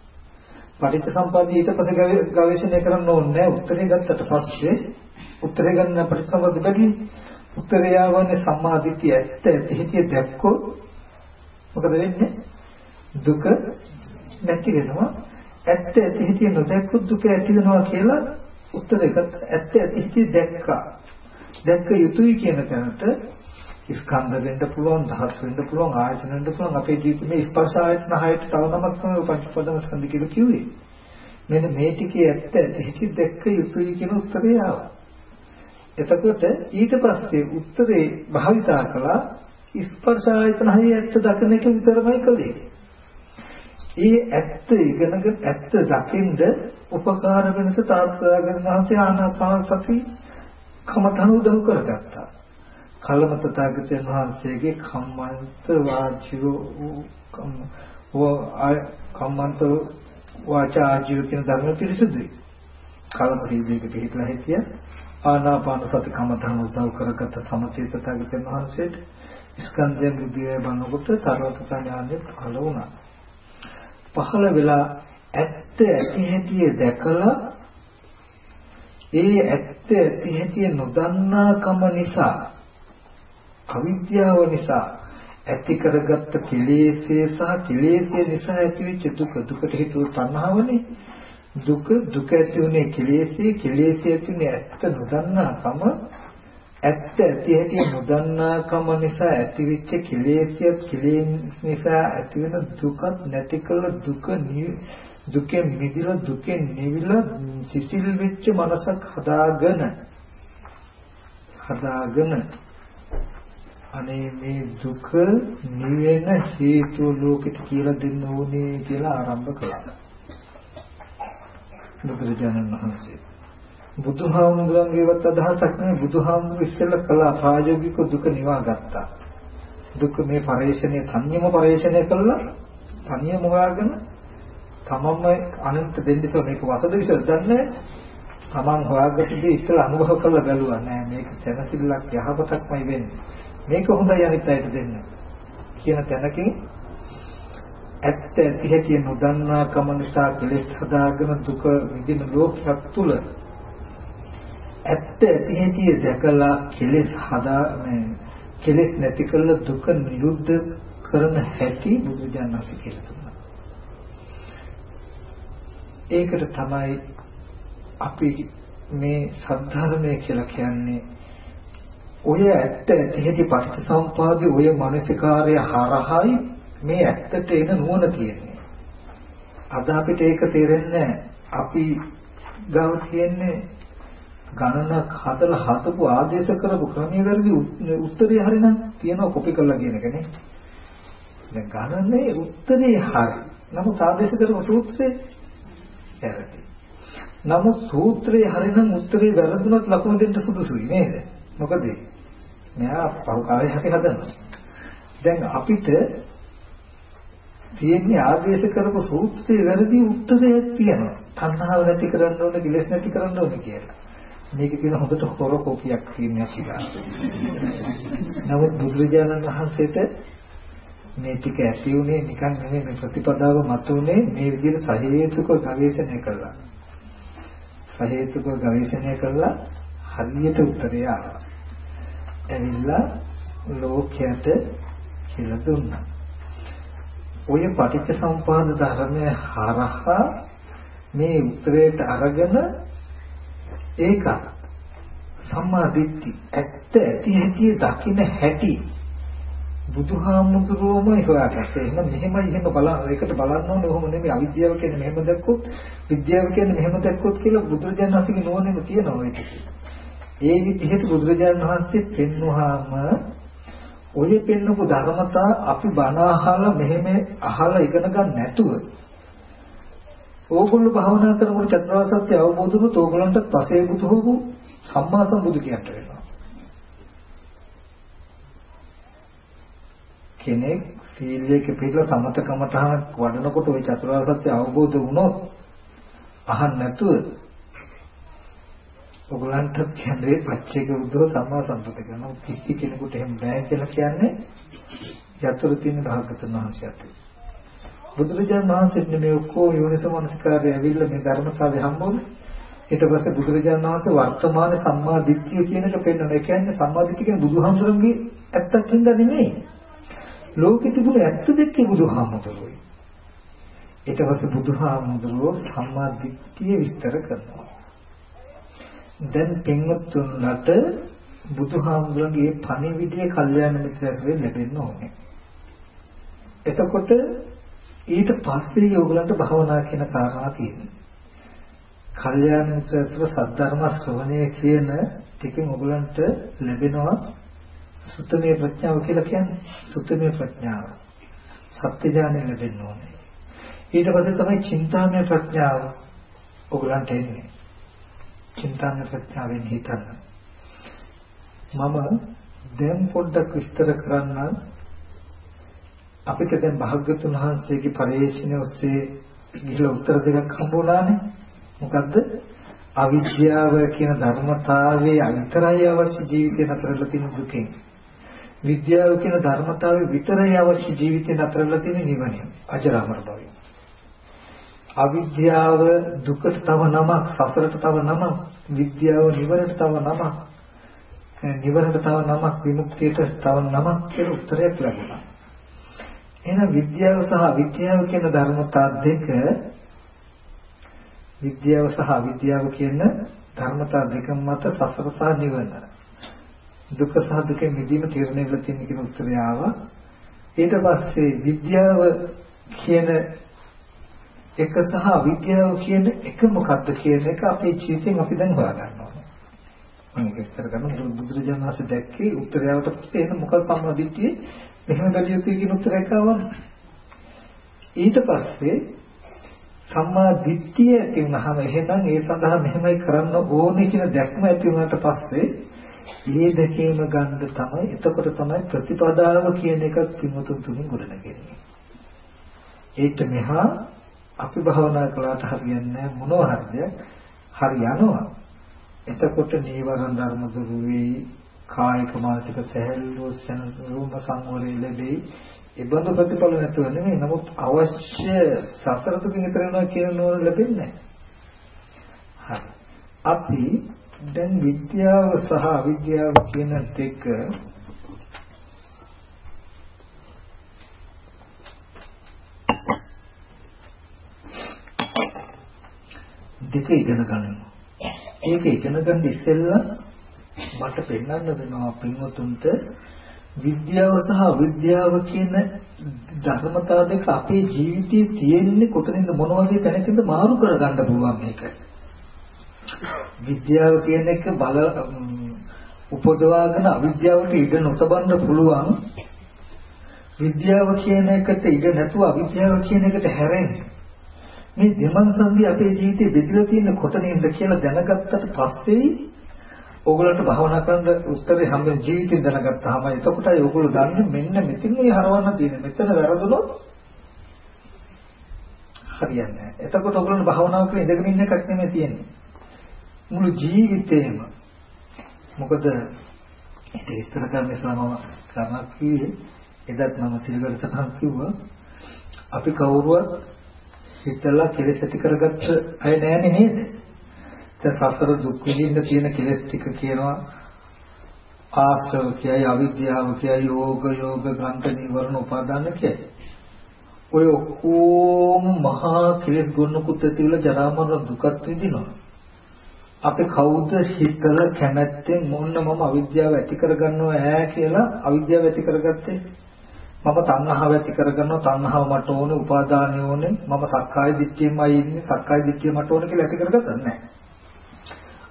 පටිච්ච සම්පදාය ඊට පස්සේ ගවේෂණය කරන්න ඕනේ උත්තරේ ගත්තට පස්සේ උත්තරේ ගන්න පටිච්ච සම්පදාය බැරි උත්තරය ආවන්නේ සම්මාදිටිය ඇත්ත ඇතිහිතිය දැක්කොත් මොකද වෙන්නේ? දුක නැති වෙනවා. ඇත්ත ඇතිහිතිය නොදැක්කොත් දුක ඇති වෙනවා කියලා උත්තරයකට ඇත්ත ඇති දැක්කා. දැක්ක යුතුයි කියන තැනට ස්කන්ධ වෙන්න පුළුවන්, ධාතු වෙන්න පුළුවන්, ආයතන වෙන්න පුළුවන්. අපේ ජීවිතේ ස්පර්ශ ආයතන හයට තව නමක් තමයි පංචපදම ස්කන්ධ කියලා කිව්වේ. මෙන්න මේ ටිකේ ඇත්ත ඇති දැක්ක යුතුයි කියන උත්තරය ආවා. එතකොට ඊට පස්සේ උත්තරේ භාවිතා කළා ස්පර්ශ ආයතන හයේ ඇත්ත දකින එක විතරමයි කළේ. ඒ ඇත්ත ඉගෙනගෙන ඇත්ත දකින්ද උපකාර වෙනස තාත්සාගත වහන්සේ ආනාපාන සති කමඨන උදව් කරගත්තා. කලමත තාගතයන් වහන්සේගේ කම්මන්ත වාචියෝ කම්මන්ත වාචාජිය කියන ධර්ම පිරිසුදුයි. කලම සීදීක පිළිట్లా හිටිය ආනාපාන සති කමඨන උදව් කරගත්ත සමතේ තාගතයන් වහන්සේට ස්කන්ධයන් බුද්ධිය බනකොට තරවත ඥානෙ පහළ වුණා. පහළ වෙලා ඇත්ත ඇති හැටි දැකලා ඒ ඇත්ත ඇති හැටි නොදන්නාකම නිසා අවිද්‍යාව නිසා ඇති කරගත්ත කෙලෙස්ය සහ කෙලෙස්ය නිසා ඇතිවෙච්ච දුක දුකට හේතුව තණ්හාවනේ. දුක දුක ඇති උනේ කෙලෙස්ය කෙලෙස්ය ඇතිනේ ඇත්ත නොදන්නාකම. ඇත්ත ඇති හැටි නොදන්නාකම නිසා ඇතිවෙච්ච කෙලෙස්යත් කෙලෙස් නිසා ඇතිවෙන දුකත් නැති කළ දුක දුකෙන් මිදලා දුකෙන් නිවිලා සිසිල් වෙච්ච මනසක් හදාගෙන හදාගෙන අනේ මේ දුක නිවෙන හේතු ලෝකෙට කියලා දෙන්න ඕනේ කියලා ආරම්භ කළා. බුදුරජාණන් වහන්සේ බුදුහාමුදුරන්ගේවත් අදහසක් නෙවෙයි බුදුහාමුදුරු ඉස්සෙල්ලා කළා ප්‍රායෝගික දුක නිවා ගත්තා. දුක මේ පරේෂණය තනියම පරේෂණය කළා තනියම හොයාගෙන තමන්ම අනන්ත දෙන්නට මේක වසද විසද දන්නේ තමන් හොයාගත්තදී ඉස්සෙල්ලා අනුභව කරලා බැලුවා නෑ මේක දැනසිල්ලක් යහපතක්මයි වෙන්නේ. මේක හොඳයි අනිත් අයට දෙන්න. කියන තැනකින් ඇත්ත ඇති හැටි නොදන්නා කම නිසා කෙලෙස් හදාගෙන දුක විඳින ලෝකයක් තුල ඇත්ත ඇති හැටි දැකලා කෙලෙස් හදා මේ කෙලෙස් නැති කළ දුක නිරුද්ධ කරන හැටි බුදුජානක කියලා දුන්නා. ඒකට තමයි අපි මේ සද්ධර්මය කියලා කියන්නේ ඔය ඇත්ත ඇති පටිච්චසමුපාදේ ඔය මානසිකාර්ය හරහායි මේ ඇත්තට එන නුවණ තියෙන්නේ. අද අපිට ඒක තේරෙන්නේ අපි ගාව තියෙන්නේ ගණනක් හදලා හතපු ආදේශ කරපු ක්‍රමයේ වැරදි උත්තරේ හරිනම් තියනවා කොපි කරලා කියන එකනේ. දැන් ගණනේ උත්තරේ හරි. නමුත් ආදේශ කරපු සූත්‍රේ වැරදි. නමුත් සූත්‍රේ හරිනම් උත්තරේ වැරදුනත් ලකුණු දෙන්න සුදුසුයි නේද? මොකද මෙයා පහු කාලේ හැටි හදනවා. දැන් අපිට තියෙන්නේ ආදේශ කරපු සූත්‍රයේ වැරදි උත්තරයක් තියෙනවා. තණ්හාව නැති කරන්න ඕනේ, කිලෙස් නැති කරන්න ඕනේ කියලා. මේක කියන හොඳට හොර කෝපියක් තියෙනවා කියලා. නමුත් බුදුරජාණන් වහන්සේට මේ ටික ඇති උනේ නිකන් නෙමෙයි මේ ප්‍රතිපදාව මතුනේ මේ විදිහට සහේතුක ගවේෂණය කළා. සහේතුක ගවේෂණය කළා හරියට උත්තරය ආවා. ඇවිල්ලා ලෝකයට කියලා දුන්නා. ඔය පටිච්ච සමුපාද ධර්මය හරහා මේ උත්තරයට අරගෙන ඒක සම්මා දිට්ඨි ඇත්ත ඇති හැටි දකින්න හැටි බුදුහාමුදුරුවෝම හොයාගත්තා. එහෙනම් මෙහෙමයි එහෙම බලන්න ඒකට බලන්න ඕනේ. ඔහොම නෙමෙයි අවිද්‍යාව කියන්නේ මෙහෙම දැක්කොත් විද්‍යාව කියන්නේ මෙහෙම දැක්කොත් කියලා බුදුරජාණන් වහන්සේගේ නෝනෙම තියෙනවා ඒක. ඒ විදිහට බුදුරජාණන් වහන්සේ පෙන්වහම ඔය පෙන්නපු ධර්මතා අපි බණ අහලා මෙහෙම අහලා ඉගෙන ගන්න නැතුව ඕගොල්ලෝ භාවනා කරනකොට චතුරාර්ය සත්‍ය අවබෝධ වුණොත් ඕගොල්ලන්ට පසේ බුදු හොබු සම්මා සම්බුදු කියන්න වෙනවා. කෙනෙක් සීලයක පිළිලා සමතකමටහන වඩනකොට ওই චතුරාර්ය සත්‍ය අවබෝධ වුණොත් අහන්න නැතුව ඔයගලන්ට කියන්නේ පච්චේක බුද්ධ සම්මා සම්පත කරනවා. කිසි කෙනෙකුට එහෙම බෑ කියලා කියන්නේ යතුරු තියෙන භාගතුන් වහන්සේ අතේ බුදුරජාණන් වහන්සේත් මේ ඔක්කොම යෝනිසමනස්කාරය ඇවිල්ලා මේ ධර්මතාවය හම්බුනේ. ඊට පස්සේ බුදුරජාණන් වහන්සේ වර්තමාන සම්මා දිට්ඨිය කියන එක පෙන්වනවා. ඒ කියන්නේ සම්මා දිට්ඨිය කියන්නේ බුදුහාමුදුරන්ගේ ඇත්තක් හින්දා නෙමෙයි. ලෝකෙ තිබුණ ඇත්ත දෙකේ බුදුහාමුදුරුවෝ. ඊට පස්සේ බුදුහාමුදුරුවෝ සම්මා දිට්ඨිය විස්තර කරනවා. දැන් පින්වත්තුන්ලට බුදුහාමුදුරන්ගේ පණිවිඩය කල්යාණ මිත්‍රයස්වෙන් ලැබෙන්න ඕනේ. එතකොට ඊට පස්සේ ඕගලන්ට භවනා කියන කාරණා තියෙනවා. කල්යාණ මිත්‍රත්ව සද්ධර්ම ශ්‍රවණය කියන ටිකෙන් ඕගලන්ට ලැබෙනවා සුත්තමේ ප්‍රඥාව කියලා කියන්නේ. සුත්තමේ ප්‍රඥාව. සත්‍ය ඥානය ලැබෙන්න ඕනේ. ඊට පස්සේ තමයි චින්තාමය ප්‍රඥාව ඕගලන්ට එන්නේ. චින්තන ප්‍රඥාවෙන් හිතන්න. මම දැන් පොඩ්ඩක් විස්තර කරන්න අපිට දැන් භාග්‍යතුන් වහන්සේගේ පරිශ්‍රණය ඔස්සේ ගිහිලා උත්තර දෙකක් හම්බුණානේ. මොකද්ද? අවිද්‍යාව කියන ධර්මතාවයේ අවිතරයි අවශ්‍ය ජීවිතේ නතරලා තියෙන දුකෙන්. විද්‍යාව කියන ධර්මතාවයේ විතරයි අවශ්‍ය ජීවිතේ නතරලා තියෙන නිවන. අජරාමර භවය. අවිද්‍යාව දුකට තව නමක් සසරට තව නමක් විද්‍යාව නිවනට තව නමක් නිවනට තව නමක් විමුක්තියට තව නමක් කියලා උත්තරයක් ලැබුණා. එහෙනම් විද්‍යාව සහ විද්‍යාව කියන ධර්මතා දෙක විද්‍යාව සහ විද්‍යාව කියන ධර්මතා දෙක මත සසර සහ නිවන. දුක සහ දුකෙන් මිදීම තීරණය වෙලා තියෙන කියන උත්තරය ආවා. ඊට පස්සේ විද්‍යාව කියන එක සහ විද්‍යාව කියන එක මොකක්ද කියන එක අපේ ජීවිතෙන් අපි දැන් හොයාගන්න ඕනේ. මම ඒක විස්තර කරනවා බුදුරජාණන් වහන්සේ දැක්කේ උත්තරයට පස්සේ එන මොකක් සම්මාදිට්ඨියේ මෙහෙම ගලිය යුතුයි කියන උත්තරයක් ආවම ඊට පස්සේ සම්මා දිට්ඨිය ඇති වුණාම එහෙනම් ඒ සඳහා මෙහෙමයි කරන්න ඕනේ කියන දැක්ම ඇති වුණාට පස්සේ මේ දෙකේම ගන්න තමයි එතකොට තමයි ප්‍රතිපදාව කියන එක පින්වතුන් තුලින් ගොඩනගන්නේ. ඒක මෙහා අපි භවනා කළාට හරියන්නේ මොනවා හරිද? හරියනවා. එතකොට නීවරණ ධර්ම දුරු වෙයි, කායික මානසික සැහැල්ලුව සනසුම සංවරය ලැබෙයි. ඒ බඳු ප්‍රතිඵල නැතුව නෙමෙයි. නමුත් අවශ්‍ය සසර දුකින් ඈතර වෙනවා කියන නෝන ලැබෙන්නේ නැහැ. අපි දැන් විද්‍යාව සහ අවිද්‍යාව කියන දෙක දෙක ඉගෙන ගන්නවා. ඒක ඉගෙන ගන්න ඉස්සෙල්ලා මට පෙන්වන්න වෙනවා පින්වතුන්ට විද්‍යාව සහ විද්‍යාව කියන ධර්මතාව දෙක අපේ ජීවිතයේ තියෙන්නේ කොතනින්ද මොන වගේ තැනකින්ද මාරු කරගන්න පුළුවන් මේක. විද්‍යාව කියන එක බල උපදවාගෙන අවිද්‍යාවට ඉඩ නොතබන්න පුළුවන්. විද්‍යාව කියන එකට ඉඩ නැතුව අවිද්‍යාව කියන එකට හැරෙන්නේ. මේ දෙමන් සංදි අපේ ජීවිතේ බෙදලා තියෙන කොතනින්ද කියලා දැනගත්තට පස්සේ ඕගොල්ලන්ට භාවනා කරන්න උත්තරේ හැම ජීවිතේ දැනගත්තාම එතකොටයි ඕගොල්ලෝ දන්නේ මෙන්න මෙතන මේ හරවන්න තියෙන. මෙතන වැරදුනොත් හරියන්නේ නැහැ. එතකොට ඔයගොල්ලෝ භාවනාව කියලා ඉඳගෙන ඉන්න එකක් නෙමෙයි තියෙන්නේ. මුළු ජීවිතේම මොකද ඒක විස්තර කරන්න ඉස්සලා මම කරන්නක් කිව්වේ එදත් මම සිල්වල සතහන් කිව්වා අපි කවුරුවත් හිතලා කෙලෙස් ඇති කරගත්ත අය නෑනේ නේද? දැන් සතර දුක් විඳින්න තියෙන කෙලෙස් ටික කියනවා ආශ්‍රව කියයි අවිද්‍යාව කියයි යෝග යෝග ග්‍රන්ථ නිවරණ උපාදාන කියයි. ඔය ඔක්කොම මහා කෙලෙස් ගොන්නකුත් ඇතිවලා ජරා මරණ දුකත් විඳිනවා. අපි කවුද හිතලා කැමැත්තෙන් මොන්න මම අවිද්‍යාව ඇති කරගන්නවා ඈ කියලා අවිද්‍යාව ඇති කරගත්තේ මම තණ්හාව ඇති කරගන්නවා තණ්හාව මට ඕනේ උපාදානය ඕනේ. මම සක්කාය දිට්ඨියමයි ඉන්නේ. සක්කාය දිට්ඨිය මට ඕනේ කියලා ඇති කරගත්තා නැහැ.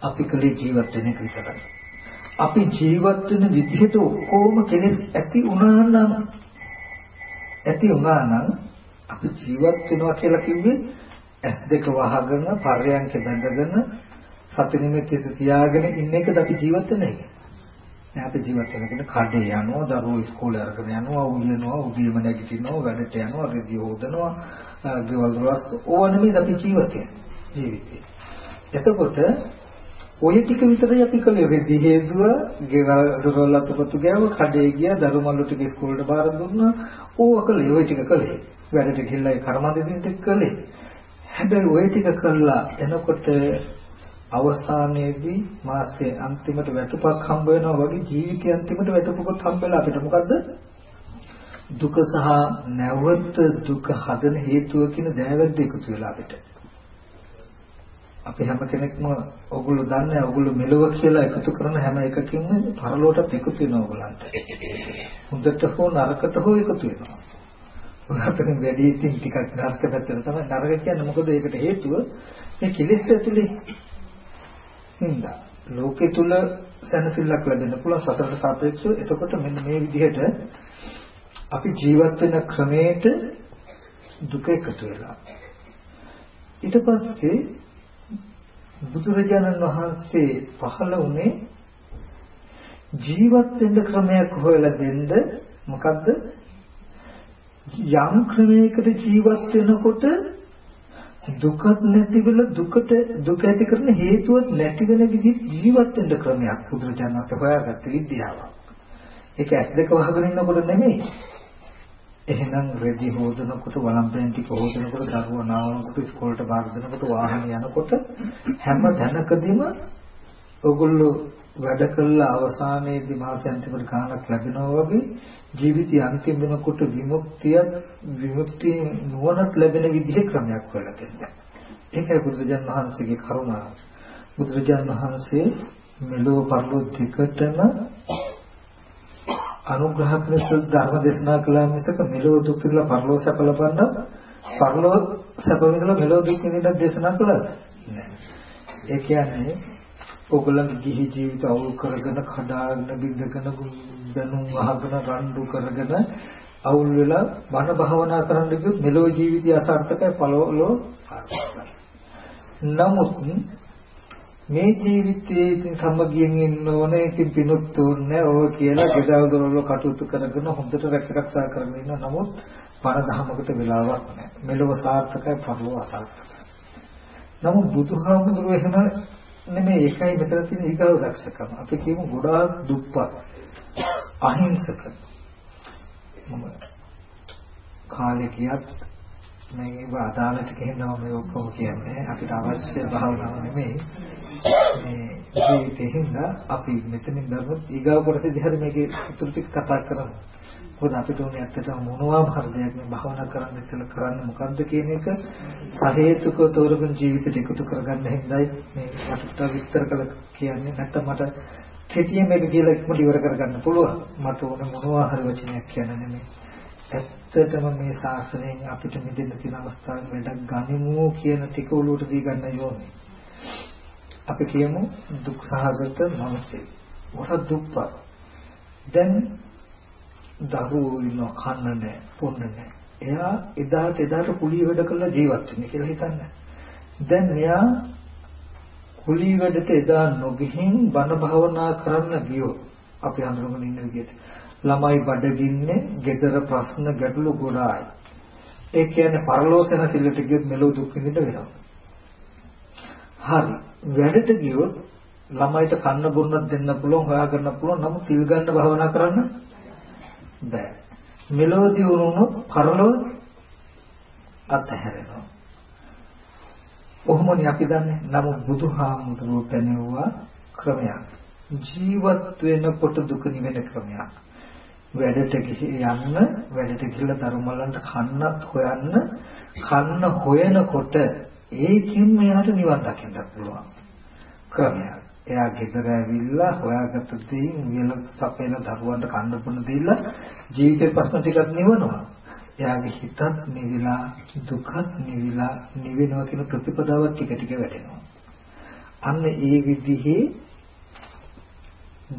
අපි කලේ ජීවත් වෙන එක විතරයි. අපි ජීවත් වෙන විදිහට ඔක්කොම කෙලෙස් ඇති වුණා නම් ඇති වුණා නම් අපි ජීවත් වෙනවා කියලා කිව්වේ ඇස් දෙක වහගෙන පර්යන්ක බැඳගෙන සති නිමිති තියාගෙන ඉන්න එකද අපි ජීවත් වෙන්නේ නැහැ. අපි ජීවත් වෙනකොට කඩේ යනවා, දරුවෝ ඉස්කෝලේ අරගෙන යනවා, උයනවා, උදේම නැගිටිනවා, වැඩට යනවා, රෙදි හොදනවා, ගෙවල් දොරස් ඕවා නෙමෙයි අපි ජීවත් ජීවිතේ. එතකොට ඔය ටික විතරයි අපි කළේ රෙදි හේදුව, ගෙවල් දොරවල් අතපොතු ගෑව, කඩේ ගියා, දරුමල්ලු ටික ඉස්කෝලේට බාර දුන්නා. ඕවා කළේ ඔය ටික කළේ. වැඩට ගිහිල්ලා ඒ කර්මදෙදින් ටික කළේ. හැබැයි ඔය ටික කළා එනකොට අවසානයේදී මාසයේ අන්තිමට වැටුපක් හම්බ වෙනවා වගේ ජීවිතයේ අන්තිමට වැටුපකුත් හම්බෙලා අපිට මොකද්ද? දුක සහ නැවත දුක හදන හේතුව කියන දෑවැද්ද එකතු වෙලා අපිට. අපි හැම කෙනෙක්ම ඔගොල්ලෝ දන්නේ ඔගොල්ලෝ මෙලොව කියලා එකතු කරන හැම එකකින්ම පරලෝකටත් එකතු වෙනවා ඔයගලන්ට හොඳට හෝ නරකට හෝ එකතු වෙනවා. ඔයාලට වැඩි ඉතින් ටිකක් නරක පැත්තට තමයි. නරක කියන්නේ මොකද? ඒකට හේතුව මේ කෙලෙස් ඇතුලේ හින්දා. ලෝකෙ තුල සැනසෙල්ලක් ලැබෙන්න පුළුවන් සතරට සාපේක්ෂව. එතකොට මෙන්න මේ විදිහට අපි ජීවත් වෙන ක්‍රමයට දුක එකතු වෙලා. ඊට පස්සේ බුදුරජාණන් වහන්සේ පහළ වුණේ ජීවත් වෙන්න ක්‍රමයක් හොයලා දෙන්න මොකද්ද? යම් ක්‍රමයකට ජීවත් වෙනකොට දුකත් නැති වෙල දුකට දුක ඇති කරන හේතුවත් නැති වෙන විදිහට ජීවත් වෙන්න ක්‍රමයක් බුදුරජාණන් වහන්සේ හොයාගත්ත විද්‍යාවක්. ඒක ඇස් දෙක වහගෙන ඉන්නකොට නෙමෙයි. එහෙනම් රෙදි හොදනකොට වළම්පෙන් ටික හොදනකොට දරුවා නාවනකොට ඉස්කෝලේට බාර දෙනකොට වාහන යනකොට හැම තැනකදීම ඔගොල්ලෝ වැඩ කළා අවසානයේදී මාසෙන්තිමට ගාණක් ලැබෙනවා වගේ ජීවිතය අන්තිම වෙනකොට විමුක්තිය විමුක්තිය නුවණක් ලැබෙන විදිහේ ක්‍රමයක් හොයලා තියෙනවා. ඒකයි බුදුරජාණන් වහන්සේගේ කරුණාව. බුදුරජාණන් වහන්සේ මෙලෝ පරලෝ දෙකටම අනුග්‍රහ කරන ධර්ම දේශනා කළා මිසක මෙලෝ දුක් විඳලා පරලෝ සැප ලබන්න පරලෝ සැප විඳලා මෙලෝ දුක් විඳින්න දේශනා කළාද? නෑ. ඒ කියන්නේ ඔයගොල්ලන්ගේ ගිහි ජීවිත අවුල් කරගෙන කඩාගෙන බින්දගෙන දැනුම් අහගෙන රණ්ඩු කරගෙන අවුල් වෙලා බණ භාවනා කරන්න ගියොත් මෙලෝ ජීවිතය අසාර්ථකයි පළවලෝ නමුත් මේ ජීවිතයේ ඉතින් සමගියෙන් ඉන්න ඕනේ ඉතින් පිනුත් උන්නේ ඕ කියලා ගෙදර දොරවල් කටයුතු කරගෙන හොඳට රැකරක්ෂා කරගෙන ඉන්න. නමුත් පණ දහමකට වෙලාවක් නැහැ. මෙලොව සාර්ථකයි පරලොව අසාර්ථකයි. නමුත් බුදුහාමුදුරුවෝ එහෙම නෙමෙයි. ඒකයි මෙතන තියෙන ඊගව දක්ෂකම. අපි කියමු ගොඩාක් දුප්පත්. අහිංසක. මම කාලේ කියත් මේ අදාළ ටික හින්දා මේ ඔක්කොම කියන්නේ. අපිට අවශ්‍ය භාවනාව නෙමෙයි. මේ ජීවිතේ හින්දා අපි මෙතනින් දරුවොත් ඊගාව කොටසේදී හරි මේකේ ඉතුරු ටික කතා කරමු. මොකද අපිට ඕනේ ඇත්තටම මොනවාම හරි දෙයක් මේ භාවනා කරන්න ඉස්සෙල්ලා කරන්නේ මොකද්ද කියන එක සහේතුකව තෝරගෙන ජීවිතයට එකතු කරගන්න හින්දායි මේ මට විස්තර කළ කියන්නේ. නැත්නම් මට කෙටියෙන් මේක කියලා ඉක්මනට ඉවර කරගන්න පුළුවන්. මට ඕන මොනවා හරි වචනයක් කියන්න නෙමෙයි. ඇත්තටම මේ ශාසනයෙන් අපිට මිදෙන්න තියෙන අවස්ථාවක් වැඩක් ගනිමු කියන ටික උලුවට දී ගන්න ඕනේ. අපි කියමු දුක් සහගත මනසේ. මොකද දුක්පත්. දැන් දරුවෝ ඉන්න කන්න නැහැ, පොන්න නැහැ. එයා එදාට එදාට කුලිය වැඩ කරලා ජීවත් වෙන්නේ කියලා හිතන්නේ. දැන් මෙයා කුලී වැඩට එදා නොගිහින් බණ භාවනා කරන්න ගියොත් අපි හඳුනගෙන ඉන්න විදිහට ළමයි බඩගින්නේ, gedara ප්‍රශ්න ගැටලු ගොඩායි. ඒ කියන්නේ පරලෝසන සිල්ලට ගියොත් මෙලෝ දුක් විඳින්න වෙනවා. හරි. වැඩට ගියොත් ළමයිට කන්න බොන්නත් දෙන්න පුළුවන් හොයාගන්න පුළුවන් නමුත් සිල් ගන්න භාවනා කරන්න බෑ. මෙලෝදී වුණොත් පරලෝ අත්හැරෙනවා. කොහොමද අපි දන්නේ? නමුත් බුදුහාමුදුරුවෝ පැනෙවුවා ක්‍රමයක්. ජීවත් වෙනකොට දුක නිවෙන ක්‍රමයක්. වැඩට යන්න වැඩට ගිහලා ධර්මවලට කන්නත් හොයන්න කන්න හොයනකොට ඒකින් මෙයාට නිවන් දකින්න පුළුවන් ක්‍රමයක්. එයා ගෙදර ඇවිල්ලා හොයාගත්ත දේන් විල සපේන දරුවන්ට කන්න පුන දීලා ජීවිතේ ප්‍රශ්න ටිකක් නිවනවා. එයාගේ හිතත් නිවිලා දුකත් නිවිලා නිවෙනවා කියන ප්‍රතිපදාවක් ටික ටික වැඩෙනවා. අන්න ඒ විදිහේ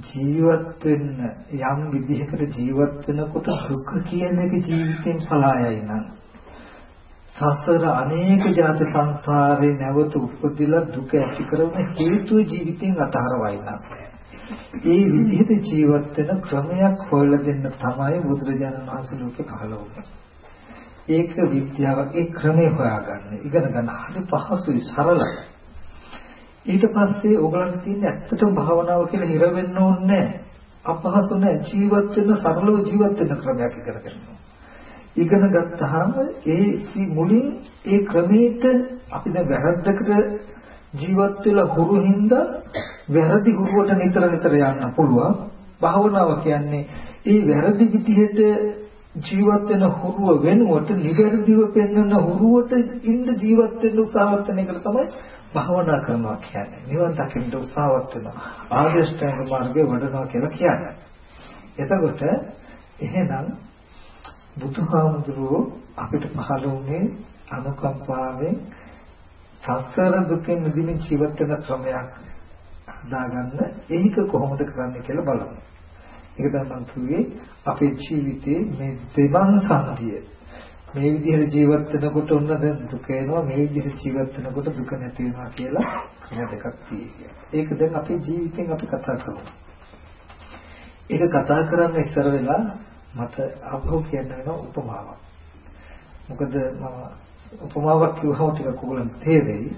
ජීවත් වෙන්න යම් විදිහකට ජීවත් වෙනකොට දුක කියන එක ජීවිතෙන් පලායයි නම් සසර අනේක ජාති සංසාරේ නැවත උපදිලා දුක ඇති කරන හේතු ජීවිතෙන් අතහරවයි නම් ඒ විදිහට ජීවත් වෙන ක්‍රමයක් හොයලා දෙන්න තමයි බුදුරජාණන් වහන්සේ ලෝකේ පහළ වුනේ. ඒක විද්‍යාවක් ඒ ක්‍රමය හොයාගන්න. ඉගෙන ගන්න හරි පහසුයි සරලයි. ඊට පස්සේ ඕගලන්ට තියෙන ඇත්තටම භාවනාව කියලා හිර වෙන්න ඕනේ අපහසු නැහැ ජීවත් වෙන සරලව ජීවත් වෙන ක්‍රමයක් ඉගෙන ගන්නවා. ඉගෙන ගත්තාම ඒ මුලින් ඒ ක්‍රමයට අපි දැන් වැරද්දකට ජීවත් වෙලා හුරු හින්දා වැරදි හුරුවට නිතර නිතර යන්න පුළුවන්. භාවනාව කියන්නේ ඒ වැරදි විදිහට ජීවත් වෙන හුරුව වෙනුවට නිවැරදිව පෙන්වන හුරුවට ඉන්න ජීවත් වෙන්න උත්සාහවත් වෙන එක තමයි භාවනා කරනවා කියන්නේ. නිවන් දකින්න උත්සාහවත් වෙනවා. ආර්යශ්‍රේණි මාර්ගයේ වඩනවා කියලා කියන්නේ. එතකොට එහෙනම් බුදුහාමුදුරුවෝ අපිට පහළ වුණේ අනුකම්පාවෙන් සසර දුකෙන් මිදෙමින් ජීවත් වෙන ක්‍රමයක් හදාගන්න ඒක කොහොමද කරන්නේ කියලා බලමු. ඒක තමයි මම කිව්වේ අපේ ජීවිතේ මේ දෙවන් සංතිය මේ විදිහට ජීවත් වෙනකොට ඔන්න දැන් දුක එනවා මේ විදිහට ජීවත් වෙනකොට දුක නැති වෙනවා කියලා ක්‍රම දෙකක් තියෙනවා. ඒක දැන් අපේ ජීවිතෙන් අපි කතා කරමු. ඒක කතා කරන්න ඉස්සර වෙලා මට අපහු කියන්න වෙන උපමාවක්. මොකද මම උපමාවක් කිව්වම ටිකක් ඔයගොල්ලන්ට තේරෙයි.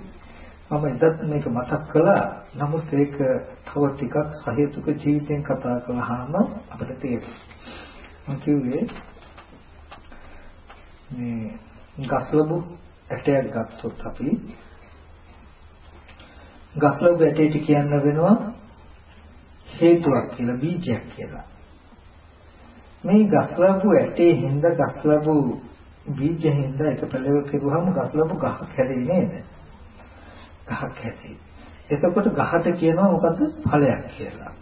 මම එදත් මේක මතක් කළා. නමුත් ඒක තව ටිකක් සහේතුක ජීවිතෙන් කතා කළාම අපිට තේරෙයි. මම කිව්වේ මේ ගස්ලබු ඇටයක් ගත්තොත් අපි ගස්ලබු ඇටයට කියන්න වෙනවා හේතුවක් කියලා බීජයක් කියලා. මේ ගස්ලබු ඇටේ හින්දා ගස්ලබු බීජ හින්දා එක පළවෙ කෙරුවහම ගස්ලබු ගහක් හැදෙන්නේ නේද? ගහක් හැදේ. එතකොට ගහට කියනවා මොකද්ද? ඵලයක් කියලා.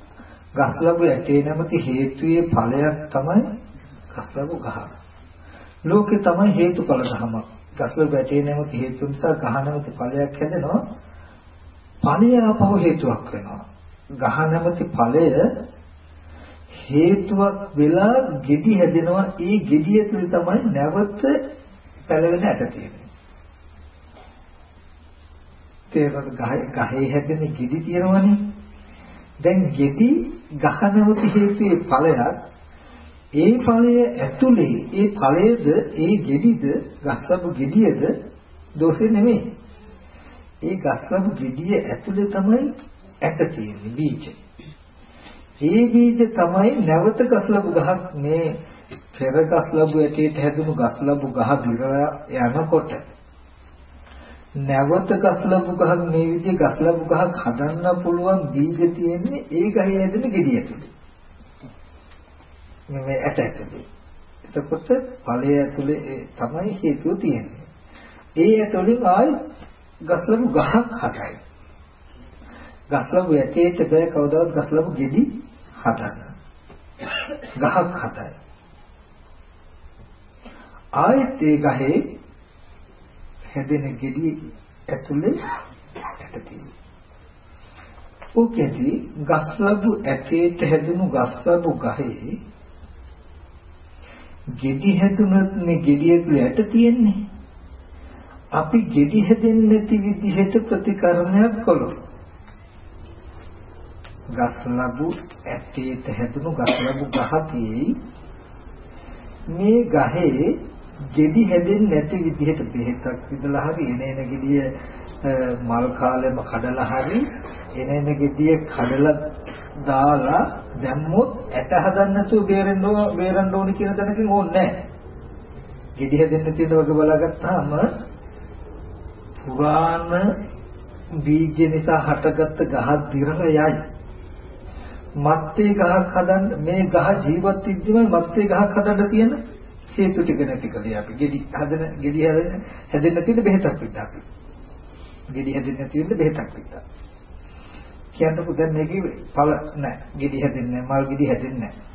ගස්ලබු ඇටේ නැමැති හේතුයේ ඵලයක් තමයි ගස්ලබු ගහ. ලෝකේ තමයි හේතුඵල ධම. ගස්ලබු ඇටේ නැමැති හේතු නිසා ගහ නැමැති ඵලයක් හැදෙනවා. ඵලය ආපහු හේතුවක් වෙනවා. ගහ නැමැති ඵලය හේතුවක් වෙලා ගෙඩි හැදෙනවා ඒ ගෙඩිය තුළ තමයි නැවත පැලවෙන ඇට තියෙන්නේ. තේරෙනවද ගහේ ගහේ හැදෙන ගෙඩි තියෙනවනේ. දැන් ගෙඩි ගහ නැවති හේතුයේ ඵලයක් ඒ ඵලය ඇතුලේ ඒ ඵලයේද ඒ ගෙඩිද ගස්ලබු ගෙඩියද දෝෂේ නෙමෙයි. ඒ ගස්ලබු ගෙඩිය ඇතුලේ තමයි ඇට තියෙන්නේ බීජ. ඒ බීජ තමයි නැවත ගස්ලබු ගහක් මේ පෙර ගස්ලබු ඇටේට හැදුණු ගස්ලබු ගහ දිරලා යනකොට නැවත ගස්ලබු ගහක් මේ විදිහේ ගස්ලබු ගහක් හදන්න පුළුවන් බීජ තියෙන්නේ ඒ ගහේ හැදෙන ගෙඩිය ඇතුලේ. මේ ඇට ඇතුලේ. එතකොට ඵලය ඇතුලේ තමයි හේතුව තියෙන්නේ. ඒ ඇටවලින් ආයි ගස්ලබු ගහක් හදයි. ගස්ලබු ඇටේට බෑ කවදාවත් ගස්ලබු ගෙඩි හදන්න. ගහක් හදයි. ආයෙත් ඒ ගහේ හැදෙන ගෙඩි ඇතුලේ ඇට තියෙනවා. ඕකෙදි ගස්ලබු ඇටේට හැදුණු ගස්ලබු ගහේ ගෙඩි හැදුනොත් මේ ගෙඩිය තුල ඇට තියෙන්නේ. අපි ගෙඩි හැදෙන්නේ නැති විදිහට ප්‍රතිකරණයක් කළොත් ගස්ලබු ඇටේට හැදුණු ගස්ලබු ගහ තියෙයි මේ ගහේ ගෙඩි හැදෙන්නේ නැති විදිහට බෙහෙතක් විදලා හරි එන එන ගෙඩිය මල් කාලෙම කඩලා හරි එන එන ගෙඩිය කඩලා දාලා දැම්මොත් ඇට හදන්න නැතුව බේරෙන්න ඕන බේරන්න ඕන කියන තැනකින් ඕනේ නැහැ. ගෙඩි හැදෙන්න තියෙන වගේ බලාගත්තාම පුරාණ බීජ නිසා හටගත්ත ගහ දිරල යයි. මත්තේ ගහක් හදන්න මේ ගහ ජීවත් වෙද්දිම මත්තේ ගහක් හදන්න තියෙන හේතු ටික නැති කලේ අපි ගෙඩි හදන ගෙඩි හැදෙන හැදෙන්න තියෙන බෙහෙතක් පිටා අපි. ගෙඩි හැදෙන්න තියෙන බෙහෙතක් පිටා. කියන්නකො දැන් මේකේ ඵල නැහැ. ගෙඩි හැදෙන්නේ නැහැ, මල් ගෙඩි හැදෙන්නේ නැහැ.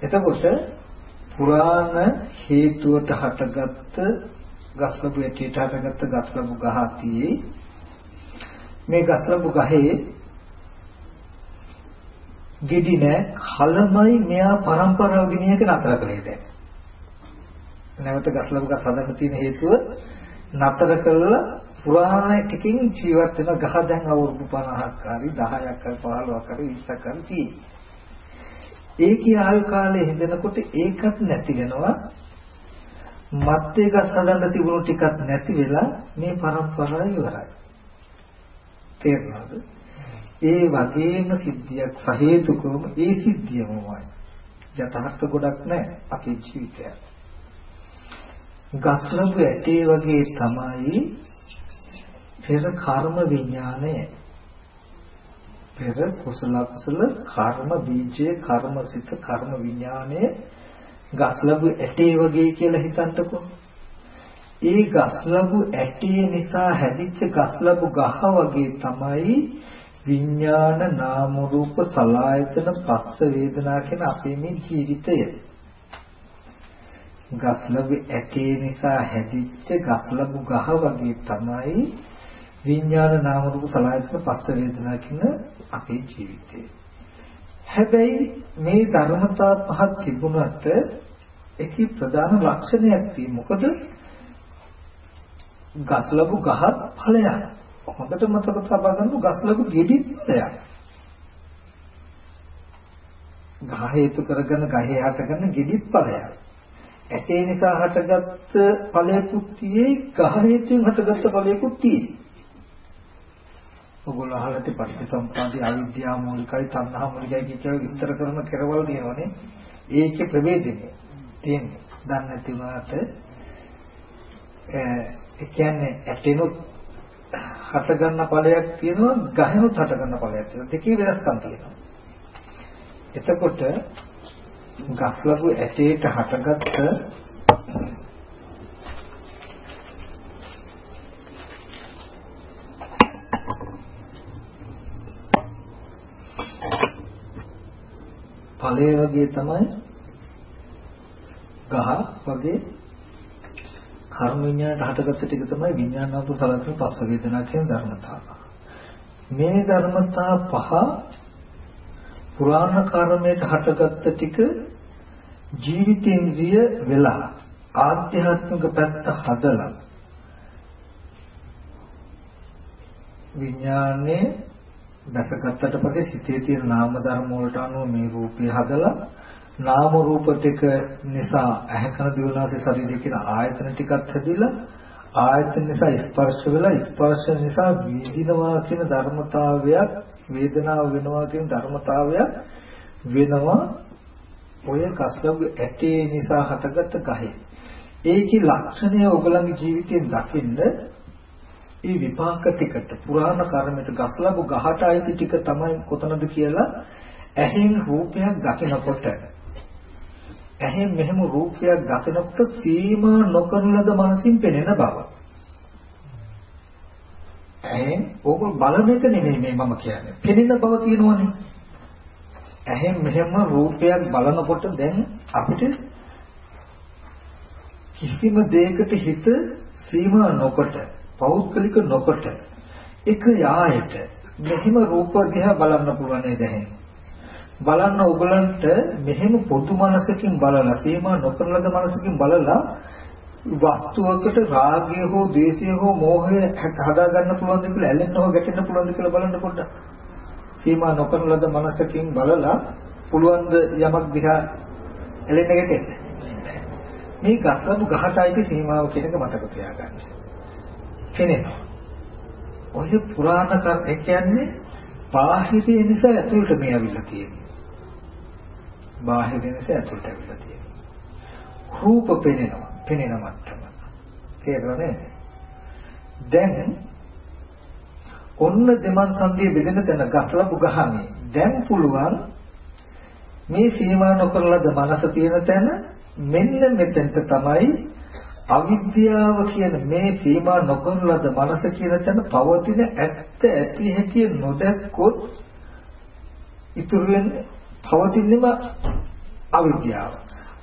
එතකොට පුරාණ හේතුවට හටගත්ත ගස්ලබු ඇටයට හටගත්ත ගස්ලබු ගහතියේ මේ ගස්ලබු ගහේ ගෙඩි නැහැ කලමයි මෙයා પરම්පරාව ගෙනියක නතර කරේ දැන් නැවත ගස්ලබු ගස් හදන්න තියෙන හේතුව නතර කළා පුරාණ ටිකින් ජීවත් වෙන ගහ දැන් අවුරුදු 50ක් හරි 10ක් හරි 15ක් හරි 20ක් හරි තියෙයි. ඒකේ ආයු කාලේ හිඳනකොට ඒකත් නැති වෙනවා. මත්තේ ගස් හදන්න තිබුණු ටිකක් නැති වෙලා මේ પરම්පරාව ඉවරයි. තේරුණාද? ඒ වගේම සිද්ධියක් සහේතුකවම ඒ සිද්ධියමමයි. යථාර්ථ ගොඩක් නැහැ අපේ ජීවිතය. ගස්ලබු ඇටේ වගේ තමයි පෙර කර්ම විඥානය. පෙර කුසල කුසල කර්ම බීජයේ කර්ම සිත කර්ම විඥානය ගස්ලබු ඇටේ වගේ කියලා හිතන්නකෝ. ඒ ගස්ලබු ඇටේ නිසා හැදිච්ච ගස්ලබු ගහ වගේ තමයි විඥාන නාම රූප සලායතන පස්ස වේදනා කියන අපේ මේ ජීවිතය. ගස්ලබු ඇටේ නිසා හැදිච්ච ගස්ලබු ගහ වගේ තමයි විඥාන නාම රූප සලආයතන පස්ස වේදනා කියන අපේ ජීවිතේ. හැබැයි මේ ධර්මතා පහක් තිබුණාට ඒකේ ප්‍රධාන ලක්ෂණයක් තියෙන්නේ මොකද? ගස්ලබු ගහත් ඵලයක්. හොඳට මතක තබා ගන්න ගස්ලබු ගෙඩිත් ඵලයක්. ගහ හේතු කරගෙන ගහේ හටගන්න ගෙඩිත් ඵලයක්. ඇටේ නිසා හටගත්ත ඵලයකුත් තියේ ගහ හේතුවෙන් හටගත්ත ඵලයකුත් තියේ. ඔයගොල්ලෝ අහලා තියෙ පටිච්චසමුප්පාදේ අවිද්‍යාව මූලිකයි තණ්හා මූලිකයි කියලා විස්තර කරන කෙරවල තියෙනවනේ. ඒකේ ප්‍රවේදෙන්නේ තියෙන්නේ. දන්නේ නැති වුණාට ඒ කියන්නේ ඇටෙනුත් හට ගන්න ඵලයක් තියෙනවා ගහෙනුත් හට ගන්න ඵලයක් තියෙනවා. දෙකේ වෙනස්කම් තියෙනවා. එතකොට ගස්ලබු ඇටේට හටගත්ත ඵලය වගේ තමයි ගහ වගේ කර්ම විඥානට හටගත්ත ටික තමයි විඥානාපු සලකන පස්ස වේදනා කියන ධර්මතාව. මේ ධර්මතා පහ පුරාණ කර්මයට හටගත්ත ටික ජීවිතේන්ද්‍රිය වෙලා ආධ්‍යාත්මික පැත්ත හදලා විඥානයේ දැකගත්තට පස්සේ සිතේ තියෙන නාම ධර්ම වලට අනුව මේ රූපය හදලා නාම රූප ටික නිසා ඇහැකන දිවනාසේ ශරීරය කියන ආයතන ටිකත් හැදිලා ආයතන නිසා ස්පර්ශ වෙලා ස්පර්ශ නිසා විඳිනවා කියන ධර්මතාවයක් වේදනාව වෙනවා කියන ධර්මතාවයක් වෙනවා ඔය කස්ලබ් ඇටේ නිසා හටගත්ත ගහේ ඒකේ ලක්ෂණය ඔයගලගේ ජීවිතයෙන් දකින්න ඒ විපාක ටිකට පුරාණ කර්මයට ගස්ලබු ගහට අයිති ටික තමයි කොතනද කියලා ඇහෙන් රූපයක් දකිනකොට ඇහෙන් මෙහෙම රූපයක් දකිනකොට සීමා නොකරන ලද මනසින් පෙනෙන බව. ඇහෙන් ඕක බලන එක නෙමෙයි මේ මම කියන්නේ. පෙනෙන බව තියෙනවනේ. ඇහෙන් මෙහෙම රූපයක් බලනකොට දැන් අපිට කිසිම දෙයකට හිත සීමා නොකොට පෞද්ගලික නොකොට එක යායට මෙහිම රූප දිහා බලන්න පුළුවන් නේද බලන්න ඔයගලන්ට මෙහෙම පොදු මනසකින් බලලා සීමා නොකරලද මනසකින් බලලා වස්තුවකට රාගය හෝ ද්වේෂය හෝ මෝහය හදා ගන්න පුළුවන්ද කියලා ඇලෙන්න හෝ ගැටෙන්න පුළුවන්ද කියලා බලන්න පොඩ්ඩක් සීමා නොකරලද මනසකින් බලලා පුළුවන්ද යමක් දිහා ඇලෙන්න ගැටෙන්න මේ ගස්ලබු ගහටයි සීමාව කියන එක මතක තියාගන්න. කෙනෙනවා. ඔය පුරාණ කර ඒ කියන්නේ බාහිරය නිසා ඇතුළට මේ අවිල්ල තියෙන්නේ. බාහිරය නිසා ඇතුළට අවිල්ල තියෙන්නේ. රූප පෙනෙනවා. පෙනෙන මට්ටම. තේරුණා නේද? දැන් ඔන්න දෙමන් සංදිය බෙදෙන තැන ගස්ලපු ගහන්නේ. දැන් පුළුවන් මේ සීමා නොකරලද මනස තියෙන තැන මෙන්න මෙතෙන්ට තමයි අවිද්‍යාව කියන මේ සීමා නොකරලද මනස කියන තැන පවතින ඇත්ත ඇති හැටි නොදැක්කොත් ඉතුරු වෙන්නේ පවතින්නේම අවිද්‍යාව.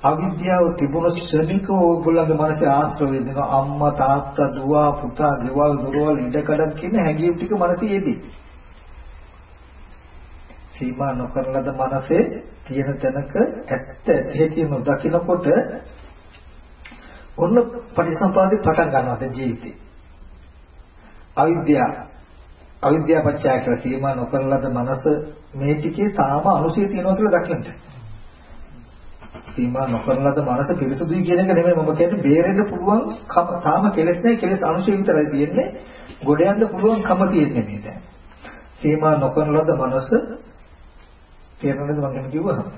අවිද්‍යාව තිබුණ ශනිකව ඕගොල්ලන්ගේ මනසේ ආශ්‍රය වෙනවා අම්මා තාත්තා දුව පුතා ගෙවල් දොරවල් ඉඩකඩම් කියන හැඟීම් ටික මනසේ යෙදී. සීමා නොකරන ලද මනසේ තියෙන තැනක ඇත්ත ඇති නොදකිනකොට ඔන්න පටිසම්පාදේ පටන් ගන්නවා දැන් ජීවිතේ. අවිද්‍යාව අවිද්‍යාව පත්‍ය කියලා සීමා නොකරන ලද මනස මේ ටිකේ තාම අනුසය තියෙනවා කියලා දකින්න. සීමා නොකරන ලද මනස පිරිසුදුයි කියන එක නෙමෙයි. මම කියන්නේ බේරෙන්න පුළුවන් තාම කෙලස් නැහැ. කෙලස් අනුශය විතරයි තියෙන්නේ. ගොඩ යන්න පුළුවන් කම තියෙන්නේ මේ දැන්. සීමා නොකරන ලද මනස තේරෙනවද මම එහෙම කිව්වහම.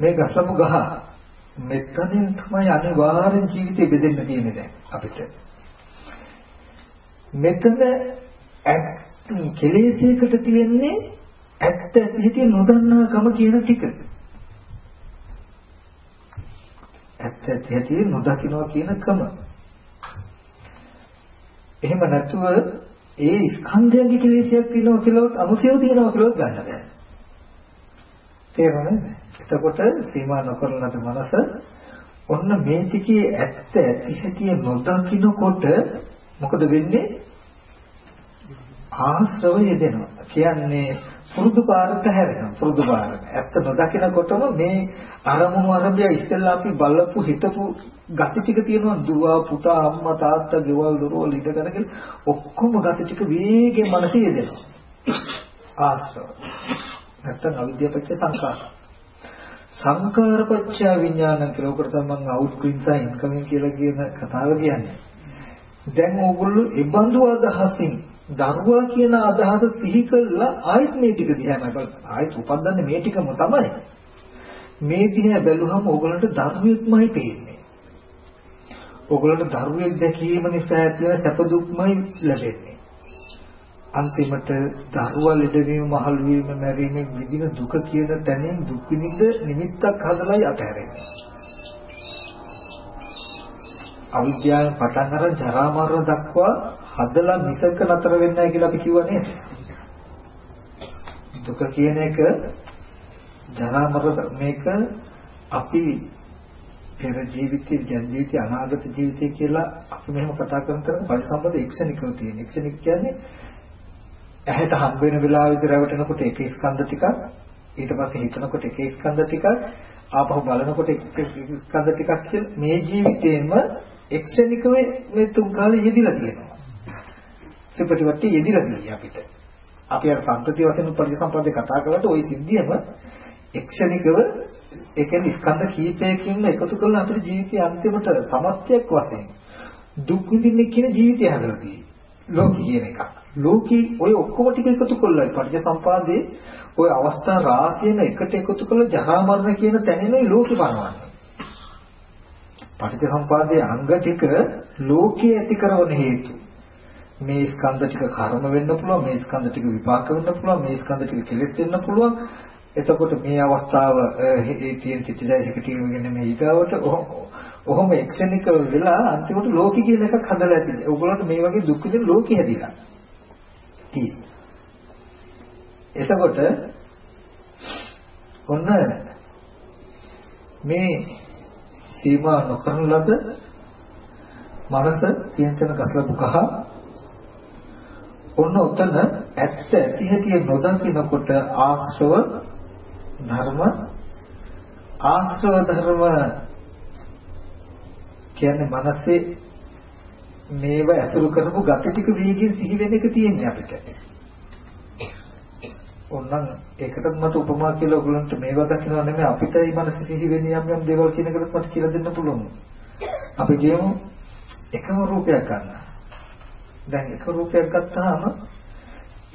මේ ගසපු ගහ මෙතනින් තමයි අනිවාර්යෙන් ජීවිතේ බෙදෙන්න තියෙන්නේ දැන් අපිට. මෙතන කෙලෙසයකට තියෙන්නේ ඇත්ත ඇති නොදන්නාකම කියන ටික. ඇත්ත ඇති නොදකින්නවා කියන කම එහෙම නැතුව ඒ ස්කන්ධයන්ගේ කෙලෙසයක් තියෙනවා කියලාවත් අනුසයව තියෙනවා කියලාවත් ගන්න බෑ තේරුණාද? එතකොට සීමා නොකරන ලද මනස ඔන්න මේ ටිකේ ඇත්ත ඇති හැටි නොදකින්නකොට මොකද වෙන්නේ? ආශ්‍රව යෙදෙනවා. කියන්නේ පුරුදු පාරට හැරෙනවා. පුරුදු පාරට. ඇත්ත නොදකිනකොටම මේ අරමුණු අරබය ඉස්සෙල්ලා අපි බලපු හිතපු ගති ටික තියෙනවා දුව පුතා අම්මා තාත්තා ගෙවල් දොරවල් ඉඩ කරගෙන ඔක්කොම ගති ටික වේගෙන් මනසේ යෙදෙනවා. ආශ්‍රව. නැත්තම් අවිද්‍යාවපච්ච සංකාර. සංකාරපච්ච විඥාන කියලා උකට තමයි මම අවුට්පුටින් සහ ඉන්කමින් කියලා කියන කතාව කියන්නේ. දැන් ඕගොල්ලෝ ඉබඳු අදහසින් දරුවා කියන අදහස සිහි කළා ආයෙත් මේ ටික දිහා බලන්න. ආයෙත් උපදින්නේ මේ ටිකම තමයි. මේ දිහා බැලුවම ඕගොල්ලන්ට දරුවෙක්මයි පේන්නේ. ඕගොල්ලන්ට දරුවෙක් දැකීම නිසා ඇති වෙන සැප දුක්මයි ලැබෙන්නේ. අන්තිමට දරුවා ලෙඩවීම මහලු වීම මැරීම විදින දුක කියන තැනින් දුක් විඳින්න නිමිත්තක් හදලායි අතහැරෙන්නේ. අවිද්‍යාවෙන් පටන් අරන් ජරා මරණ දක්වා හදලා මිසක නතර වෙන්නේ නැහැ කියලා අපි කිව්වා නේද? දුක කියන එක ජරා මරණ මේක අපි පෙර ජීවිතේ ජන ජීවිතේ අනාගත ජීවිතේ කියලා අපි මෙහෙම කතා කරන තරම් පරිසම්පද එක්ෂණිකව තියෙන. එක්ෂණික කියන්නේ ඇහැට හම්බ වෙන වෙලාවෙදි රැවටෙනකොට එක ස්කන්ධ ටිකක් ඊට පස්සේ හිතනකොට එක ස්කන්ධ ටිකක් ආපහු බලනකොට එක ස්කන්ධ ටිකක් කියලා මේ ජීවිතේම එක්ෂණිකව මේ තුන් කාලේ යෙදිලා තියෙනවා. ත්‍රිපටිවට්ටි යෙදිලා තියෙන්නේ අපිට. අපි අර සම්පති වශයෙන් පරිසම්පදේ කතා කරලාට ওই සිද්ධියම එක්ෂණිකව ඒ කියන්නේ ස්කන්ධ කීපයකින්ම එකතු කරලා අපේ ජීවිතයේ අන්තිමට සමස්තයක් වශයෙන් දුක් විඳින්න කියන ජීවිතය හදලා තියෙන්නේ. ලෝක කියන එකක්. ලෝකේ ඔය ඔක්කොම ටික එකතු කළා පටිච්චසම්පාදේ ඔය අවස්ථා රාශියම එකට එකතු කළ ජරා මරණ කියන තැනෙමයි ලෝකෙ පනවන්නේ. පටිච්චසම්පාදයේ අංග ටික ලෝකයේ ඇති කරන හේතු. මේ ස්කන්ධ ටික කර්ම වෙන්න පුළුවන්, මේ ස්කන්ධ ටික විපාක වෙන්න පුළුවන්, මේ ස්කන්ධ ටික කෙලෙස් වෙන්න පුළුවන්. එතකොට මේ අවස්ථාව ඒ තියෙන චිත්තජයක තියෙන මේ ඊගාවට ඔහොම එක්ෂණික වෙලා අන්තිමට ලෝකي කියන එකක් හදලා ඇති. ඕගොල්ලන්ට මේ වගේ දුක් විඳින ලෝකෙ හැදිලා. තියෙන්නේ. එතකොට ඔන්න මේ සීමා නොකරන ලද මනස කියන තැන ගසලා බුකහ ඔන්න උතන ඇත්ත ඇති හැටි නොදකිනකොට ආශ්‍රව ධර්ම ආශ්‍රව ධර්ම කියන්නේ මනසේ මේව ඇසුරු කරපු gati ටික වීගෙන් සිහි වෙන එක තියෙන්නේ අපිට. ඕනනම් ඒකටත් මට උපමා කියලා ඔයගලන්ට මේවා දකින්න නෙමෙයි අපිටයි මනස සිහි වෙන්නේ යම් යම් දේවල් කියන එකත් මට කියලා දෙන්න පුළුවන්. අපි කියමු එකම රූපයක් ගන්න. දැන් එක රූපයක් ගත්තාම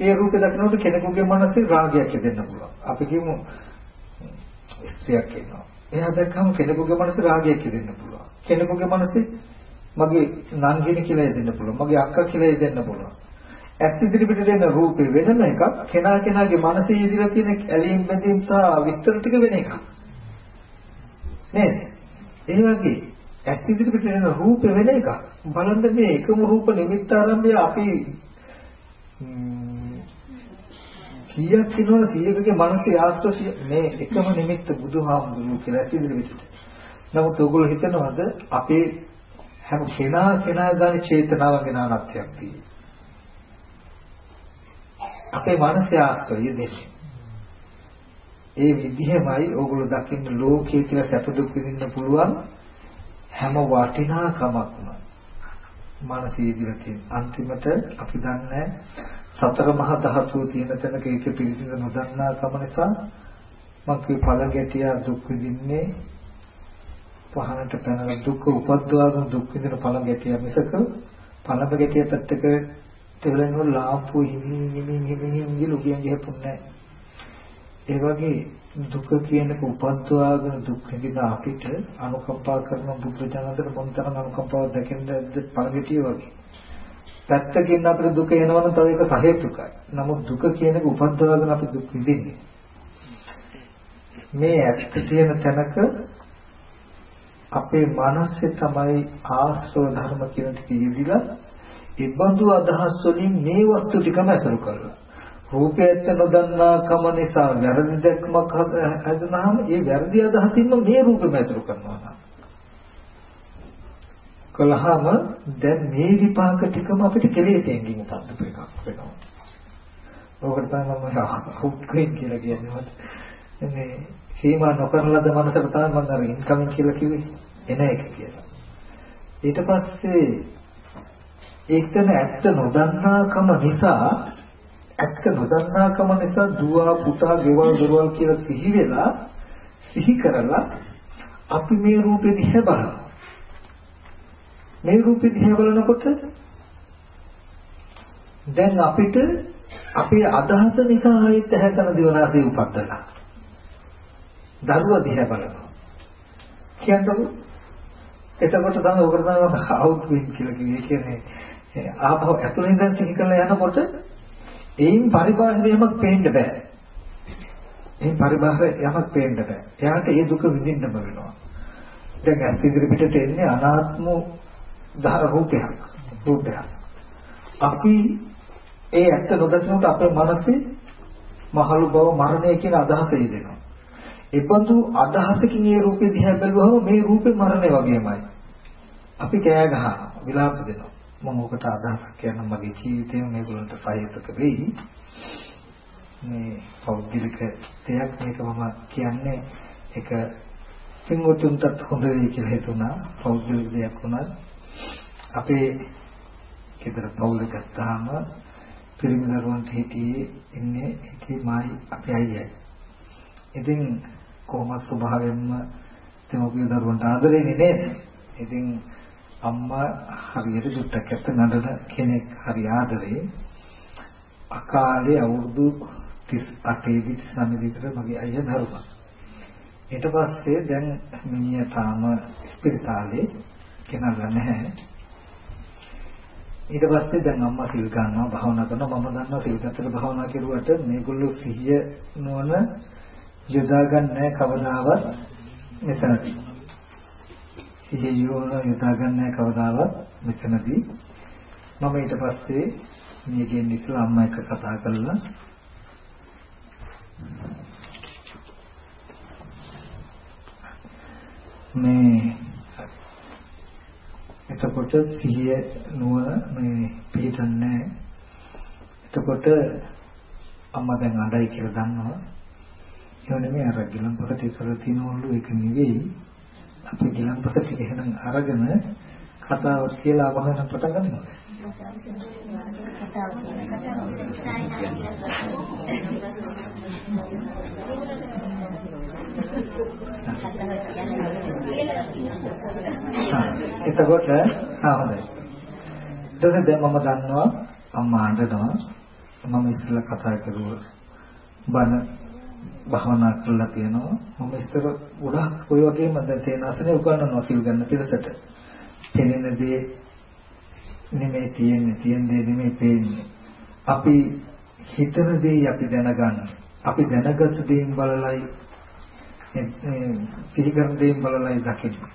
ඒ රූපේ දකිනකොට කෙනෙකුගේ මනසේ රාගයක් ඇදෙන්න පුළුවන්. අපි කියමු ස්ත්‍රියක් ඉන්නවා. එයා දැක්කම කෙනෙකුගේ මනසේ රාගයක් ඇදෙන්න පුළුවන්. කෙනෙකුගේ මනසේ මගේ නංගිනි කියලා ඇදෙන්න පුළුවන්. මගේ අක්කා කියලා ඇදෙන්න පුළුවන්. ඇස් ඉදිරිපිට දෙන රූපේ වෙනම එකක් කෙනා කෙනාගේ මනසේ ඉදිරිය තියෙන ඇලීම් බැඳීම් සහ විස්තර ටික වෙන එකක්. නේද? ඒ වගේ ඇස් ඉදිරිපිට දෙන රූපේ වෙන එකක්. බලන්න මේ එකම රූප නිමිත්ත ආරම්භය අපි කීයක් කියනවද 100කගේ මනසේ ආශ්‍රය මේ එකම නිමිත්ත බුදුහාමුදුරුවෝ කියලා ඇස් ඉදිරිපිට. නමුත් ඔයගොල්ලෝ හිතනවද අපේ හැම කෙනා කෙනා ගන්න චේතනාවගේ නානත්වයක් තියෙනවා. අපේ මනසේ ආශ්‍රය දෙන්නේ. ඒ විදිහමයි ඕගොල්ලෝ දකින්න ලෝකයේ කියලා සැප දුක් විඳින්න පුළුවන් හැම වටිනාකමක්ම මනසේ ඉදිරියට තියෙන. අන්තිමට අපි දන්නේ සතර මහා ධාතුව තියෙන තැනක ඒක පිළිසිඳ නොදන්නාකම නිසා මම කිය ඵල ගැටිය දුක් විඳින්නේ පහනට පැනලා දුක උපද්දවාගෙන දුක් විඳින ඵල ගැටිය මිසක ඵලබ ගැටිය පැත්තක තෙවලෙන ලාම්පු හිමින් හිමින් හිමින් හිමින් ලුගියන් ගහපුන්නේ ඒ වගේ දුක කියනක උපද්දවාගෙන දුක් විඳින අපිට අනුකම්පා කරන බුදුරජාණන්තර මොන්තරම් අනුකම්පාවක් දැකෙන්නද ඵල ගැටිය වගේ පැත්තකින් අපිට දුක එනවනම් තව ඒක සහේතුකයි. නමුත් දුක කියන එක උපද්දවාගෙන අපි දුක් විඳින්නේ. මේ ඇත්ත තියෙන තැනක අපේ මනසේ තමයි ආශ්‍රව ධර්ම කියන ටික යෙදිලා ඉබඳු අදහස් වලින් මේ වස්තු ටිකම අසුරු කරලා රූපයත් නොදන්නා කම නිසා වැරදි දැක්මක් හදුනහම ඒ වැරදි අදහසින්ම මේ රූපෙම අසුරු කරනවා කළාම දැන් මේ විපාක ටිකම අපිට කෙලෙසෙන්කින් උපද්දපු එකක් වෙනවා. ඕකට තමයි මම අවුට්ග්‍රේඩ් කියලා කියන්නේ. මේ සීමා නොකරන ලද මනසට තමයි මම අර ඉන්කමින් කියලා කිව්වේ එන එක කියලා. ඊට පස්සේ ඒකන ඇත්ත නොදන්නාකම නිසා ඇත්ත නොදන්නාකම නිසා දුව පුතා ගෙවල් දොරවල් කියලා සිහි වෙලා සිහි කරලා අපි මේ රූපෙ දිහා බලනවා. මේ රූපෙ දිහා බලනකොට දැන් අපිට අපේ අදහස නිසා ආයෙත් හැකන දිවනාසේ උපද්දලා. දරුවා දිහා බලනවා. කියන්නකො එතකොට තමයි ඔකට තමයි අවුට් වෙන් කියලා කියන්නේ. කියන්නේ ආපහු ඇතුළෙන් දැන් සිහි කරලා යනකොට ඒයින් පරිබාහිර යමක් පේන්න බෑ. ඒ පරිබාහිර යමක් පේන්න බෑ. එයාට ඒ දුක විඳින්නම වෙනවා. දැන් ඇස් ඉදිරි පිටට එන්නේ අනාත්ම ධාර රූපයක්. රූපයක්. අපි ඒ ඇත්ත නොදකිනකොට අපේ මනසේ මහලු බව මරණය කියන අදහස එදෙනවා. ඒබඳු අදහසකින් මේ රූපේ දිහා බැලුවම මේ රූපේ මරණය වගේමයි. අපි කෑ ගහනවා, විලාප දෙනවා. මම ඔකට අදහසක් කියන මගේ ජීවිතේම මේගොල්ලන්ට සාහිත්‍යක වෙයි. මේ පෞද්ගලික දෙයක් මේක මම කියන්නේ එක පින්වතුන්ටත් හොඳ වෙයි කියලා හිතුණා. පෞද්ගලික දෙයක් වුණා. අපේ ගෙදර පවුල ගත්තාම පිරිමි දරුවන්ට හිටියේ ඉන්නේ හිටියේ මායි අපේ අයියයි. ඉතින් කොහොමද ස්වභාවයෙන්ම දෙමෝපිය දරුවන්ට ආදරෙන්නේ නේද? ඉතින් අම්මා හරියට දුට්ටක් ඇත්ත නඩන කෙනෙක් හරි ආදරේ. අකාලේ අවුරුදු 38 දී 39 විතර මගේ අයියා දරුවා. ඊට පස්සේ දැන් මිනිහා තාම ස්පිරිතාලේ කෙනල්ලා නැහැ. ඊට පස්සේ දැන් අම්මා සිල් ගන්නවා භාවනා කරනවා මම දන්නවා සිල් ගත්තට භාවනා කරුවට මේගොල්ලෝ සිහිය නොවන යොදා ගන්නෑ කවදාවත් මෙතනදී සිහිය යොන යොදා ගන්නෑ කවදාවත් මෙතනදී. මම ඊට පස්සේ මේකෙන් ඉස්සලා අම්මා එක්ක කතා කරලා මේ එතකොට සිහිය නුවණ මේ පිළිතන්නේ එතකොට අම්මා දැන් අඬයි කියලා දන්නවා. ඒ නෙමෙයි අර ගිලම්පස ටික කරලා තියෙනවලු ඒක නෙවෙයි. අපි ගිලම්පස ටික එහෙනම් අරගෙන කතාව කියලා අවහන පටන් ගන්නවා එතකොට ආ හොඳයි. ඊට දැන් මම දන්නවා අම්මා අඬනවා. මම ඉස්සෙල්ලා කතා කරුවා බණ භවනා කරලා තියෙනවා. මම ඉස්සර ගොඩාක් ඔය වගේම දැන් තේනාසනේ උගන්වනවා සිල් ගන්න පිළිසෙට. පෙනෙන දේ නෙමෙයි තියෙන්නේ, තියෙන දේ නෙමෙයි පේන්නේ. අපි හිතන දේ අපි දැනගන්න. අපි දැනගත් දේන් බලලයි සිහි කරන දේන් බලලයි දකින්නේ.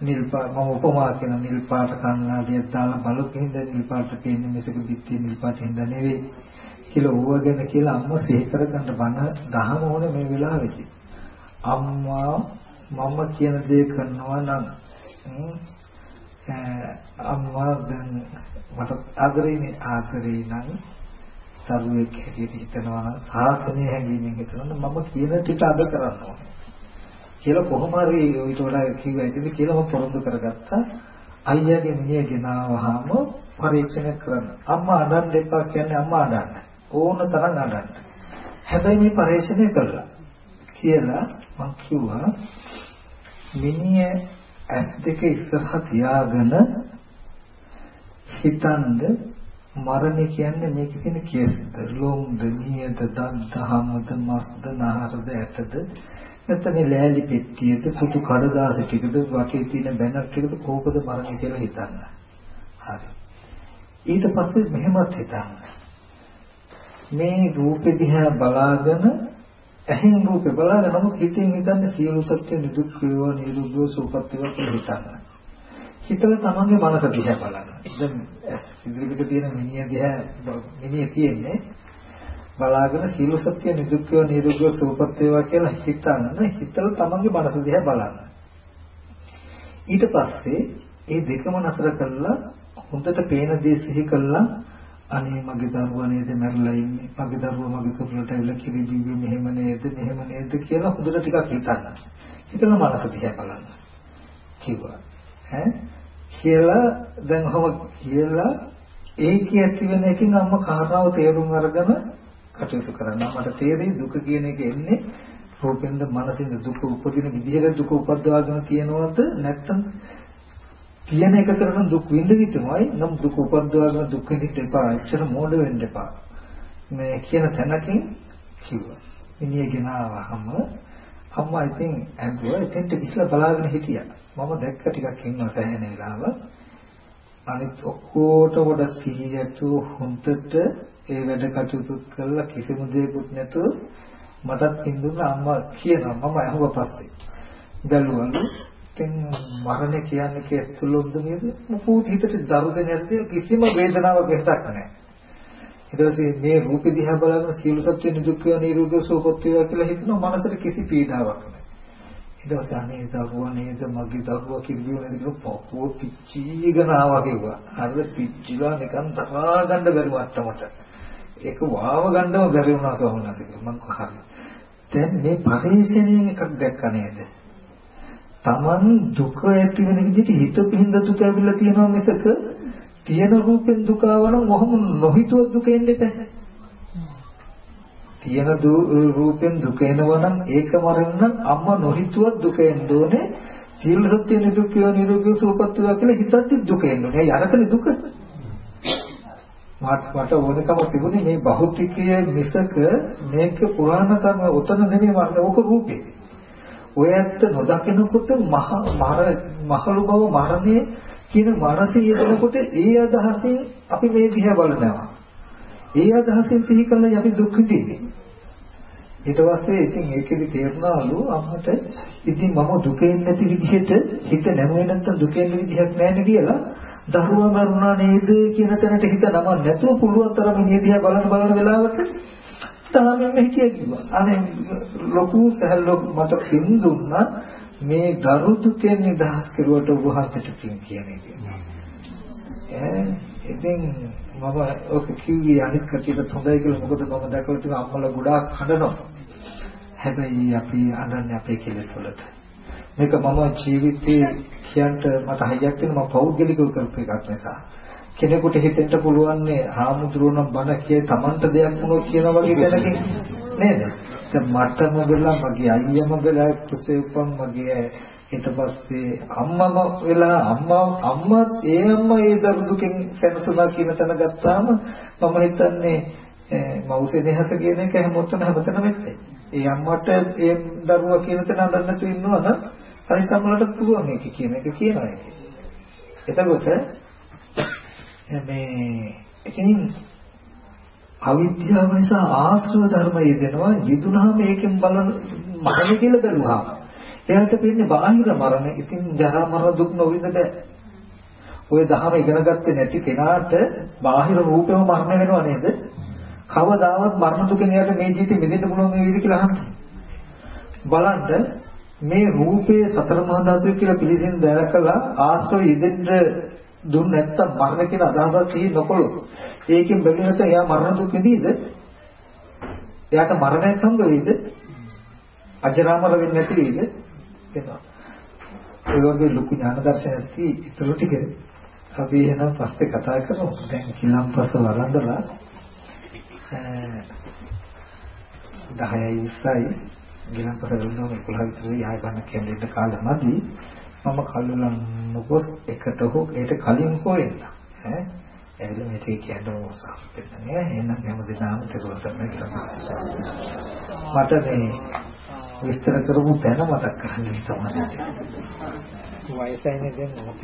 නිල් පාට මම උපමා කරන නිල් පාට කන්නාඩියක් දාලා බලුකින්ද නිල් පාට පේන්නේ මිසක පිටියේ නිල් පාට හින්දා නෙවෙයි. කියලා ඌවගෙන කියලා අම්මා සිහි කරගන්න බන දහම ඕනේ මේ වෙලාවේදී. අම්මා මම කියන දේ කරනවා නම් අම්මා දැන් මට ආදරේනේ ආදරේ නම් තරුවෙක් හැටියට හිතනවා නම් සාසනය හැඟීමෙන් හිතනවා නම් මම කියන ටික අද කරන්න ඕනේ. කියලා කොහොම හරි ඊට වඩා කිව්වා ඉතින් කියලා මම පොරොන්දු කරගත්තා. අයියාගේ මිනිහ ගෙනාවහම පරීක්ෂණ කරන්න. අම්මා අඬන්න එපා කියන්නේ අම්මා අඬන්න. ඕන තරම් අඬන්න. හැබැයි මේ පරීක්ෂණය කළා. කියලා මම කිව්වා මිනිහ ඇස් දෙක ඉස්සරහ තියාගෙන හිතන්ද මරණය කියන්නේ මේක තියෙන කේසද ලොම්ද නියද දන්ත හමද මස්ද නහරද ඇටද නැත්නම් මේ ලෑලි පෙට්ටියද සුදු කඩදාසි ටිකද වටේ තියෙන බැනර් ටිකද කෝකද මරණය කියලා හිතන්න. හරි. ඊට පස්සේ මෙහෙමත් හිතන්න. මේ රූපෙ දිහා බලාගෙන ඇහෙන් රූපේ බලාගෙන නමුත් හිතින් හිතන්නේ සියලු සත්‍ය නිදුක් වේවා නිරුද්ධව සූපත් වේවා කියලා හිතන්න. හිතලා තමන්ගේ මනස දිහා බලන්න. දැන් ඉදිරියට තියෙන මිනිහ දිහා මිනිහ තියෙන්නේ බලාගෙන සීල සත්‍ය නිදුක්ඛ නිරෝධ සූපත් වේවා කියලා හිතන්න හිතලා තමන්ගේ මනස දිහා බලන්න. ඊට පස්සේ ඒ දෙකම නතර කරලා හොඳට පේන දේ සිහි කළා අනේ මගේ දරුවා නේද මැරිලා ඉන්නේ මගේ දරුවා මගේ සුපුරට ඇවිල්ලා කිරි දීවි මෙහෙම නේද මෙහෙම නේද කියලා හොඳට ටිකක් හිතන්න. හිතලා මනස දිහා බලන්න. කිව්වා. ඈ කියලා දැන් ඔහොම කියලා ඒකේ ඇති වෙන එකකින් අම්ම කාරණාව තේරුම් අරගෙන කටයුතු කරනවා. මට තේරෙයි දුක කියන එක එන්නේ රූපෙන්ද මනසින්ද දුක උපදින විදිහට දුක උපද්දවාගෙන තියනවද නැත්නම් කියන එක කරන දුක් විඳ විතරමයි නම් දුක උපද්දවාගෙන දුක් විඳින්න එපා. එච්චර මෝඩ වෙන්න එපා. මේ කියන තැනකින් කිව්වා. මිනිහ ගෙනාවහම අම්මා ඉතින් ඇඬුවා. එතෙන්ට ගිහිල්ලා බලාගෙන හිටියා. මම දැක්ක ටිකක් ඉන්නවා සෑහෙන වෙලාව. අනිත් ඔක්කොට කොට සිහියතු හොන්තට ඒ වැඩ කටයුතු කරලා කිසිම දෙයක්වත් නැතුව මටත් හින්දුන අම්මා කියනවා මම අහුව පස්සේ. බැලුවලු ඉතින් මරණය කියන්නේ කෙස්තුලොන්ද නේද? මොකෝත් හිතට දරුදෙනයද කිසිම වේදනාවක් වෙහසක් නැහැ. ඊට පස්සේ මේ රූපෙ දිහා බලන සියලු සත්‍ය නිදුක්ඛ නිරෝධ සෝපත් වේවා කියලා හිතනවා මනසට කිසි පීඩාවක් නැහැ. ඊට පස්සේ අනේ දරුවා නේද මගේ දරුවා කිරියෝ නේද කියලා පපුව පිච්චීගෙන ආවා කිව්වා. අර පිච්චිලා නිකන් තරහා ගන්න බැරි මට්ටමට. ඒක වාව ගන්නම බැරි වුණා ස්වාමීන් වහන්සේ. මම හරි. දැන් මේ පරිශ්‍රණයෙන් එකක් දැක්ක නේද? Taman දුක ඇති වෙන විදිහට හිත පිහින්ද දුක ඇවිල්ලා තියෙනවා මිසක තියෙන රූපෙන් දුක ආවනම් මොහොම නොහිතුව දුක එන්නේ නැහැ. තියෙන රූපෙන් දුක එනවනම් ඒක මරන්න අම්මා නොහිතුවත් දුක එන්න ඕනේ. සීල සත්‍ය නිදුක්ඛය නිරෝගී සුවපත් වේවා කියලා හිතද්දි දුක එන්න ඕනේ. යරකනේ දුක. මට මට ඕනකම තිබුණේ මේ භෞතිකයේ මිසක මේක පුරාණ කර්ම උතන නෙමෙයි මරණ ඕක රූපේ. ඔය ඇත්ත නොදකිනකොට මහ මහලු බව මරණය කියන මානසික යෙදෙනකොට ඒ අදහසින් අපි මේ දිහා බලනවා. ඒ අදහසින් සිහි කරලා අපි දුක් විඳින්නේ. ඊට පස්සේ ඉතින් ඒකෙදි තේරුණාලු අම්මට ඉතින් මම දුකෙන් නැති විදිහට හිත නැමුවේ නැත්තම් දුකෙන් විදිහක් නැහැ කියලා දරුවා මරුණා නේද කියන තැනට හිත නම නැතුව පුළුවන් තරම් මේ දිහා බලන බලන වෙලාවට තාමෙන් හිතිය කිව්වා. අනේ ලොකු සහල් මට පින් දුන්නා මේ දරු දුකෙන් නිදහස් කරුවට ඔබ වහන්සේට පින් කියන එක. ඈ ඉතින් මම ඔක කිව්වේ අනිත් කටියට හොඳයි කියලා මොකද මම දැකලා තියෙන අම්මලා ගොඩාක් හඬනවා. හැබැයි අපි අඬන්නේ අපේ කෙලෙස් වලට. මේක මම ජීවිතේ කියන්න මට හයියක් තියෙන මම පෞද්ගලිකව කරපු එකක් නිසා. කෙනෙකුට හිතෙන්න පුළුවන් නේ හාමුදුරුවෝ නම් බණ කියේ Tamanට දෙයක් වුණොත් කියන වගේ දැනකින් නේද? දැන් මටම බෙලා මගේ අයියම බෙලා කුසේ උපන් මගේ ඊට පස්සේ අම්මම වෙලා අම්මා අම්මා ඒ අම්මා ඒ දරු දුකෙන් සැනසුණා කියන තැන ගත්තාම මම හිතන්නේ මවුසේ දෙහස කියන එක හැමෝටම හැමතැනම වෙන්නේ. ඒ අම්මට ඒ දරුවා කියන තැන අඬන්න නැතුව ඉන්නවා නම් අනිත් අම්මලට පුළුවන් ඒක කියන එක කියනවා ඒක. එතකොට මේ ඉතින් අවිද්‍යාව නිසා ආශ්‍රව ධර්ම යෙදෙනවා විදුනහම ඒකෙන් බලන මරණ කියලා බැලුවා. එයාට පින්නේ බාහිර මරණ. ඉතින් ජරා මරණ දුක් නොවිඳ බෑ. ඔය දහම ඉගෙන ගත්තේ නැති කෙනාට බාහිර රූපෙම මරණ වෙනව නේද? කවදාවත් මරණ දුකෙන් එයාට මේ ජීවිතේ මිදෙන්න පුළුවන් වේවිද කියලා අහන්න. බලන්න මේ රූපයේ සතර මහා ධාතුවේ කියලා පිළිසින් දැනකලා ආශ්‍රව යෙදෙන්න දුන්න නැත්තම් මරණ කියන අදහසක් තියෙ නොකොළොත් ඒකෙන් බැලුනොත් එයා මරණ දුක් විඳීද? එයාට මරණයක් හම්බ වෙයිද? අජරාමර වෙන්නේ නැති වෙයිද? වෙනවා. ඒ වගේ ලොකු ඥාන දර්ශනයක් තියෙයි. ඒතර ටික අපි එහෙනම් පස්සේ කතා කරමු. දැන් කිලම්පස වරන්දලා 10යි 20යි ගිලම්පස දුන්නා 11 විතර යහය ගන්න කියන්නේ කාලෙ මදි. මම කල්ලුලන් නොගොස් එකට හෝ ඒට කලින් හෝ එන්න. ඈ එළම මේක කියන්න ඕසාවක් නෑ. එහෙනම් හැමදේම තේරුම් මට මේ විස්තර කරපු තැන මතක් කරගන්න තමයි. වයසයිනේ දැන් මතක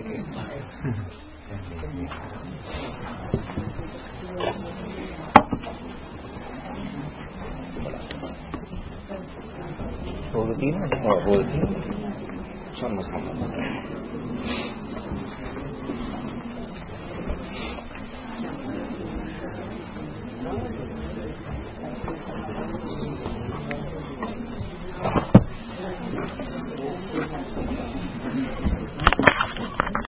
පොල් තියෙනවද? ඔව් පොල් තියෙනවා. සම්මත. 没问题